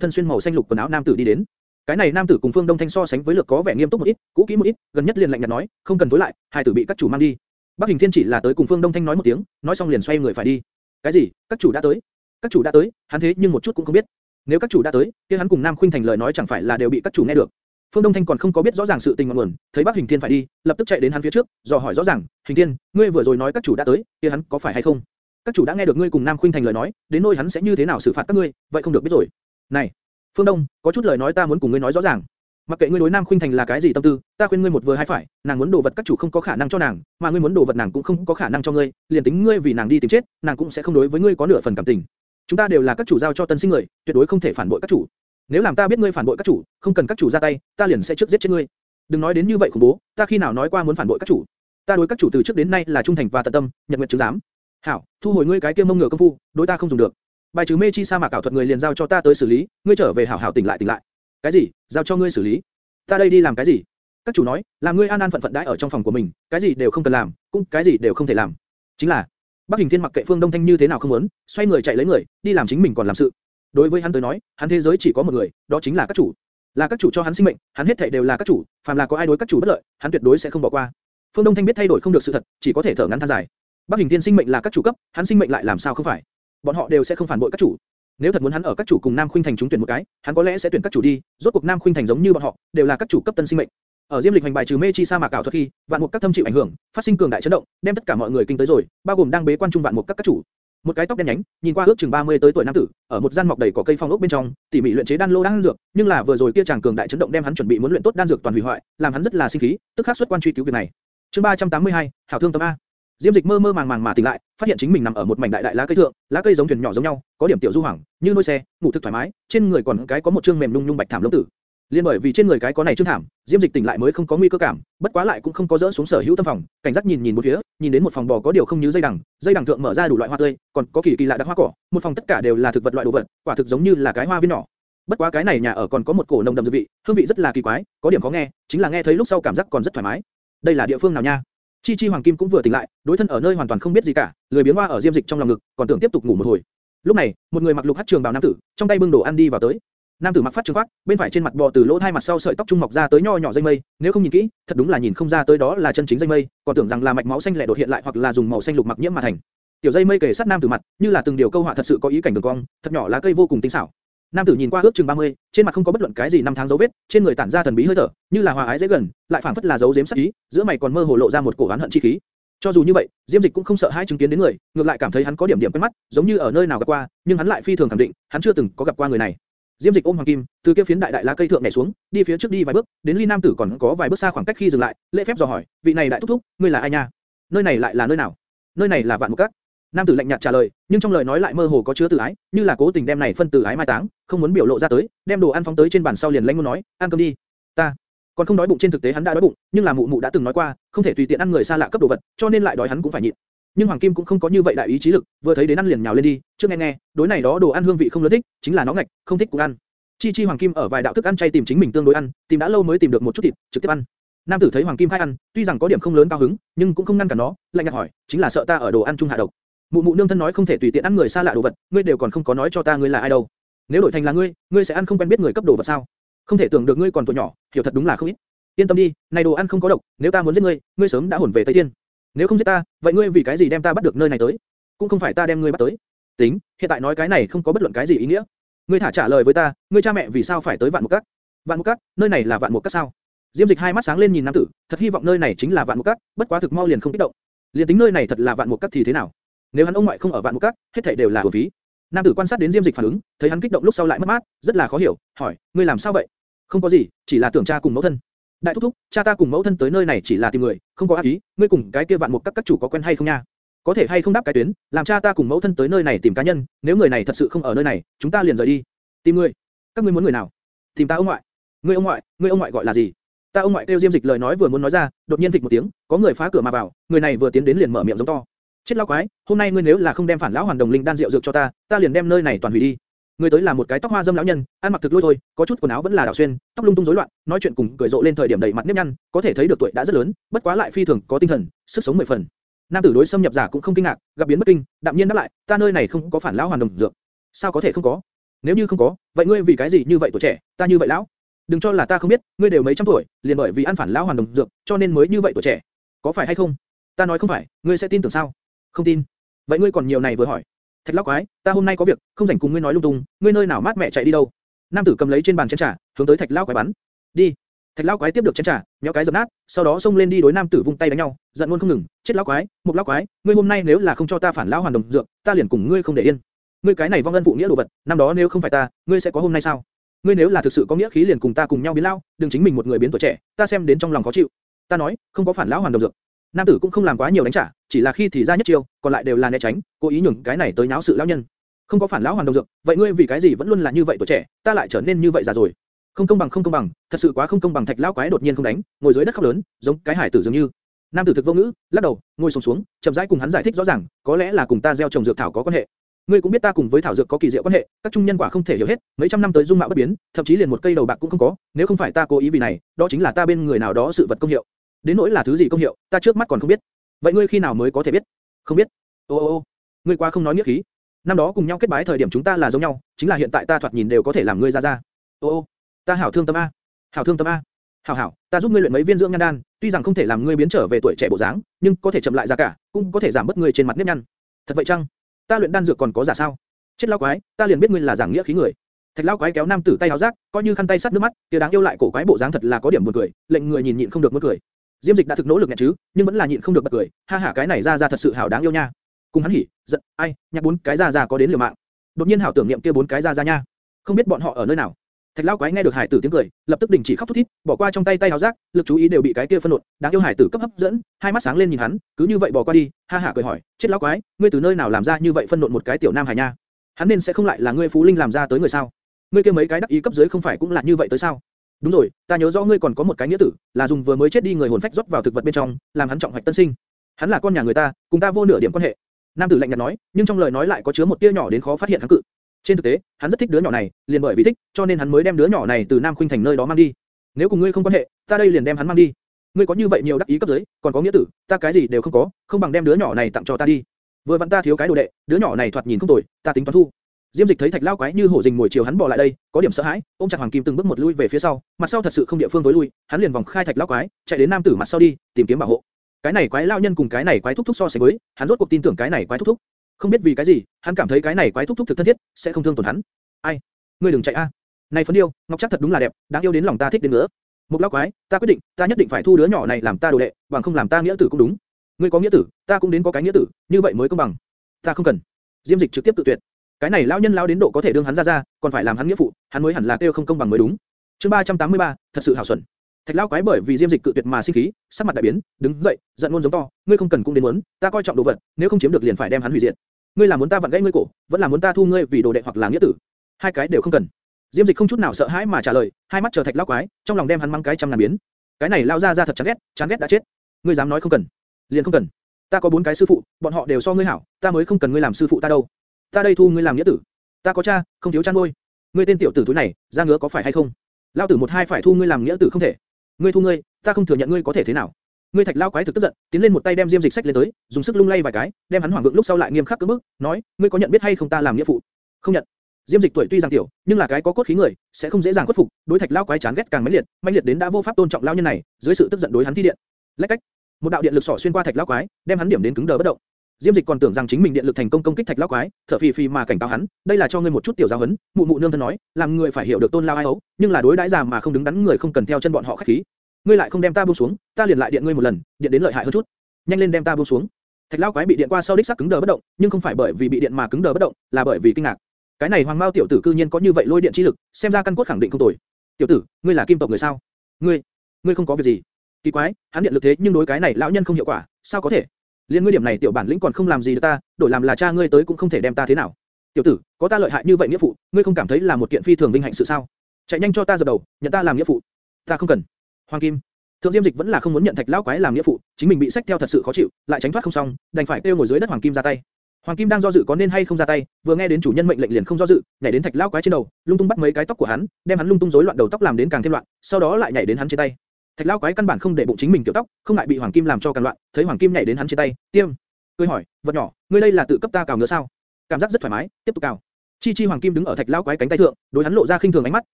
thân xuyên màu xanh lục quần áo nam tử đi đến. Cái này nam tử cùng Phương Đông Thanh so sánh với lược có vẻ nghiêm túc một ít, cũ kỹ một ít, gần nhất liền lạnh nhạt nói, không cần tối lại, hai tử bị các chủ mang đi. Bắc Hình Thiên chỉ là tới cùng Phương Đông Thanh nói một tiếng, nói xong liền xoay người phải đi. Cái gì? Các chủ đã tới? Các chủ đã tới? Hắn thế nhưng một chút cũng không biết. Nếu các chủ đã tới, kia hắn cùng Nam Khuynh Thành lời nói chẳng phải là đều bị các chủ nghe được. Phương Đông Thanh còn không có biết rõ ràng sự tình ngọn nguồn, thấy Bắc Hình Thiên phải đi, lập tức chạy đến hắn phía trước, dò hỏi rõ ràng, "Hình Thiên, ngươi vừa rồi nói các chủ đã tới, kia hắn có phải hay không? Các chủ đã nghe được ngươi cùng Nam Khuynh Thành lời nói, đến nơi hắn sẽ như thế nào xử phạt các ngươi, vậy không được biết rồi." "Này, Phương Đông, có chút lời nói ta muốn cùng ngươi nói rõ ràng. Mặc kệ ngươi đối Nam Khuynh Thành là cái gì tâm tư, ta khuyên ngươi một vừa hai phải, nàng muốn đồ vật các chủ không có khả năng cho nàng, mà ngươi muốn đồ vật nàng cũng không có khả năng cho ngươi, liền tính ngươi vì nàng đi tìm chết, nàng cũng sẽ không đối với ngươi có nửa phần cảm tình. Chúng ta đều là các chủ giao cho tân sinh người, tuyệt đối không thể phản bội các chủ. Nếu làm ta biết ngươi phản bội các chủ, không cần các chủ ra tay, ta liền sẽ trước giết chết ngươi. Đừng nói đến như vậy khủng bố, ta khi nào nói qua muốn phản bội các chủ? Ta đối các chủ từ trước đến nay là trung thành và tận tâm, nhật nguyện chứng giám. Hảo, thu hồi ngươi cái kia mông ngựa công phu, đối ta không dùng được. Bài trừ mê chi sa mạc ảo thuật người liền giao cho ta tới xử lý, ngươi trở về hảo hảo tỉnh lại tỉnh lại. Cái gì? Giao cho ngươi xử lý? Ta đây đi làm cái gì? Các chủ nói, làm ngươi an an phận phận đãi ở trong phòng của mình, cái gì đều không cần làm, cũng cái gì đều không thể làm. Chính là, Bắc Hình Thiên mặc kệ Phương Đông Thanh như thế nào không muốn, xoay người chạy lấy người, đi làm chính mình còn làm sự. Đối với hắn tới nói, hắn thế giới chỉ có một người, đó chính là các chủ. là các chủ cho hắn sinh mệnh, hắn hết thảy đều là các chủ, phàm là có ai đối các chủ bất lợi, hắn tuyệt đối sẽ không bỏ qua. Phương Đông Thanh biết thay đổi không được sự thật, chỉ có thể thở ngắn than dài. Bắc Hình Thiên sinh mệnh là các chủ cấp, hắn sinh mệnh lại làm sao không phải? Bọn họ đều sẽ không phản bội các chủ. Nếu thật muốn hắn ở các chủ cùng Nam Khuynh Thành chúng tuyển một cái, hắn có lẽ sẽ tuyển các chủ đi, rốt cuộc Nam Khuynh Thành giống như bọn họ, đều là các chủ cấp tân sinh mệnh. Ở Diêm Lịch hành bài trừ mê chi sa mạc ảo thuật khi, vạn mục các thâm chịu ảnh hưởng, phát sinh cường đại chấn động, đem tất cả mọi người kinh tới rồi, bao gồm đang bế quan trung vạn mục các các chủ. Một cái tóc đen nhánh, nhìn qua ước chừng 30 tới tuổi nam tử, ở một gian mọc đầy cỏ cây phong ốc bên trong, tỉ mỉ luyện chế đan lô đan dược, nhưng là vừa rồi kia chàng cường đại chấn động đem hắn chuẩn bị muốn luyện tốt đan dược toàn hủy hoại, làm hắn rất là sinh khí, tức khắc xuất quan truy cứu việc này. Chương 382, hảo thương tâm a. Diêm Dịch mơ mơ màng màng mà tỉnh lại, phát hiện chính mình nằm ở một mảnh đại đại lá cây thượng, lá cây giống thuyền nhỏ giống nhau, có điểm tiểu du hoàng, như nuôi xe, ngủ thực thoải mái, trên người còn cái có một trương mềm nhung nhung bạch thảm lông tử. Liên bởi vì trên người cái có này trương thảm, Diêm Dịch tỉnh lại mới không có nguy cơ cảm, bất quá lại cũng không có dỡ xuống sở hữu tâm phòng, cảnh giác nhìn nhìn một phía, nhìn đến một phòng bò có điều không như dây đằng, dây đằng thượng mở ra đủ loại hoa tươi, còn có kỳ kỳ lạ đặc hoa cỏ, một phòng tất cả đều là thực vật loại đồ vật, quả thực giống như là cái hoa viên nhỏ. Bất quá cái này nhà ở còn có một cổ nồng đậm dư vị, hương vị rất là kỳ quái, có điểm khó nghe, chính là nghe thấy lúc sau cảm giác còn rất thoải mái. Đây là địa phương nào nha? Chi Chi Hoàng Kim cũng vừa tỉnh lại, đối thân ở nơi hoàn toàn không biết gì cả, lười biếng hoa ở diêm dịch trong lòng ngực, còn tưởng tiếp tục ngủ một hồi. Lúc này, một người mặc lục hắc trường bào nam tử, trong tay bưng đồ ăn đi vào tới. Nam tử mặc phát trường khoác, bên phải trên mặt bò từ lỗ hai mặt sau sợi tóc trung mọc ra tới nho nhỏ dây mây, nếu không nhìn kỹ, thật đúng là nhìn không ra tới đó là chân chính dây mây, còn tưởng rằng là mạch máu xanh lẻ đột hiện lại hoặc là dùng màu xanh lục mặc nhiễm mà thành. Tiểu dây mây kề sát nam tử mặt, như là từng điều câu họa thật sự có ý cảnh đường cong, thật nhỏ lá cây vô cùng tinh xảo. Nam tử nhìn qua ước chừng 30, trên mặt không có bất luận cái gì năm tháng dấu vết, trên người tản ra thần bí hơi thở, như là hòa ái dễ gần, lại phảng phất là dấu giếm sắc ý, giữa mày còn mơ hồ lộ ra một cổ oán hận chi khí. Cho dù như vậy, Diêm Dịch cũng không sợ hai chứng kiến đến người, ngược lại cảm thấy hắn có điểm điểm quen mắt, giống như ở nơi nào gặp qua, nhưng hắn lại phi thường khẳng định, hắn chưa từng có gặp qua người này. Diêm Dịch ôm Hoàng Kim, từ kia phiến đại đại lá cây thượng nhảy xuống, đi phía trước đi vài bước, đến ly nam tử còn có vài bước xa khoảng cách khi dừng lại, lễ phép dò hỏi, vị này đại thúc thúc, ngươi là ai nha? Nơi này lại là nơi nào? Nơi này là Vạn Mục Các. Nam tử lạnh nhạt trả lời, nhưng trong lời nói lại mơ hồ có chứa từ ái, như là cố tình đem này phân từ ái mai táng, không muốn biểu lộ ra tới, đem đồ ăn phóng tới trên bàn sau liền lanh muốn nói, ăn cơm đi. Ta còn không đói bụng trên thực tế hắn đã đói bụng, nhưng là mụ mụ đã từng nói qua, không thể tùy tiện ăn người xa lạ cấp đồ vật, cho nên lại đói hắn cũng phải nhịn. Nhưng Hoàng Kim cũng không có như vậy đại ý chí lực, vừa thấy đến ăn liền nhào lên đi, trước nghe nghe, đối này đó đồ ăn hương vị không lớn thích, chính là nó ngạch, không thích cũng ăn. Chi Chi Hoàng Kim ở vài đạo thức ăn chay tìm chính mình tương đối ăn, tìm đã lâu mới tìm được một chút thịt, trực tiếp ăn. Nam tử thấy Hoàng Kim khai ăn, tuy rằng có điểm không lớn cao hứng, nhưng cũng không ngăn cản nó, lạnh nhạt hỏi, chính là sợ ta ở đồ ăn chung hạ độc. Mụ mụ nương thân nói không thể tùy tiện ăn người xa lạ đồ vật, ngươi đều còn không có nói cho ta ngươi là ai đâu. Nếu đổi thành là ngươi, ngươi sẽ ăn không quen biết người cấp đồ vật sao? Không thể tưởng được ngươi còn tuổi nhỏ, hiểu thật đúng là không ít. Yên tâm đi, này đồ ăn không có độc, nếu ta muốn giết ngươi, ngươi sớm đã hồn về Tây Thiên. Nếu không giết ta, vậy ngươi vì cái gì đem ta bắt được nơi này tới? Cũng không phải ta đem ngươi bắt tới. Tính, hiện tại nói cái này không có bất luận cái gì ý nghĩa. Ngươi thả trả lời với ta, ngươi cha mẹ vì sao phải tới Vạn Mục cát? Vạn Mục cát, nơi này là Vạn Mục cát sao? Diêm Dịch hai mắt sáng lên nhìn nam tử, thật hy vọng nơi này chính là Vạn Mục cát, bất quá thực mau liền không kích động. Liên tính nơi này thật là Vạn Mục cát thì thế nào? Nếu hắn ông ngoại không ở Vạn Mục cát, hết thảy đều là uổng phí. Nam tử quan sát đến Diêm Dịch phản ứng, thấy hắn kích động lúc sau lại mất mát, rất là khó hiểu, hỏi, ngươi làm sao vậy? Không có gì, chỉ là tưởng cha cùng mẫu thân. Đại thúc thúc, cha ta cùng mẫu thân tới nơi này chỉ là tìm người, không có ác ý, ngươi cùng cái kia Vạn Mục Các các chủ có quen hay không nha? Có thể hay không đáp cái tuyến, làm cha ta cùng mẫu thân tới nơi này tìm cá nhân, nếu người này thật sự không ở nơi này, chúng ta liền rời đi. Tìm người. Các ngươi muốn người nào? Tìm ta ông ngoại. Ngươi ông ngoại, ngươi ông ngoại gọi là gì? Ta ông ngoại kêu Diêm Dịch lời nói vừa muốn nói ra, đột nhiên thịch một tiếng, có người phá cửa mà vào, người này vừa tiến đến liền mở miệng giống to. Chết lão quái, hôm nay ngươi nếu là không đem phản lão hoàn đồng linh đan rượu dược cho ta, ta liền đem nơi này toàn hủy đi. Người tới là một cái tóc hoa dâm lão nhân, ăn mặc thực lôi thôi, có chút quần áo vẫn là đảo xuyên, tóc lung tung rối loạn, nói chuyện cùng cười rộ lên thời điểm đầy mặt nếp nhăn, có thể thấy được tuổi đã rất lớn, bất quá lại phi thường có tinh thần, sức sống mười phần. Nam tử đối xâm nhập giả cũng không kinh ngạc, gặp biến bất kinh, đạm nhiên đáp lại, ta nơi này không có phản lão hoàn đồng dược. Sao có thể không có? Nếu như không có, vậy ngươi vì cái gì như vậy tuổi trẻ, ta như vậy lão? Đừng cho là ta không biết, ngươi đều mấy trăm tuổi, liền bởi vì ăn phản lão hoàn đồng dược, cho nên mới như vậy tuổi trẻ. Có phải hay không? Ta nói không phải, ngươi sẽ tin tưởng sao? Không tin. Vậy ngươi còn nhiều này vừa hỏi. Thạch lão quái, ta hôm nay có việc, không rảnh cùng ngươi nói lung tung, ngươi nơi nào mát mẹ chạy đi đâu? Nam tử cầm lấy trên bàn chén trà, hướng tới thạch lão quái bắn. Đi. Thạch lão quái tiếp được chén trà, nhéo cái giật nát, sau đó xông lên đi đối nam tử vung tay đánh nhau, giận luôn không ngừng, chết lão quái, một lão quái, ngươi hôm nay nếu là không cho ta phản lão hoàn đồng dược, ta liền cùng ngươi không để yên. Ngươi cái này vong ân phụ nghĩa đồ vật, năm đó nếu không phải ta, ngươi sẽ có hôm nay sao? Ngươi nếu là thực sự có nghĩa khí liền cùng ta cùng nhau biến lao, đừng chính mình một người biến tuổi trẻ, ta xem đến trong lòng khó chịu. Ta nói, không có phản lão hoàn đồng dược. Nam tử cũng không làm quá nhiều đánh trả, chỉ là khi thì ra nhất chiêu, còn lại đều là né tránh, cố ý nhường cái này tới náo sự lão nhân. Không có phản lão hoàn đồng dược, vậy ngươi vì cái gì vẫn luôn là như vậy tuổi trẻ, ta lại trở nên như vậy già rồi. Không công bằng không công bằng, thật sự quá không công bằng thạch lão quái đột nhiên không đánh, ngồi dưới đất khóc lớn, giống cái hải tử dường như. Nam tử thực vô ngữ, lắc đầu, ngồi xuống xuống, chậm rãi cùng hắn giải thích rõ ràng, có lẽ là cùng ta gieo trồng dược thảo có quan hệ. Ngươi cũng biết ta cùng với thảo dược có kỳ diệu quan hệ, các trung nhân quả không thể hiểu hết, mấy trăm năm tới dung mạo bất biến, thậm chí liền một cây đầu bạc cũng không có, nếu không phải ta cố ý vì này, đó chính là ta bên người nào đó sự vật công hiệu. Đến nỗi là thứ gì công hiệu, ta trước mắt còn không biết. Vậy ngươi khi nào mới có thể biết? Không biết. Ô ô ô, ngươi quá không nói nghĩa khí. Năm đó cùng nhau kết bái thời điểm chúng ta là giống nhau, chính là hiện tại ta thoạt nhìn đều có thể làm ngươi ra ra. Ô ô, Ta hảo thương tâm a, hảo thương tâm a. Hảo hảo, ta giúp ngươi luyện mấy viên dưỡng nhan đan, tuy rằng không thể làm ngươi biến trở về tuổi trẻ bộ dáng, nhưng có thể chậm lại ra cả, cũng có thể giảm bớt ngươi trên mặt nếp nhăn. Thật vậy chăng? Ta luyện đan dược còn có giả sao? Chết lão quái, ta liền biết ngươi là giảng nghĩa khí người. Thạch lão quái kéo nam tử tay áo rác, coi như khăn tay sát nước mắt, kia đáng yêu lại cổ quái bộ dáng thật là có điểm buồn cười, lệnh người nhìn nhịn không được muốn cười. Diêm Dịch đã thực nỗ lực nhẹ chứ, nhưng vẫn là nhịn không được bật cười, ha ha cái này ra ra thật sự hảo đáng yêu nha. Cùng hắn hỉ, giận, ai, nhạc bốn cái ra ra có đến liều mạng. Đột nhiên hảo tưởng niệm kia bốn cái ra ra nha. Không biết bọn họ ở nơi nào. Thạch lão quái nghe được hải tử tiếng cười, lập tức đình chỉ khóc thút thít, bỏ qua trong tay tay áo giác, lực chú ý đều bị cái kia phân nộn, đáng yêu hải tử cấp hấp dẫn, hai mắt sáng lên nhìn hắn, cứ như vậy bỏ qua đi, ha ha cười hỏi, chết lão quái, ngươi từ nơi nào làm ra như vậy phân nộn một cái tiểu nam hải nha? Hắn nên sẽ không lại là ngươi phú linh làm ra tới người sao? Ngươi kia mấy cái đắc ý cấp dưới không phải cũng là như vậy tới sao? Đúng rồi, ta nhớ rõ ngươi còn có một cái nghĩa tử, là dùng vừa mới chết đi người hồn phách rót vào thực vật bên trong, làm hắn trọng hoạch tân sinh. Hắn là con nhà người ta, cùng ta vô nửa điểm quan hệ. Nam tử lạnh nhạt nói, nhưng trong lời nói lại có chứa một tia nhỏ đến khó phát hiện kháng cự. Trên thực tế, hắn rất thích đứa nhỏ này, liền bởi vì thích, cho nên hắn mới đem đứa nhỏ này từ Nam Khuynh Thành nơi đó mang đi. Nếu cùng ngươi không quan hệ, ta đây liền đem hắn mang đi. Ngươi có như vậy nhiều đắc ý cấp dưới, còn có nghĩa tử, ta cái gì đều không có, không bằng đem đứa nhỏ này tặng cho ta đi. Vừa vặn ta thiếu cái đồ đệ, đứa nhỏ này thoạt nhìn không tồi, ta tính toán thu. Diêm Dịch thấy Thạch Lao quái như hổ rình ngồi chiều hắn bò lại đây, có điểm sợ hãi, ôm chặt Hoàng Kim từng bước một lui về phía sau, mặt sau thật sự không địa phương tối lui, hắn liền vòng khai Thạch Lao quái, chạy đến nam tử mặt sau đi, tìm kiếm bảo hộ. Cái này quái lao nhân cùng cái này quái thúc thúc so sánh với, hắn rốt cuộc tin tưởng cái này quái thúc thúc. Không biết vì cái gì, hắn cảm thấy cái này quái thúc thúc thực thân thiết, sẽ không thương tổn hắn. Ai? Ngươi đừng chạy a. À. Này phấn điêu, ngọc chắc thật đúng là đẹp, đáng yêu đến lòng ta thích đến nữa. Một lão quái, ta quyết định, ta nhất định phải thu đứa nhỏ này làm ta đồ đệ, bằng không làm ta nghĩa tử cũng đúng. Ngươi có nghĩa tử, ta cũng đến có cái nghĩa tử, như vậy mới công bằng. Ta không cần. Diêm Dịch trực tiếp tự tuyệt. Cái này lão nhân lão đến độ có thể đương hắn ra ra, còn phải làm hắn nghĩa phụ, hắn mới hẳn là kêu không công bằng mới đúng. Chương 383, thật sự hảo xuẩn. Thạch lão quái bởi vì Diêm Dịch cự tuyệt mà sinh khí, sắc mặt đại biến, đứng dậy, giận ngôn giống to, ngươi không cần cũng đến muốn, ta coi trọng đồ vật, nếu không chiếm được liền phải đem hắn hủy diệt. Ngươi là muốn ta vặn gãy ngươi cổ, vẫn là muốn ta thu ngươi vì đồ đệ hoặc là nghĩa tử? Hai cái đều không cần. Diêm Dịch không chút nào sợ hãi mà trả lời, hai mắt chờ Thạch lão quái, trong lòng đem hắn mang cái trăm ngàn biến. Cái này lão ra ra thật chán ghét, chán ghét đã chết. Ngươi dám nói không cần? Liền không cần. Ta có bốn cái sư phụ, bọn họ đều so ngươi hảo, ta mới không cần ngươi làm sư phụ ta đâu. Ta đây thu ngươi làm nghĩa tử. Ta có cha, không thiếu chăn nuôi. Ngươi tên tiểu tử túi này, ra ngứa có phải hay không? Lão tử một hai phải thu ngươi làm nghĩa tử không thể. Ngươi thu ngươi, ta không thừa nhận ngươi có thể thế nào? Ngươi thạch lao quái thực tức giận, tiến lên một tay đem diêm dịch sách lên tới, dùng sức lung lay vài cái, đem hắn hoảng vượng lúc sau lại nghiêm khắc cưỡng bức, nói, ngươi có nhận biết hay không ta làm nghĩa phụ? Không nhận. Diêm dịch tuổi tuy rằng tiểu, nhưng là cái có cốt khí người, sẽ không dễ dàng khuất phục. Đối thạch lao quái chán ghét càng mãnh liệt, mãnh liệt đến đã vô pháp tôn trọng lao nhân này, dưới sự tức giận đối hắn thi điện. Lách cách, một đạo điện lực sỏ xuyên qua thạch lao quái, đem hắn điểm đến cứng đờ bất động. Diêm Dịch còn tưởng rằng chính mình điện lực thành công công kích thạch lão quái, thở phì phì mà cảnh cáo hắn, đây là cho ngươi một chút tiểu giáo huấn, mụ mụ nương thân nói, làm người phải hiểu được tôn lao ai ấu, nhưng là đối đãi già mà không đứng đắn người không cần theo chân bọn họ khách khí. Ngươi lại không đem ta buông xuống, ta liền lại điện ngươi một lần, điện đến lợi hại hơn chút. Nhanh lên đem ta buông xuống. Thạch lão quái bị điện qua sau đích sắc cứng đờ bất động, nhưng không phải bởi vì bị điện mà cứng đờ bất động, là bởi vì kinh ngạc. Cái này hoàng mao tiểu tử cư nhiên có như vậy lôi điện chi lực, xem ra căn cốt khẳng định không tồi. Tiểu tử, ngươi là kim tộc người sao? Ngươi, ngươi không có việc gì. Kỳ quái, hắn điện lực thế nhưng đối cái này lão nhân không hiệu quả, sao có thể? Liên ngươi điểm này tiểu bản lĩnh còn không làm gì được ta, đổi làm là cha ngươi tới cũng không thể đem ta thế nào. Tiểu tử, có ta lợi hại như vậy nghĩa phụ, ngươi không cảm thấy là một kiện phi thường vinh hạnh sự sao? Chạy nhanh cho ta dập đầu, nhận ta làm nghĩa phụ. Ta không cần. Hoàng Kim. Thượng Diêm Dịch vẫn là không muốn nhận Thạch lão quái làm nghĩa phụ, chính mình bị sách theo thật sự khó chịu, lại tránh thoát không xong, đành phải kêu ngồi dưới đất Hoàng Kim ra tay. Hoàng Kim đang do dự có nên hay không ra tay, vừa nghe đến chủ nhân mệnh lệnh liền không do dự, nhảy đến Thạch lão quái trên đầu, lung tung bắt mấy cái tóc của hắn, đem hắn lung tung rối loạn đầu tóc làm đến càng thêm loạn, sau đó lại nhảy đến hắn trên tay. Thạch lão quái căn bản không để bụng chính mình tiểu tóc, không ngại bị Hoàng Kim làm cho càng loạn, thấy Hoàng Kim nhảy đến hắn trên tay, tiêm. Cười hỏi, vật nhỏ, ngươi đây là tự cấp ta cào ngứa sao? Cảm giác rất thoải mái, tiếp tục cào. Chi Chi Hoàng Kim đứng ở Thạch lão quái cánh tay thượng, đối hắn lộ ra khinh thường ánh mắt,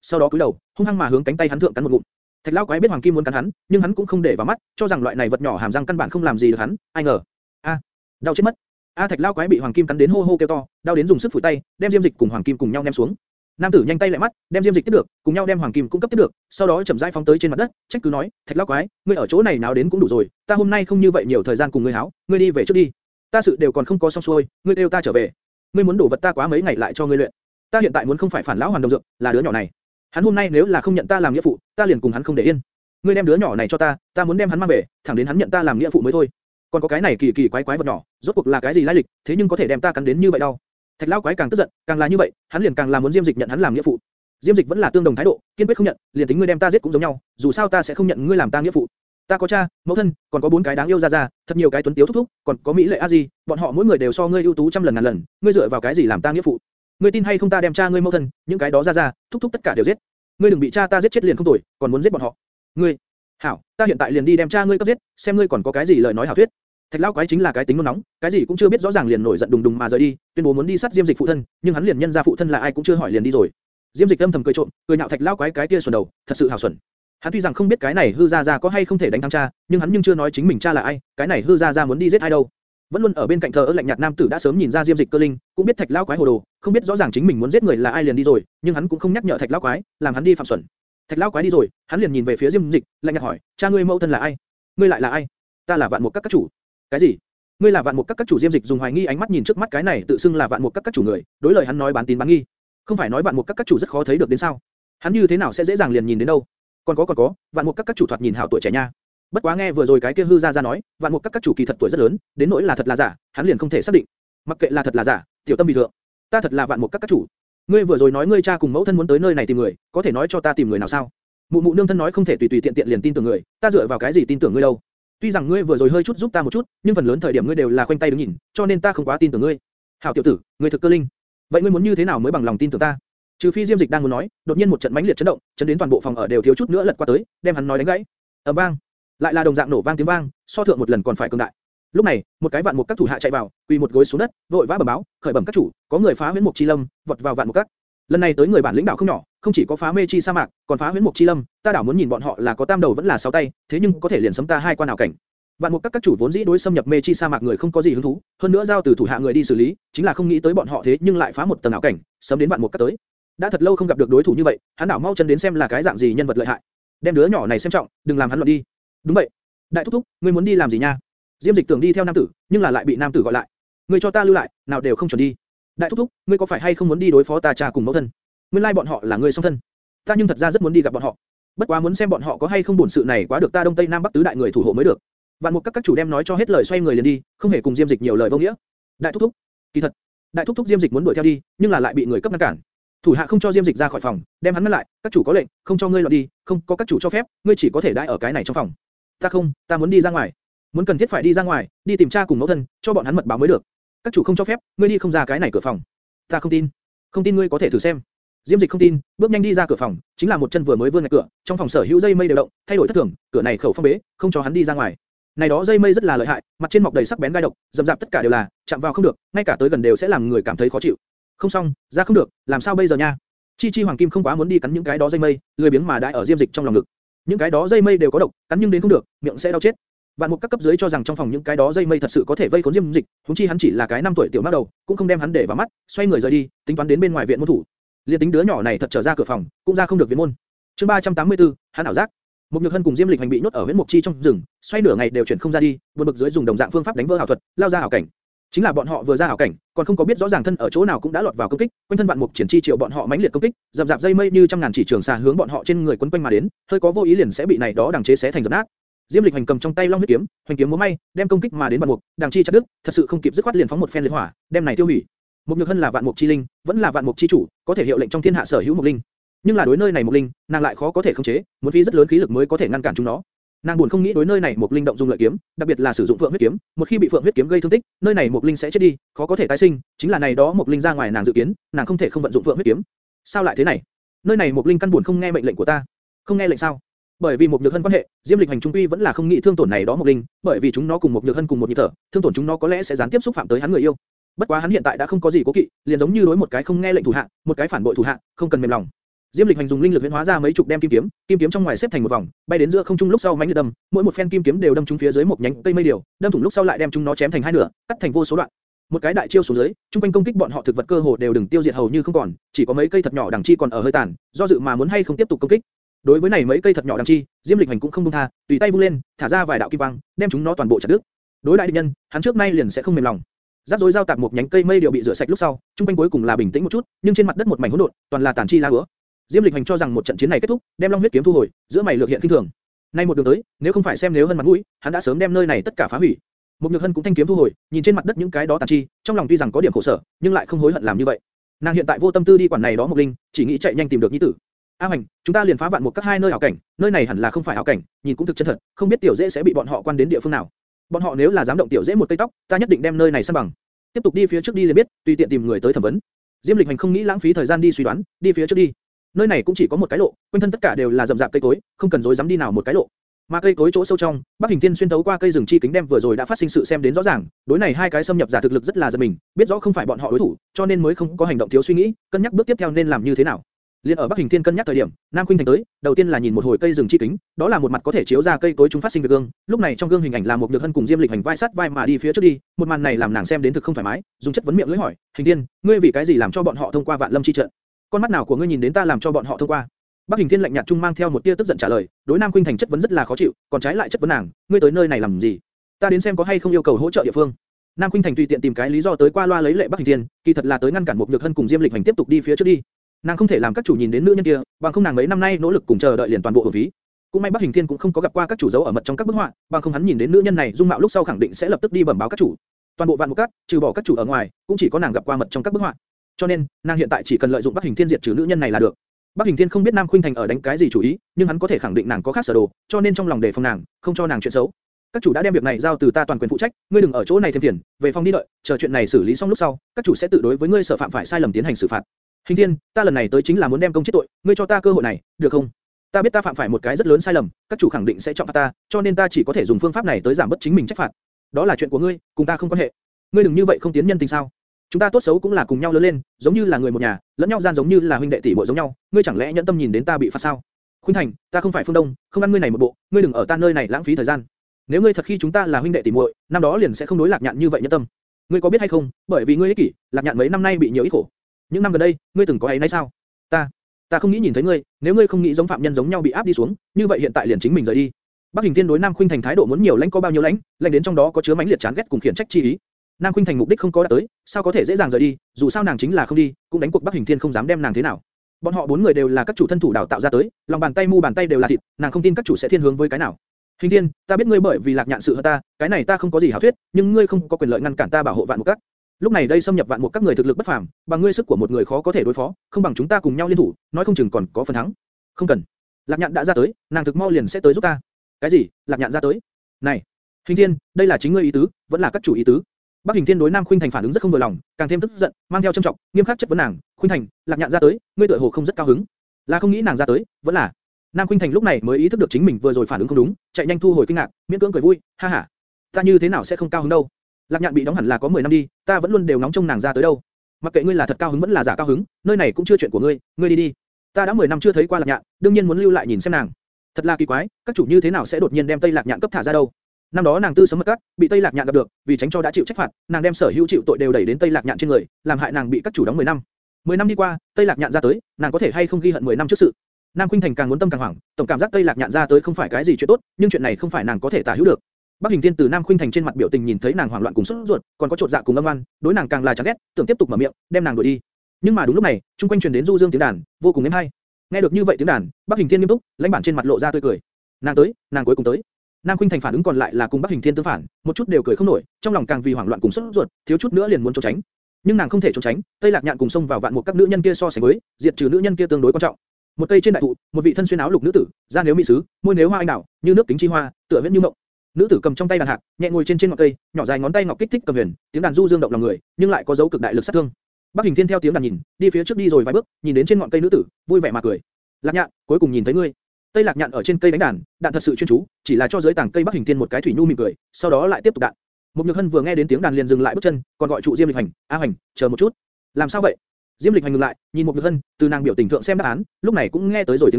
sau đó cúi đầu, hung hăng mà hướng cánh tay hắn thượng cắn một ngụm. Thạch lão quái biết Hoàng Kim muốn cắn hắn, nhưng hắn cũng không để vào mắt, cho rằng loại này vật nhỏ hàm răng căn bản không làm gì được hắn, ai ngờ, a, đau chết mất. A Thạch lão quái bị Hoàng Kim cắn đến hô hô kêu to, đau đến dùng sức phủi tay, đem Diêm Dịch cùng Hoàng Kim cùng nhau ném xuống. Nam tử nhanh tay lại mắt, đem Diêm Dịch tiếp được, cùng nhau đem Hoàng Kim cung cấp tiếp được, sau đó chậm rãi phóng tới trên mặt đất, trách cứ nói, Thạch lão quái, ngươi ở chỗ này nào đến cũng đủ rồi, ta hôm nay không như vậy nhiều thời gian cùng ngươi háo, ngươi đi về trước đi. Ta sự đều còn không có xong xuôi, ngươi đều ta trở về. Ngươi muốn đổ vật ta quá mấy ngày lại cho ngươi luyện. Ta hiện tại muốn không phải phản lão hoàn đồng dược, là đứa nhỏ này. Hắn hôm nay nếu là không nhận ta làm nghĩa phụ, ta liền cùng hắn không để yên. Ngươi đem đứa nhỏ này cho ta, ta muốn đem hắn mang về, thẳng đến hắn nhận ta làm nghĩa phụ mới thôi. Còn có cái này kỳ kỳ quái quái vật nhỏ, rốt cuộc là cái gì lai lịch, thế nhưng có thể đem ta cắn đến như vậy đâu? Thạch lão quái càng tức giận, càng là như vậy, hắn liền càng là muốn Diêm Dịch nhận hắn làm nghĩa phụ. Diêm Dịch vẫn là tương đồng thái độ, kiên quyết không nhận, liền tính ngươi đem ta giết cũng giống nhau, dù sao ta sẽ không nhận ngươi làm ta nghĩa phụ. Ta có cha, mẫu thân, còn có bốn cái đáng yêu ra ra, thật nhiều cái tuấn tiếu thúc thúc, còn có mỹ lệ a di, bọn họ mỗi người đều so ngươi ưu tú trăm lần ngàn lần, ngươi dựa vào cái gì làm ta nghĩa phụ? Ngươi tin hay không ta đem cha ngươi mẫu thân, những cái đó ra ra, thúc thúc tất cả đều giết. Ngươi đừng bị cha ta giết chết liền không tội, còn muốn giết bọn họ. Ngươi, hảo, ta hiện tại liền đi đem cha ngươi cấp giết, xem ngươi còn có cái gì lời nói hảo thuyết. Thạch lão quái chính là cái tính nôn nóng, cái gì cũng chưa biết rõ ràng liền nổi giận đùng đùng mà rời đi, tuyên bố muốn đi sát Diêm Dịch phụ thân, nhưng hắn liền nhân ra phụ thân là ai cũng chưa hỏi liền đi rồi. Diêm Dịch âm thầm cười trộm, cười nhạo thạch lão quái cái kia xuẩn đầu, thật sự hào xuẩn. Hắn tuy rằng không biết cái này hư gia gia có hay không thể đánh thắng cha, nhưng hắn nhưng chưa nói chính mình cha là ai, cái này hư gia gia muốn đi giết ai đâu. Vẫn luôn ở bên cạnh thờ ơ lạnh nhạt nam tử đã sớm nhìn ra Diêm Dịch cơ linh, cũng biết thạch lão quái hồ đồ, không biết rõ ràng chính mình muốn giết người là ai liền đi rồi, nhưng hắn cũng không nhắc nhở thạch lão quái, làm hắn đi phạm xuẩn. Thạch lão quái đi rồi, hắn liền nhìn về phía Diêm Dịch, lạnh nhạt hỏi, cha ngươi mẫu thân là ai? Ngươi lại là ai? Ta là vạn mục các các chủ. Cái gì? Ngươi là vạn mục các các chủ Diêm Dịch dùng hoài nghi ánh mắt nhìn trước mắt cái này tự xưng là vạn mục các các chủ người, đối lời hắn nói bán tín bán nghi. Không phải nói vạn mục các các chủ rất khó thấy được đến sao? Hắn như thế nào sẽ dễ dàng liền nhìn đến đâu? Còn có còn có, vạn mục các các chủ thoạt nhìn hảo tuổi trẻ nha. Bất quá nghe vừa rồi cái kia hư gia gia nói, vạn mục các các chủ kỳ thật tuổi rất lớn, đến nỗi là thật là giả, hắn liền không thể xác định. Mặc kệ là thật là giả, tiểu tâm bị thượng. Ta thật là vạn mục các các chủ. Ngươi vừa rồi nói ngươi cha cùng mẫu thân muốn tới nơi này tìm người, có thể nói cho ta tìm người nào sao? Mụ mụ nương thân nói không thể tùy tùy tiện tiện liền tin tưởng người, ta dựa vào cái gì tin tưởng ngươi đâu? Tuy rằng ngươi vừa rồi hơi chút giúp ta một chút, nhưng phần lớn thời điểm ngươi đều là khoanh tay đứng nhìn, cho nên ta không quá tin tưởng ngươi. Hảo tiểu tử, ngươi thực cơ linh. Vậy ngươi muốn như thế nào mới bằng lòng tin tưởng ta? Trừ phi Diêm Dịch đang muốn nói, đột nhiên một trận mãnh liệt chấn động, chấn đến toàn bộ phòng ở đều thiếu chút nữa lật qua tới, đem hắn nói đánh gãy. ầm vang, lại là đồng dạng nổ vang tiếng vang, so thượng một lần còn phải cường đại. Lúc này, một cái vạn mục các thủ hạ chạy vào, quỳ một gối xuống đất, vội vã bẩm báo, khởi bẩm các chủ, có người phá huyễn mục chi lâm, vọt vào vạn mục các. Lần này tới người bản lĩnh đạo không nhỏ, không chỉ có phá mê chi sa mạc, còn phá huyễn mục chi lâm, ta đảo muốn nhìn bọn họ là có tam đầu vẫn là sáu tay, thế nhưng có thể liền sấm ta hai quan nào cảnh. Vạn mục các các chủ vốn dĩ đối xâm nhập mê chi sa mạc người không có gì hứng thú, hơn nữa giao từ thủ hạ người đi xử lý, chính là không nghĩ tới bọn họ thế nhưng lại phá một tầng ảo cảnh, sớm đến vạn mục các tới. đã thật lâu không gặp được đối thủ như vậy, hắn đảo mau chân đến xem là cái dạng gì nhân vật lợi hại. đem đứa nhỏ này xem trọng, đừng làm hắn loạn đi. đúng vậy. đại thúc thúc, ngươi muốn đi làm gì nha? Diêm Dịch tưởng đi theo nam tử, nhưng là lại bị nam tử gọi lại. Ngươi cho ta lưu lại, nào đều không chuẩn đi. Đại thúc thúc, ngươi có phải hay không muốn đi đối phó ta cha cùng mẫu thân? Nguyên lai like bọn họ là người song thân. Ta nhưng thật ra rất muốn đi gặp bọn họ. Bất quá muốn xem bọn họ có hay không bổn sự này quá được ta đông tây nam bắc tứ đại người thủ hộ mới được. Vạn Mục các các chủ đem nói cho hết lời xoay người liền đi, không hề cùng Diêm Dịch nhiều lời vô nghĩa. Đại thúc thúc, kỳ thật, đại thúc thúc Diêm Dịch muốn đuổi theo đi, nhưng là lại bị người cấp ngăn cản. Thủ hạ không cho Diêm Dịch ra khỏi phòng, đem hắn ngăn lại, các chủ có lệnh, không cho ngươi loạn đi, không có các chủ cho phép, ngươi chỉ có thể đãi ở cái này trong phòng. Ta không, ta muốn đi ra ngoài. Muốn cần thiết phải đi ra ngoài, đi tìm cha cùng mẫu thân, cho bọn hắn mật báo mới được. Các chủ không cho phép, ngươi đi không ra cái này cửa phòng. Ta không tin. Không tin ngươi có thể thử xem. Diêm Dịch không tin, bước nhanh đi ra cửa phòng, chính là một chân vừa mới vươn ngay cửa, trong phòng sở hữu dây mây đều động, thay đổi thất thường, cửa này khẩu phong bế, không cho hắn đi ra ngoài. Này đó dây mây rất là lợi hại, mặt trên mọc đầy sắc bén gai độc, dầm dạp tất cả đều là, chạm vào không được, ngay cả tới gần đều sẽ làm người cảm thấy khó chịu. Không xong, ra không được, làm sao bây giờ nha? Chi Chi Hoàng Kim không quá muốn đi cắn những cái đó dây mây, lười biếng mà đại ở Diêm Dịch trong lòng ngực. Những cái đó dây mây đều có độc, cắn nhưng đến không được, miệng sẽ đau chết. Vạn Mục các cấp dưới cho rằng trong phòng những cái đó dây mây thật sự có thể vây khốn Diêm Dịch, huống chi hắn chỉ là cái năm tuổi tiểu mắt đầu, cũng không đem hắn để vào mắt, xoay người rời đi, tính toán đến bên ngoài viện môn thủ. Liên tính đứa nhỏ này thật trở ra cửa phòng, cũng ra không được viện môn. Chương 384, hắn ảo giác. Một nhược hân cùng Diêm Lịch hành bị nhốt ở huyễn mục chi trong rừng, xoay nửa ngày đều chuyển không ra đi, buồn bực dưới dùng đồng dạng phương pháp đánh vỡ ảo thuật, lao ra ảo cảnh. Chính là bọn họ vừa ra ảo cảnh, còn không có biết rõ ràng thân ở chỗ nào cũng đã lọt vào công kích, quanh thân vạn mục triển chi triệu bọn họ mãnh liệt công kích, dập dạp dây mây như trăm ngàn chỉ trường xà hướng bọn họ trên người quấn quanh mà đến, hơi có vô ý liền sẽ bị này đó đằng chế xé thành dập nát. Diêm Lịch hành cầm trong tay long huyết kiếm, hoành kiếm múa may, đem công kích mà đến vạn mục, đằng chi chặt đứt, thật sự không kịp dứt khoát liền phóng một phen liệt hỏa, đem này tiêu hủy. Mục nhược hân là vạn mục chi linh, vẫn là vạn mục chi chủ, có thể hiệu lệnh trong thiên hạ sở hữu mục linh. Nhưng là đối nơi này mục linh, nàng lại khó có thể khống chế, muốn phí rất lớn khí lực mới có thể ngăn cản chúng nó. Nàng buồn không nghĩ đối nơi này một linh động dùng lợi kiếm, đặc biệt là sử dụng phượng huyết kiếm, một khi bị phượng huyết kiếm gây thương tích, nơi này một linh sẽ chết đi, khó có thể tái sinh, chính là này đó một linh ra ngoài nàng dự kiến, nàng không thể không vận dụng phượng huyết kiếm. Sao lại thế này? Nơi này một linh căn buồn không nghe mệnh lệnh của ta. Không nghe lệnh sao? Bởi vì một nhược hân quan hệ, Diêm Lịch hành trung quy vẫn là không nghĩ thương tổn này đó một linh, bởi vì chúng nó cùng một nhược hân cùng một nhịp thở, thương tổn chúng nó có lẽ sẽ gián tiếp xúc phạm tới hắn người yêu. Bất quá hắn hiện tại đã không có gì cố kỵ, liền giống như đối một cái không nghe lệnh thủ hạ, một cái phản bội thủ hạ, không cần mềm lòng. Diêm Lịch hành dùng linh lực huyễn hóa ra mấy chục đem kim kiếm, kim kiếm trong ngoài xếp thành một vòng, bay đến giữa không trung lúc sau mãnh liệt đâm, mỗi một phen kim kiếm đều đâm trúng phía dưới một nhánh cây mây điều, đâm thủng lúc sau lại đem chúng nó chém thành hai nửa, cắt thành vô số đoạn. Một cái đại chiêu xuống dưới, trung quanh công kích bọn họ thực vật cơ hồ đều đừng tiêu diệt hầu như không còn, chỉ có mấy cây thật nhỏ đằng chi còn ở hơi tàn, do dự mà muốn hay không tiếp tục công kích. Đối với này mấy cây thật nhỏ đằng chi, Diêm Lịch hành cũng không buông tha, tùy tay vung lên, thả ra vài đạo kim quang, đem chúng nó toàn bộ chặt đứt. Đối đại địch nhân, hắn trước nay liền sẽ không mềm lòng. Rắc rối giao tạp một nhánh cây mây đều bị rửa sạch lúc sau, trung quanh cuối cùng là bình tĩnh một chút, nhưng trên mặt đất một mảnh hỗn độn, toàn là tàn chi la úa. Diêm Lịch Hành cho rằng một trận chiến này kết thúc, đem Long huyết kiếm thu hồi, giữa mày lược hiện kinh thường. Nay một đường tới, nếu không phải xem nếu hơn mặt mũi, hắn đã sớm đem nơi này tất cả phá hủy. Một Nhược Hân cũng thanh kiếm thu hồi, nhìn trên mặt đất những cái đó tàn chi, trong lòng tuy rằng có điểm khổ sở, nhưng lại không hối hận làm như vậy. Nàng hiện tại vô tâm tư đi quản này đó một linh, chỉ nghĩ chạy nhanh tìm được nhi tử. A Hành, chúng ta liền phá vạn một các hai nơi ảo cảnh, nơi này hẳn là không phải ảo cảnh, nhìn cũng thực chân thật, không biết tiểu dễ sẽ bị bọn họ quan đến địa phương nào. Bọn họ nếu là dám động tiểu dễ một cây tóc, ta nhất định đem nơi này san bằng. Tiếp tục đi phía trước đi liền biết, tùy tiện tìm người tới thẩm vấn. Diêm Lịch Hành không nghĩ lãng phí thời gian đi suy đoán, đi phía trước đi. Nơi này cũng chỉ có một cái lộ, quanh thân tất cả đều là rậm rạp cây cối, không cần dối dám đi nào một cái lộ. Mà cây cối chỗ sâu trong, Bắc Hình Thiên xuyên thấu qua cây rừng chi kính đem vừa rồi đã phát sinh sự xem đến rõ ràng, đối này hai cái xâm nhập giả thực lực rất là giật mình, biết rõ không phải bọn họ đối thủ, cho nên mới không có hành động thiếu suy nghĩ, cân nhắc bước tiếp theo nên làm như thế nào. Liên ở Bắc Hình Thiên cân nhắc thời điểm, Nam Khuynh Thành tới, đầu tiên là nhìn một hồi cây rừng chi kính, đó là một mặt có thể chiếu ra cây cối chúng phát sinh việc gương. Lúc này trong gương hình ảnh là một nhược hân cùng Diêm Lịch hành vai sát vai mà đi phía trước đi, một màn này làm nàng xem đến thực không thoải mái, dùng chất vấn miệng lưỡi hỏi, Hình Thiên, ngươi vì cái gì làm cho bọn họ thông qua Vạn Lâm chi trận? Con mắt nào của ngươi nhìn đến ta làm cho bọn họ thông qua? Bắc Hình Thiên lạnh nhạt trung mang theo một tia tức giận trả lời, đối Nam Khuynh Thành chất vấn rất là khó chịu, còn trái lại chất vấn nàng, ngươi tới nơi này làm gì? Ta đến xem có hay không yêu cầu hỗ trợ địa phương. Nam Khuynh Thành tùy tiện tìm cái lý do tới qua loa lấy lệ Bắc Hình Thiên, kỳ thật là tới ngăn cản một nhược hân cùng Diêm Lịch hành tiếp tục đi phía trước đi. Nàng không thể làm các chủ nhìn đến nữ nhân kia, bằng không nàng mấy năm nay nỗ lực cùng chờ đợi liền toàn bộ ở phí. Cũng may Bắc Hình Thiên cũng không có gặp qua các chủ giấu ở mật trong các bức họa, bằng không hắn nhìn đến nữ nhân này dung mạo lúc sau khẳng định sẽ lập tức đi bẩm báo các chủ. Toàn bộ vạn một các, trừ bỏ các chủ ở ngoài, cũng chỉ có nàng gặp qua mật trong các bức họa. Cho nên, nàng hiện tại chỉ cần lợi dụng Bắc Hình Thiên diệt trừ nữ nhân này là được. Bắc Hình Thiên không biết Nam Khuynh Thành ở đánh cái gì chủ ý, nhưng hắn có thể khẳng định nàng có khác sở đồ, cho nên trong lòng đề phòng nàng, không cho nàng chuyện xấu. Các chủ đã đem việc này giao từ ta toàn quyền phụ trách, ngươi đừng ở chỗ này thêm phiền, về phòng đi đợi, chờ chuyện này xử lý xong lúc sau, các chủ sẽ tự đối với ngươi sở phạm phải sai lầm tiến hành xử phạt. Hình Thiên, ta lần này tới chính là muốn đem công chết tội, ngươi cho ta cơ hội này, được không? Ta biết ta phạm phải một cái rất lớn sai lầm, các chủ khẳng định sẽ trọng phạt ta, cho nên ta chỉ có thể dùng phương pháp này tới giảm bớt chính mình trách phạt. Đó là chuyện của ngươi, cùng ta không quan hệ. Ngươi đừng như vậy không tiến nhân tình sao? Chúng ta tốt xấu cũng là cùng nhau lớn lên, giống như là người một nhà, lẫn nhau gian giống như là huynh đệ tỷ muội giống nhau, ngươi chẳng lẽ nhẫn tâm nhìn đến ta bị phạt sao? Khuynh Thành, ta không phải Phương Đông, không ăn ngươi này một bộ, ngươi đừng ở ta nơi này lãng phí thời gian. Nếu ngươi thật khi chúng ta là huynh đệ tỷ muội, năm đó liền sẽ không đối lạc nhạn như vậy nhẫn tâm. Ngươi có biết hay không, bởi vì ngươi ích kỷ, lạc nhạn mấy năm nay bị nhiều ít khổ. Những năm gần đây, ngươi từng có ấy nấy sao? Ta, ta không nghĩ nhìn thấy ngươi, nếu ngươi không nghĩ giống phạm nhân giống nhau bị áp đi xuống, như vậy hiện tại liền chính mình rời đi. Bắc Hình Thiên đối Nam Khuynh Thành thái độ muốn nhiều lãnh có bao nhiêu lãnh, lãnh đến trong đó có chứa mãnh liệt chán ghét cùng khiển trách chi ý. Nam Khuynh Thành mục đích không có đạt tới, sao có thể dễ dàng rời đi? Dù sao nàng chính là không đi, cũng đánh cuộc Bắc Hình Thiên không dám đem nàng thế nào. Bọn họ bốn người đều là các chủ thân thủ đào tạo ra tới, lòng bàn tay mu bàn tay đều là thịt, nàng không tin các chủ sẽ thiên hướng với cái nào. Hình Thiên, ta biết ngươi bởi vì lạc nhạn sự hơn ta, cái này ta không có gì hảo thuyết, nhưng ngươi không có quyền lợi ngăn cản ta bảo hộ vạn một các. Lúc này đây xâm nhập vạn một các người thực lực bất phàm, bằng ngươi sức của một người khó có thể đối phó, không bằng chúng ta cùng nhau liên thủ, nói không chừng còn có phần thắng. Không cần. Lạc nhạn đã ra tới, nàng thực mau liền sẽ tới giúp ta. Cái gì? Lạc nhạn ra tới? Này, Hình Thiên, đây là chính ngươi ý tứ, vẫn là các chủ ý tứ. Bắc Hình Thiên đối Nam Khuynh Thành phản ứng rất không vừa lòng, càng thêm tức giận, mang theo trâm trọng, nghiêm khắc chất vấn nàng, "Khuynh Thành, Lạc Nhạn ra tới, ngươi tựa hồ không rất cao hứng, là không nghĩ nàng ra tới, vẫn là?" Nam Khuynh Thành lúc này mới ý thức được chính mình vừa rồi phản ứng không đúng, chạy nhanh thu hồi kinh ngạc, miễn cưỡng cười vui, "Ha ha, ta như thế nào sẽ không cao hứng đâu? Lạc Nhạn bị đóng hẳn là có 10 năm đi, ta vẫn luôn đều nóng trông nàng ra tới đâu. Mặc kệ ngươi là thật cao hứng vẫn là giả cao hứng, nơi này cũng chưa chuyện của ngươi, ngươi đi đi. Ta đã 10 năm chưa thấy qua Lạc Nhạn, đương nhiên muốn lưu lại nhìn xem nàng. Thật là kỳ quái, các chủ như thế nào sẽ đột nhiên đem Tây Lạc Nhạn cấp thả ra đâu? Năm đó nàng tư sớm mất cắt, bị Tây Lạc Nhạn gặp được, vì tránh cho đã chịu trách phạt, nàng đem sở hữu chịu tội đều đẩy đến Tây Lạc Nhạn trên người, làm hại nàng bị các chủ đóng 10 năm. 10 năm đi qua, Tây Lạc Nhạn ra tới, nàng có thể hay không ghi hận 10 năm trước sự. Nam Khuynh Thành càng muốn tâm càng hoảng, tổng cảm giác Tây Lạc Nhạn ra tới không phải cái gì chuyện tốt, nhưng chuyện này không phải nàng có thể tả hữu được. Bắc Hình Thiên từ Nam Khuynh Thành trên mặt biểu tình nhìn thấy nàng hoảng loạn cùng sốt ruột, còn có trột dạ cùng âm ngoan, đối nàng càng là chán ghét, tưởng tiếp tục mở miệng, đem nàng đuổi đi. Nhưng mà đúng lúc này, trung quanh truyền đến du dương tiếng đàn, vô cùng êm hay. Nghe được như vậy tiếng đàn, Bắc Hình Thiên nghiêm túc, lãnh bản trên mặt lộ ra tươi cười. Nàng tới, nàng cuối cùng tới. Nam Khuynh Thành phản ứng còn lại là cùng Bắc Hình Thiên tương phản, một chút đều cười không nổi, trong lòng càng vì hoảng loạn cùng sốt ruột, thiếu chút nữa liền muốn trốn tránh. Nhưng nàng không thể trốn tránh, Tây Lạc Nhạn cùng xông vào vạn một các nữ nhân kia so sánh với, diệt trừ nữ nhân kia tương đối quan trọng. Một cây trên đại thụ, một vị thân xuyên áo lục nữ tử, da nếu mỹ sứ, môi nếu hoa anh đào, như nước kính chi hoa, tựa viễn như mộng. Nữ tử cầm trong tay đàn hạc, nhẹ ngồi trên trên ngọn cây, nhỏ dài ngón tay ngọc kích thích cầm huyền, tiếng đàn du dương động lòng người, nhưng lại có dấu cực đại lực sát thương. Bắc Hình Thiên theo tiếng đàn nhìn, đi phía trước đi rồi vài bước, nhìn đến trên ngọn cây nữ tử, vui vẻ mà cười. Lạc Nhạn, cuối cùng nhìn thấy ngươi. Tây Lạc Nhạn ở trên cây đánh đàn, đạn thật sự chuyên chú, chỉ là cho dưới tảng cây Bắc Hình Thiên một cái thủy nhu mỉm cười, sau đó lại tiếp tục đạn. mục Nhược Hân vừa nghe đến tiếng đàn liền dừng lại bước chân, còn gọi trụ Diêm Lịch Hành, "A Hành, chờ một chút." "Làm sao vậy?" Diêm Lịch Hành ngừng lại, nhìn mục Nhược Hân, từ nàng biểu tình thượng xem đáp án, lúc này cũng nghe tới rồi tiếng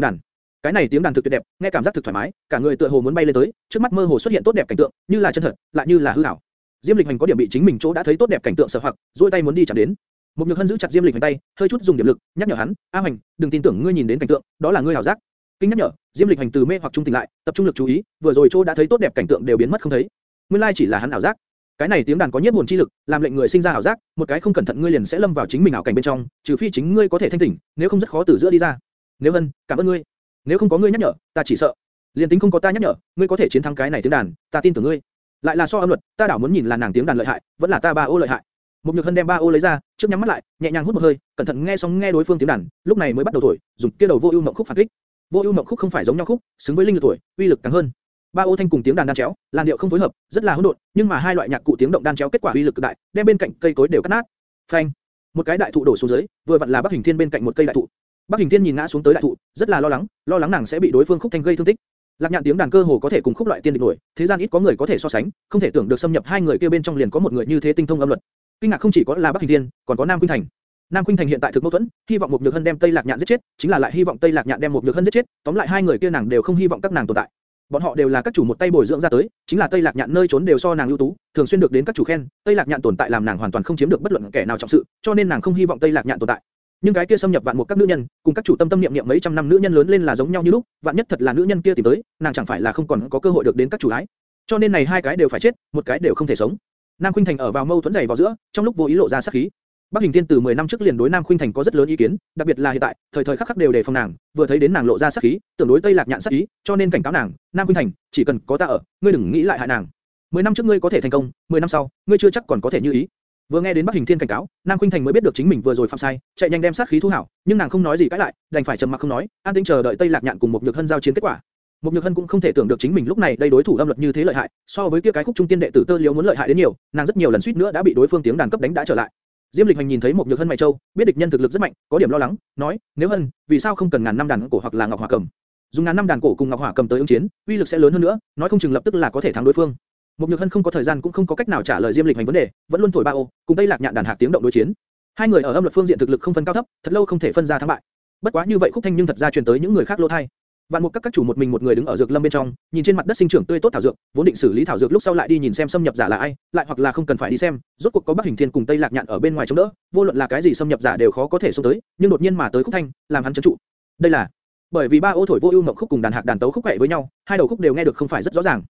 đàn. Cái này tiếng đàn thực tuyệt đẹp, nghe cảm giác thực thoải mái, cả người tựa hồ muốn bay lên tới, trước mắt mơ hồ xuất hiện tốt đẹp cảnh tượng, như là chân thật, lại như là hư ảo. Diêm Lịch Hành có điểm bị chính mình chỗ đã thấy tốt đẹp cảnh tượng sợ hoặc, duỗi tay muốn đi chạm đến. Một Nhược Hân giữ chặt Diêm Lịch Hành tay, hơi chút dùng điểm lực, nhắc nhở hắn, "A Hành, đừng tin tưởng ngươi nhìn đến cảnh tượng, đó là ngươi ảo giác." Kinh nhắc nhở, Diêm Lịch Hành từ mê hoặc trung tỉnh lại, tập trung lực chú ý, vừa rồi chỗ đã thấy tốt đẹp cảnh tượng đều biến mất không thấy. Nguyên lai chỉ là hắn ảo giác. Cái này tiếng đàn có nhiếp hồn chi lực, làm lệnh người sinh ra ảo giác, một cái không cẩn thận ngươi liền sẽ lâm vào chính mình ảo cảnh bên trong, trừ phi chính ngươi có thể thanh tỉnh, nếu không rất khó từ giữa đi ra. Nếu Hân, cảm ơn ngươi. Nếu không có ngươi nhắc nhở, ta chỉ sợ. Liên tính không có ta nhắc nhở, ngươi có thể chiến thắng cái này tiếng đàn, ta tin tưởng ngươi. Lại là so âm luật, ta đảo muốn nhìn là nàng tiếng đàn lợi hại, vẫn là ta ba ô lợi hại. Một nhược hân đem ba ô lấy ra, trước nhắm mắt lại, nhẹ nhàng hút một hơi, cẩn thận nghe xong nghe đối phương tiếng đàn, lúc này mới bắt đầu thổi, dùng kia đầu vô ưu mộng khúc phản kích. Vô ưu mộng khúc không phải giống nhau khúc, xứng với linh lực tuổi, uy lực càng hơn. Ba ô thanh cùng tiếng đàn đan chéo, làn điệu không phối hợp, rất là hỗn độn, nhưng mà hai loại nhạc cụ tiếng động đan chéo kết quả uy lực cực đại, đem bên cạnh cây cối đều cắt nát. Phanh, một cái đại thụ đổ xuống dưới, vừa vặn là Bắc Hình Thiên bên cạnh một cây đại thụ. Bắc Hình Thiên nhìn ngã xuống tới đại thụ, rất là lo lắng, lo lắng nàng sẽ bị đối phương khúc thanh gây thương tích. Lạc Nhạn tiếng đàn cơ hồ có thể cùng khúc loại tiên địch nổi, thế gian ít có người có thể so sánh, không thể tưởng được xâm nhập hai người kia bên trong liền có một người như thế tinh thông âm luật. Kinh ngạc không chỉ có là Bắc Hình Thiên, còn có Nam Khuynh Thành. Nam Khuynh Thành hiện tại thực mâu thuẫn, hy vọng một Nhược Hân đem Tây Lạc Nhạn giết chết, chính là lại hy vọng Tây Lạc Nhạn đem một Nhược Hân giết chết, tóm lại hai người kia nàng đều không hy vọng các nàng tồn tại. Bọn họ đều là các chủ một tay bồi dưỡng ra tới, chính là Tây Lạc Nhạn nơi trốn đều so nàng ưu tú, thường xuyên được đến các chủ khen, Tây Lạc Nhạn tồn tại làm nàng hoàn toàn không chiếm được bất luận kẻ nào trọng sự, cho nên nàng không hy vọng Tây Lạc Nhạn tồn tại. Nhưng cái kia xâm nhập vạn một các nữ nhân, cùng các chủ tâm tâm niệm niệm mấy trăm năm nữ nhân lớn lên là giống nhau như lúc, vạn nhất thật là nữ nhân kia tìm tới, nàng chẳng phải là không còn có cơ hội được đến các chủ ái. Cho nên này hai cái đều phải chết, một cái đều không thể sống. Nam Khuynh Thành ở vào mâu thuẫn dày vào giữa, trong lúc vô ý lộ ra sát khí. Bắc Hình tiên từ 10 năm trước liền đối Nam Khuynh Thành có rất lớn ý kiến, đặc biệt là hiện tại, thời thời khắc khắc đều đề phòng nàng, vừa thấy đến nàng lộ ra sát khí, tưởng đối Tây Lạc Nhạn sát ý, cho nên cảnh cáo nàng, Nam Khuynh Thành, chỉ cần có ta ở, ngươi đừng nghĩ lại hại nàng. 10 năm trước ngươi có thể thành công, 10 năm sau, ngươi chưa chắc còn có thể như ý. Vừa nghe đến Bắc Hình Thiên cảnh cáo, Nam Khuynh Thành mới biết được chính mình vừa rồi phạm sai, chạy nhanh đem sát khí thu hảo, nhưng nàng không nói gì cãi lại, đành phải trầm mặc không nói, an tĩnh chờ đợi Tây Lạc Nhạn cùng một nhược hân giao chiến kết quả. Một Nhược Hân cũng không thể tưởng được chính mình lúc này đây đối thủ âm luật như thế lợi hại, so với kia cái khúc trung tiên đệ tử Tơ Liễu muốn lợi hại đến nhiều, nàng rất nhiều lần suýt nữa đã bị đối phương tiếng đàn cấp đánh đã trở lại. Diêm Lịch Hành nhìn thấy một Nhược Hân mày châu, biết địch nhân thực lực rất mạnh, có điểm lo lắng, nói: nếu Hân, vì sao không cần ngàn năm đàn cổ hoặc là ngọc hỏa cầm? Dùng ngàn năm đàn cổ cùng ngọc hỏa cầm tới ứng chiến, uy lực sẽ lớn hơn nữa, nói không chừng lập tức là có thể thắng đối phương. Một Nhược Hân không có thời gian cũng không có cách nào trả lời Diêm Lịch Hành vấn đề, vẫn luôn thổi ba ô, cùng Tây Lạc Nhạn đàn hạc tiếng động đối chiến. Hai người ở âm luật phương diện thực lực không phân cao thấp, thật lâu không thể phân ra thắng bại. Bất quá như vậy khúc thanh nhưng thật ra truyền tới những người khác lỗ thay. Vạn Mục các các chủ một mình một người đứng ở dược lâm bên trong, nhìn trên mặt đất sinh trưởng tươi tốt thảo dược, vốn định xử lý thảo dược lúc sau lại đi nhìn xem xâm nhập giả là ai, lại hoặc là không cần phải đi xem, rốt cuộc có Bắc Hình Thiên cùng Tây Lạc Nhạn ở bên ngoài chống đỡ, vô luận là cái gì xâm nhập giả đều khó có thể xông tới, nhưng đột nhiên mà tới khúc thanh, làm hắn chấn trụ. Đây là bởi vì ba ô thổi vô ưu mộng khúc cùng đàn hạc đàn tấu khúc quẹ với nhau, hai đầu khúc đều nghe được không phải rất rõ ràng.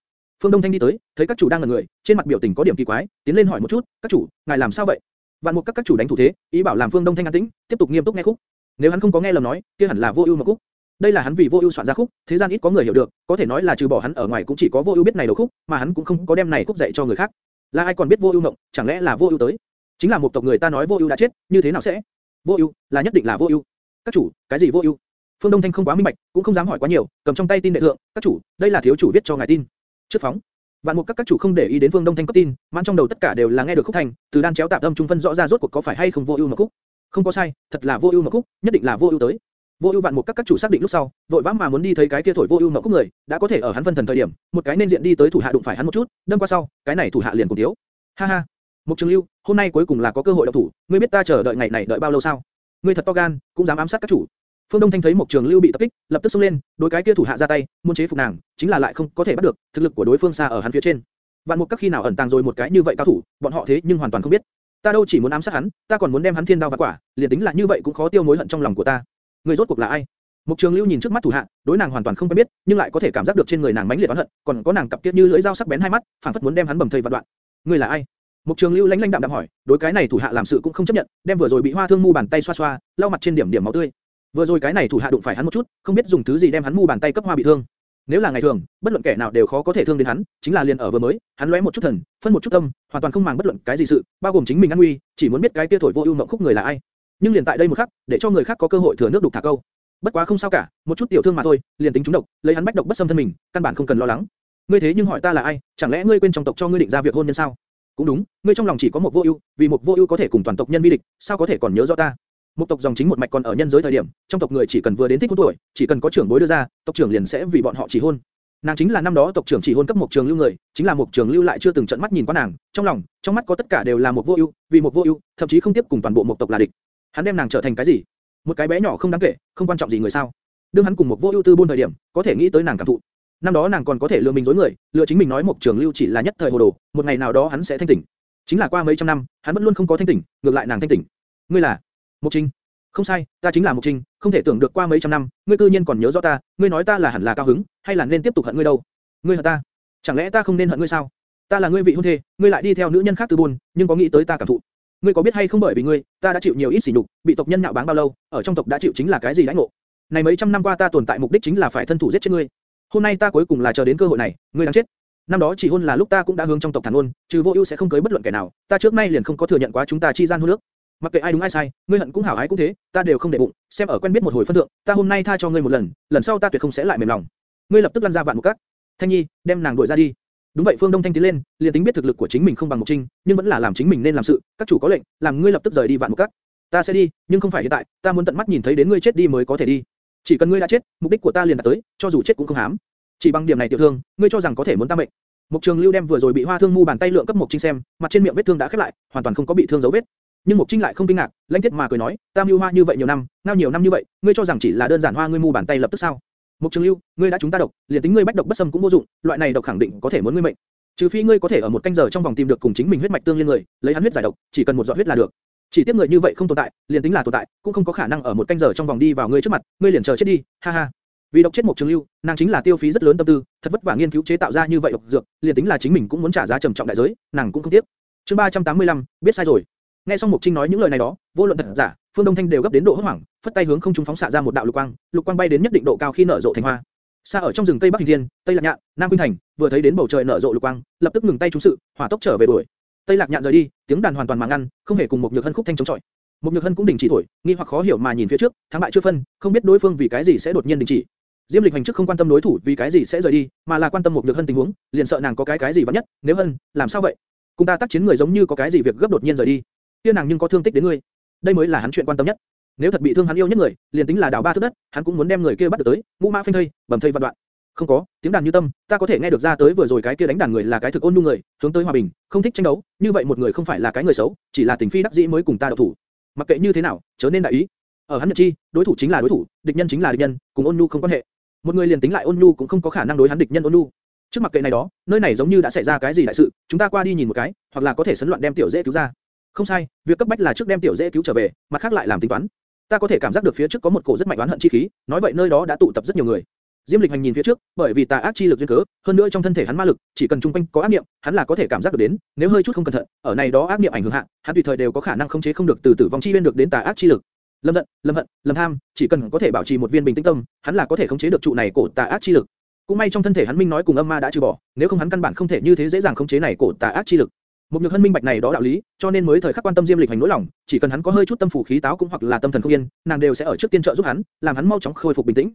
Phương Đông Thanh đi tới, thấy các chủ đang ngẩn người, trên mặt biểu tình có điểm kỳ quái, tiến lên hỏi một chút, các chủ, ngài làm sao vậy? Vạn Mục các các chủ đánh thủ thế, ý bảo làm Phương Đông Thanh an tĩnh, tiếp tục nghiêm túc nghe khúc. Nếu hắn không có nghe lầm nói, kia hẳn là vô ưu mà khúc. Đây là hắn vì vô ưu soạn ra khúc, thế gian ít có người hiểu được, có thể nói là trừ bỏ hắn ở ngoài cũng chỉ có vô ưu biết này đầu khúc, mà hắn cũng không có đem này khúc dạy cho người khác. Là ai còn biết vô ưu mộng, chẳng lẽ là vô ưu tới? Chính là một tộc người ta nói vô ưu đã chết, như thế nào sẽ? Vô ưu, là nhất định là vô ưu. Các chủ, cái gì vô ưu? Phương Đông Thanh không quá minh bạch, cũng không dám hỏi quá nhiều, cầm trong tay tin đệ thượng, các chủ, đây là thiếu chủ viết cho ngài tin. Trước phóng. Vạn Mục các các chủ không để ý đến Phương Đông Thanh cấp tin, mãn trong đầu tất cả đều là nghe được khúc thành, từ đan chéo tạm âm trung phân rõ ra rốt cuộc có phải hay không vô ưu mà khúc. Không có sai, thật là vô ưu mà khúc, nhất định là vô ưu tới. Vô ưu vạn Mục các các chủ xác định lúc sau, vội vã mà muốn đi thấy cái kia thổi vô ưu mà khúc người, đã có thể ở hắn phân thần thời điểm, một cái nên diện đi tới thủ hạ đụng phải hắn một chút, đâm qua sau, cái này thủ hạ liền cùng thiếu. Ha ha, Mục Trường Lưu, hôm nay cuối cùng là có cơ hội động thủ, ngươi biết ta chờ đợi ngày này đợi bao lâu sao? Ngươi thật to gan, cũng dám ám sát các chủ. Phương Đông Thanh thấy một Trường Lưu bị tập kích, lập tức xông lên, đối cái kia thủ hạ ra tay, muốn chế phục nàng, chính là lại không có thể bắt được, thực lực của đối phương xa ở hắn phía trên. Vạn Mục các khi nào ẩn tàng rồi một cái như vậy cao thủ, bọn họ thế nhưng hoàn toàn không biết. Ta đâu chỉ muốn ám sát hắn, ta còn muốn đem hắn thiên đao và quả, liền tính là như vậy cũng khó tiêu mối hận trong lòng của ta. Người rốt cuộc là ai? Mục Trường Lưu nhìn trước mắt thủ hạ, đối nàng hoàn toàn không quen biết, nhưng lại có thể cảm giác được trên người nàng mãnh liệt oán hận, còn có nàng cặp kia như lưỡi dao sắc bén hai mắt, phảng phất muốn đem hắn bầm thây vạn đoạn. Người là ai? Mục Trường Lưu lãnh lãnh đạm đạm hỏi, đối cái này thủ hạ làm sự cũng không chấp nhận, đem vừa rồi bị hoa thương mu bàn tay xoa xoa, lau mặt trên điểm điểm máu tươi. Vừa rồi cái này thủ hạ đụng phải hắn một chút, không biết dùng thứ gì đem hắn mu bàn tay cấp hoa bị thương. Nếu là ngày thường, bất luận kẻ nào đều khó có thể thương đến hắn, chính là liền ở vừa mới, hắn lóe một chút thần, phân một chút tâm, hoàn toàn không màng bất luận cái gì sự, bao gồm chính mình an nguy, chỉ muốn biết cái kia thổi vô ưu mộng khúc người là ai. Nhưng liền tại đây một khắc, để cho người khác có cơ hội thừa nước đục thả câu. Bất quá không sao cả, một chút tiểu thương mà thôi, liền tính chúng độc, lấy hắn bách độc bất xâm thân mình, căn bản không cần lo lắng. Ngươi thế nhưng hỏi ta là ai, chẳng lẽ ngươi quên trong tộc cho ngươi định ra việc hôn nhân sao? Cũng đúng, ngươi trong lòng chỉ có một vô ưu, vì một vô ưu có thể cùng toàn tộc nhân vi địch, sao có thể còn nhớ rõ ta? Một tộc dòng chính một mạch còn ở nhân giới thời điểm, trong tộc người chỉ cần vừa đến thích hôn tuổi, chỉ cần có trưởng bối đưa ra, tộc trưởng liền sẽ vì bọn họ chỉ hôn. Nàng chính là năm đó tộc trưởng chỉ hôn cấp một trường lưu người, chính là một trường lưu lại chưa từng trận mắt nhìn qua nàng, trong lòng, trong mắt có tất cả đều là một vô ưu, vì một vô ưu, thậm chí không tiếp cùng toàn bộ một tộc là địch. Hắn đem nàng trở thành cái gì? Một cái bé nhỏ không đáng kể, không quan trọng gì người sao? Đương hắn cùng một vô ưu tư buôn thời điểm, có thể nghĩ tới nàng cảm thụ. Năm đó nàng còn có thể lừa mình dối người, lừa chính mình nói một trường lưu chỉ là nhất thời hồ đồ, một ngày nào đó hắn sẽ thanh tỉnh. Chính là qua mấy trăm năm, hắn vẫn luôn không có thanh tỉnh, ngược lại nàng thanh tỉnh. Ngươi là Mục Trinh. Không sai, ta chính là Mục Trinh, không thể tưởng được qua mấy trăm năm, ngươi cư nhiên còn nhớ rõ ta, ngươi nói ta là hẳn là cao hứng, hay là nên tiếp tục hận ngươi đâu? Ngươi hận ta? Chẳng lẽ ta không nên hận ngươi sao? Ta là ngươi vị hôn thê, ngươi lại đi theo nữ nhân khác từ buồn, nhưng có nghĩ tới ta cảm thụ. Ngươi có biết hay không bởi vì ngươi, ta đã chịu nhiều ít sỉ nhục, bị tộc nhân nhạo báng bao lâu, ở trong tộc đã chịu chính là cái gì đãi ngộ? Này mấy trăm năm qua ta tồn tại mục đích chính là phải thân thủ giết chết ngươi. Hôm nay ta cuối cùng là chờ đến cơ hội này, ngươi đang chết. Năm đó chỉ hôn là lúc ta cũng đã hướng trong tộc thản luôn, trừ vô ưu sẽ không cưới bất luận kẻ nào, ta trước nay liền không có thừa nhận quá chúng ta chi gian hôn nước. Mặc kệ ai đúng ai sai, ngươi hận cũng hảo ái cũng thế, ta đều không để bụng, xem ở quen biết một hồi phân thượng, ta hôm nay tha cho ngươi một lần, lần sau ta tuyệt không sẽ lại mềm lòng. Ngươi lập tức lăn ra vạn một cát. Thanh Nhi, đem nàng đuổi ra đi. Đúng vậy Phương Đông Thanh tiến lên, liền tính biết thực lực của chính mình không bằng Mục Trinh, nhưng vẫn là làm chính mình nên làm sự, các chủ có lệnh, làm ngươi lập tức rời đi vạn một cát. Ta sẽ đi, nhưng không phải hiện tại, ta muốn tận mắt nhìn thấy đến ngươi chết đi mới có thể đi. Chỉ cần ngươi đã chết, mục đích của ta liền đạt tới, cho dù chết cũng không hám. Chỉ bằng điểm này tiểu thương, ngươi cho rằng có thể muốn ta mệnh? Mục Trường Lưu đem vừa rồi bị hoa thương mu bàn tay lượng cấp Mục Trinh xem, mặt trên miệng vết thương đã khép lại, hoàn toàn không có bị thương dấu vết. Nhưng Mục Trinh lại không kinh ngạc, lãnh tiết mà cười nói, ta mưu hoa như vậy nhiều năm, ngao nhiều năm như vậy, ngươi cho rằng chỉ là đơn giản hoa ngươi mu bàn tay lập tức sao? Mục Trường Lưu, ngươi đã chúng ta độc, liền tính ngươi bách độc bất xâm cũng vô dụng, loại này độc khẳng định có thể muốn ngươi mệnh. Trừ phi ngươi có thể ở một canh giờ trong vòng tìm được cùng chính mình huyết mạch tương liên người, lấy hắn huyết giải độc, chỉ cần một giọt huyết là được. Chỉ tiếc người như vậy không tồn tại, liền tính là tồn tại, cũng không có khả năng ở một canh giờ trong vòng đi vào ngươi trước mặt, ngươi liền chờ chết đi, ha ha. Vì độc chết Mục trường lưu, nàng chính là tiêu phí rất lớn tâm tư, thật vất vả nghiên cứu chế tạo ra như vậy độc dược, liền tính là chính mình cũng muốn trả giá trầm trọng đại giới, nàng cũng không tiếc. Chương 385, biết sai rồi. Nghe xong Mục Trinh nói những lời này đó, vô luận thật giả, Phương Đông Thanh đều gấp đến độ hốt hoảng, phất tay hướng không trung phóng xạ ra một đạo lục quang, lục quang bay đến nhất định độ cao khi nở rộ thành hoa. Xa ở trong rừng Tây Bắc Hình Thiên, Tây Lạc Nhạn, Nam Quynh Thành, vừa thấy đến bầu trời nở rộ lục quang, lập tức ngừng tay chú sự, hỏa tốc trở về đuổi. Tây Lạc Nhạn rời đi, tiếng đàn hoàn toàn màng ngăn, không hề cùng một nhược hân khúc thanh chống chọi. Một nhược hân cũng đình chỉ thổi, nghi hoặc khó hiểu mà nhìn phía trước, thắng bại chưa phân, không biết đối phương vì cái gì sẽ đột nhiên đình chỉ. Diêm Lịch Hành trước không quan tâm đối thủ vì cái gì sẽ rời đi, mà là quan tâm một nhược hân tình huống, liền sợ nàng có cái cái gì vất nhất, nếu hân, làm sao vậy? Cùng ta tác chiến người giống như có cái gì việc gấp đột nhiên rời đi. Kia nàng nhưng có thương tích đến ngươi, đây mới là hắn chuyện quan tâm nhất. Nếu thật bị thương hắn yêu nhất người, liền tính là đào ba thước đất, hắn cũng muốn đem người kia bắt được tới, ngũ mã phanh thây, bầm thây vạn đoạn. Không có, tiếng đàn như tâm, ta có thể nghe được ra tới vừa rồi cái kia đánh đàn người là cái thực ôn nhu người, hướng tới hòa bình, không thích tranh đấu, như vậy một người không phải là cái người xấu, chỉ là tình phi đắc dĩ mới cùng ta đấu thủ. Mặc kệ như thế nào, chớ nên đại ý. Ở hắn nhật chi, đối thủ chính là đối thủ, địch nhân chính là địch nhân, cùng ôn nhu không quan hệ. Một người liền tính lại ôn nhu cũng không có khả năng đối hắn địch nhân ôn nhu. Trước mặc kệ này đó, nơi này giống như đã xảy ra cái gì đại sự, chúng ta qua đi nhìn một cái, hoặc là có thể sấn loạn đem tiểu dễ cứu ra. Không sai, việc cấp bách là trước đem tiểu dễ cứu trở về, mặt khác lại làm tính toán. Ta có thể cảm giác được phía trước có một cổ rất mạnh oán hận chi khí, nói vậy nơi đó đã tụ tập rất nhiều người. Diêm Lịch Hành nhìn phía trước, bởi vì tà ác chi lực duyên cớ, hơn nữa trong thân thể hắn ma lực, chỉ cần trung quanh có ác niệm, hắn là có thể cảm giác được đến, nếu hơi chút không cẩn thận, ở này đó ác niệm ảnh hưởng hạ, hắn tùy thời đều có khả năng khống chế không được từ tử vong chi viên được đến tà ác chi lực. Lâm giận, lâm hận, lâm tham, chỉ cần có thể bảo trì một viên bình tĩnh tâm, hắn là có thể khống chế được trụ này cổ tà ác chi lực. Cũng may trong thân thể hắn minh nói cùng âm ma đã trừ bỏ, nếu không hắn căn bản không thể như thế dễ dàng khống chế này cổ tà ác chi lực. Một nhược hân minh bạch này đó đạo lý, cho nên mới thời khắc quan tâm Diêm Lịch Hành nỗi lòng, chỉ cần hắn có hơi chút tâm phủ khí táo cũng hoặc là tâm thần không yên, nàng đều sẽ ở trước tiên trợ giúp hắn, làm hắn mau chóng khôi phục bình tĩnh.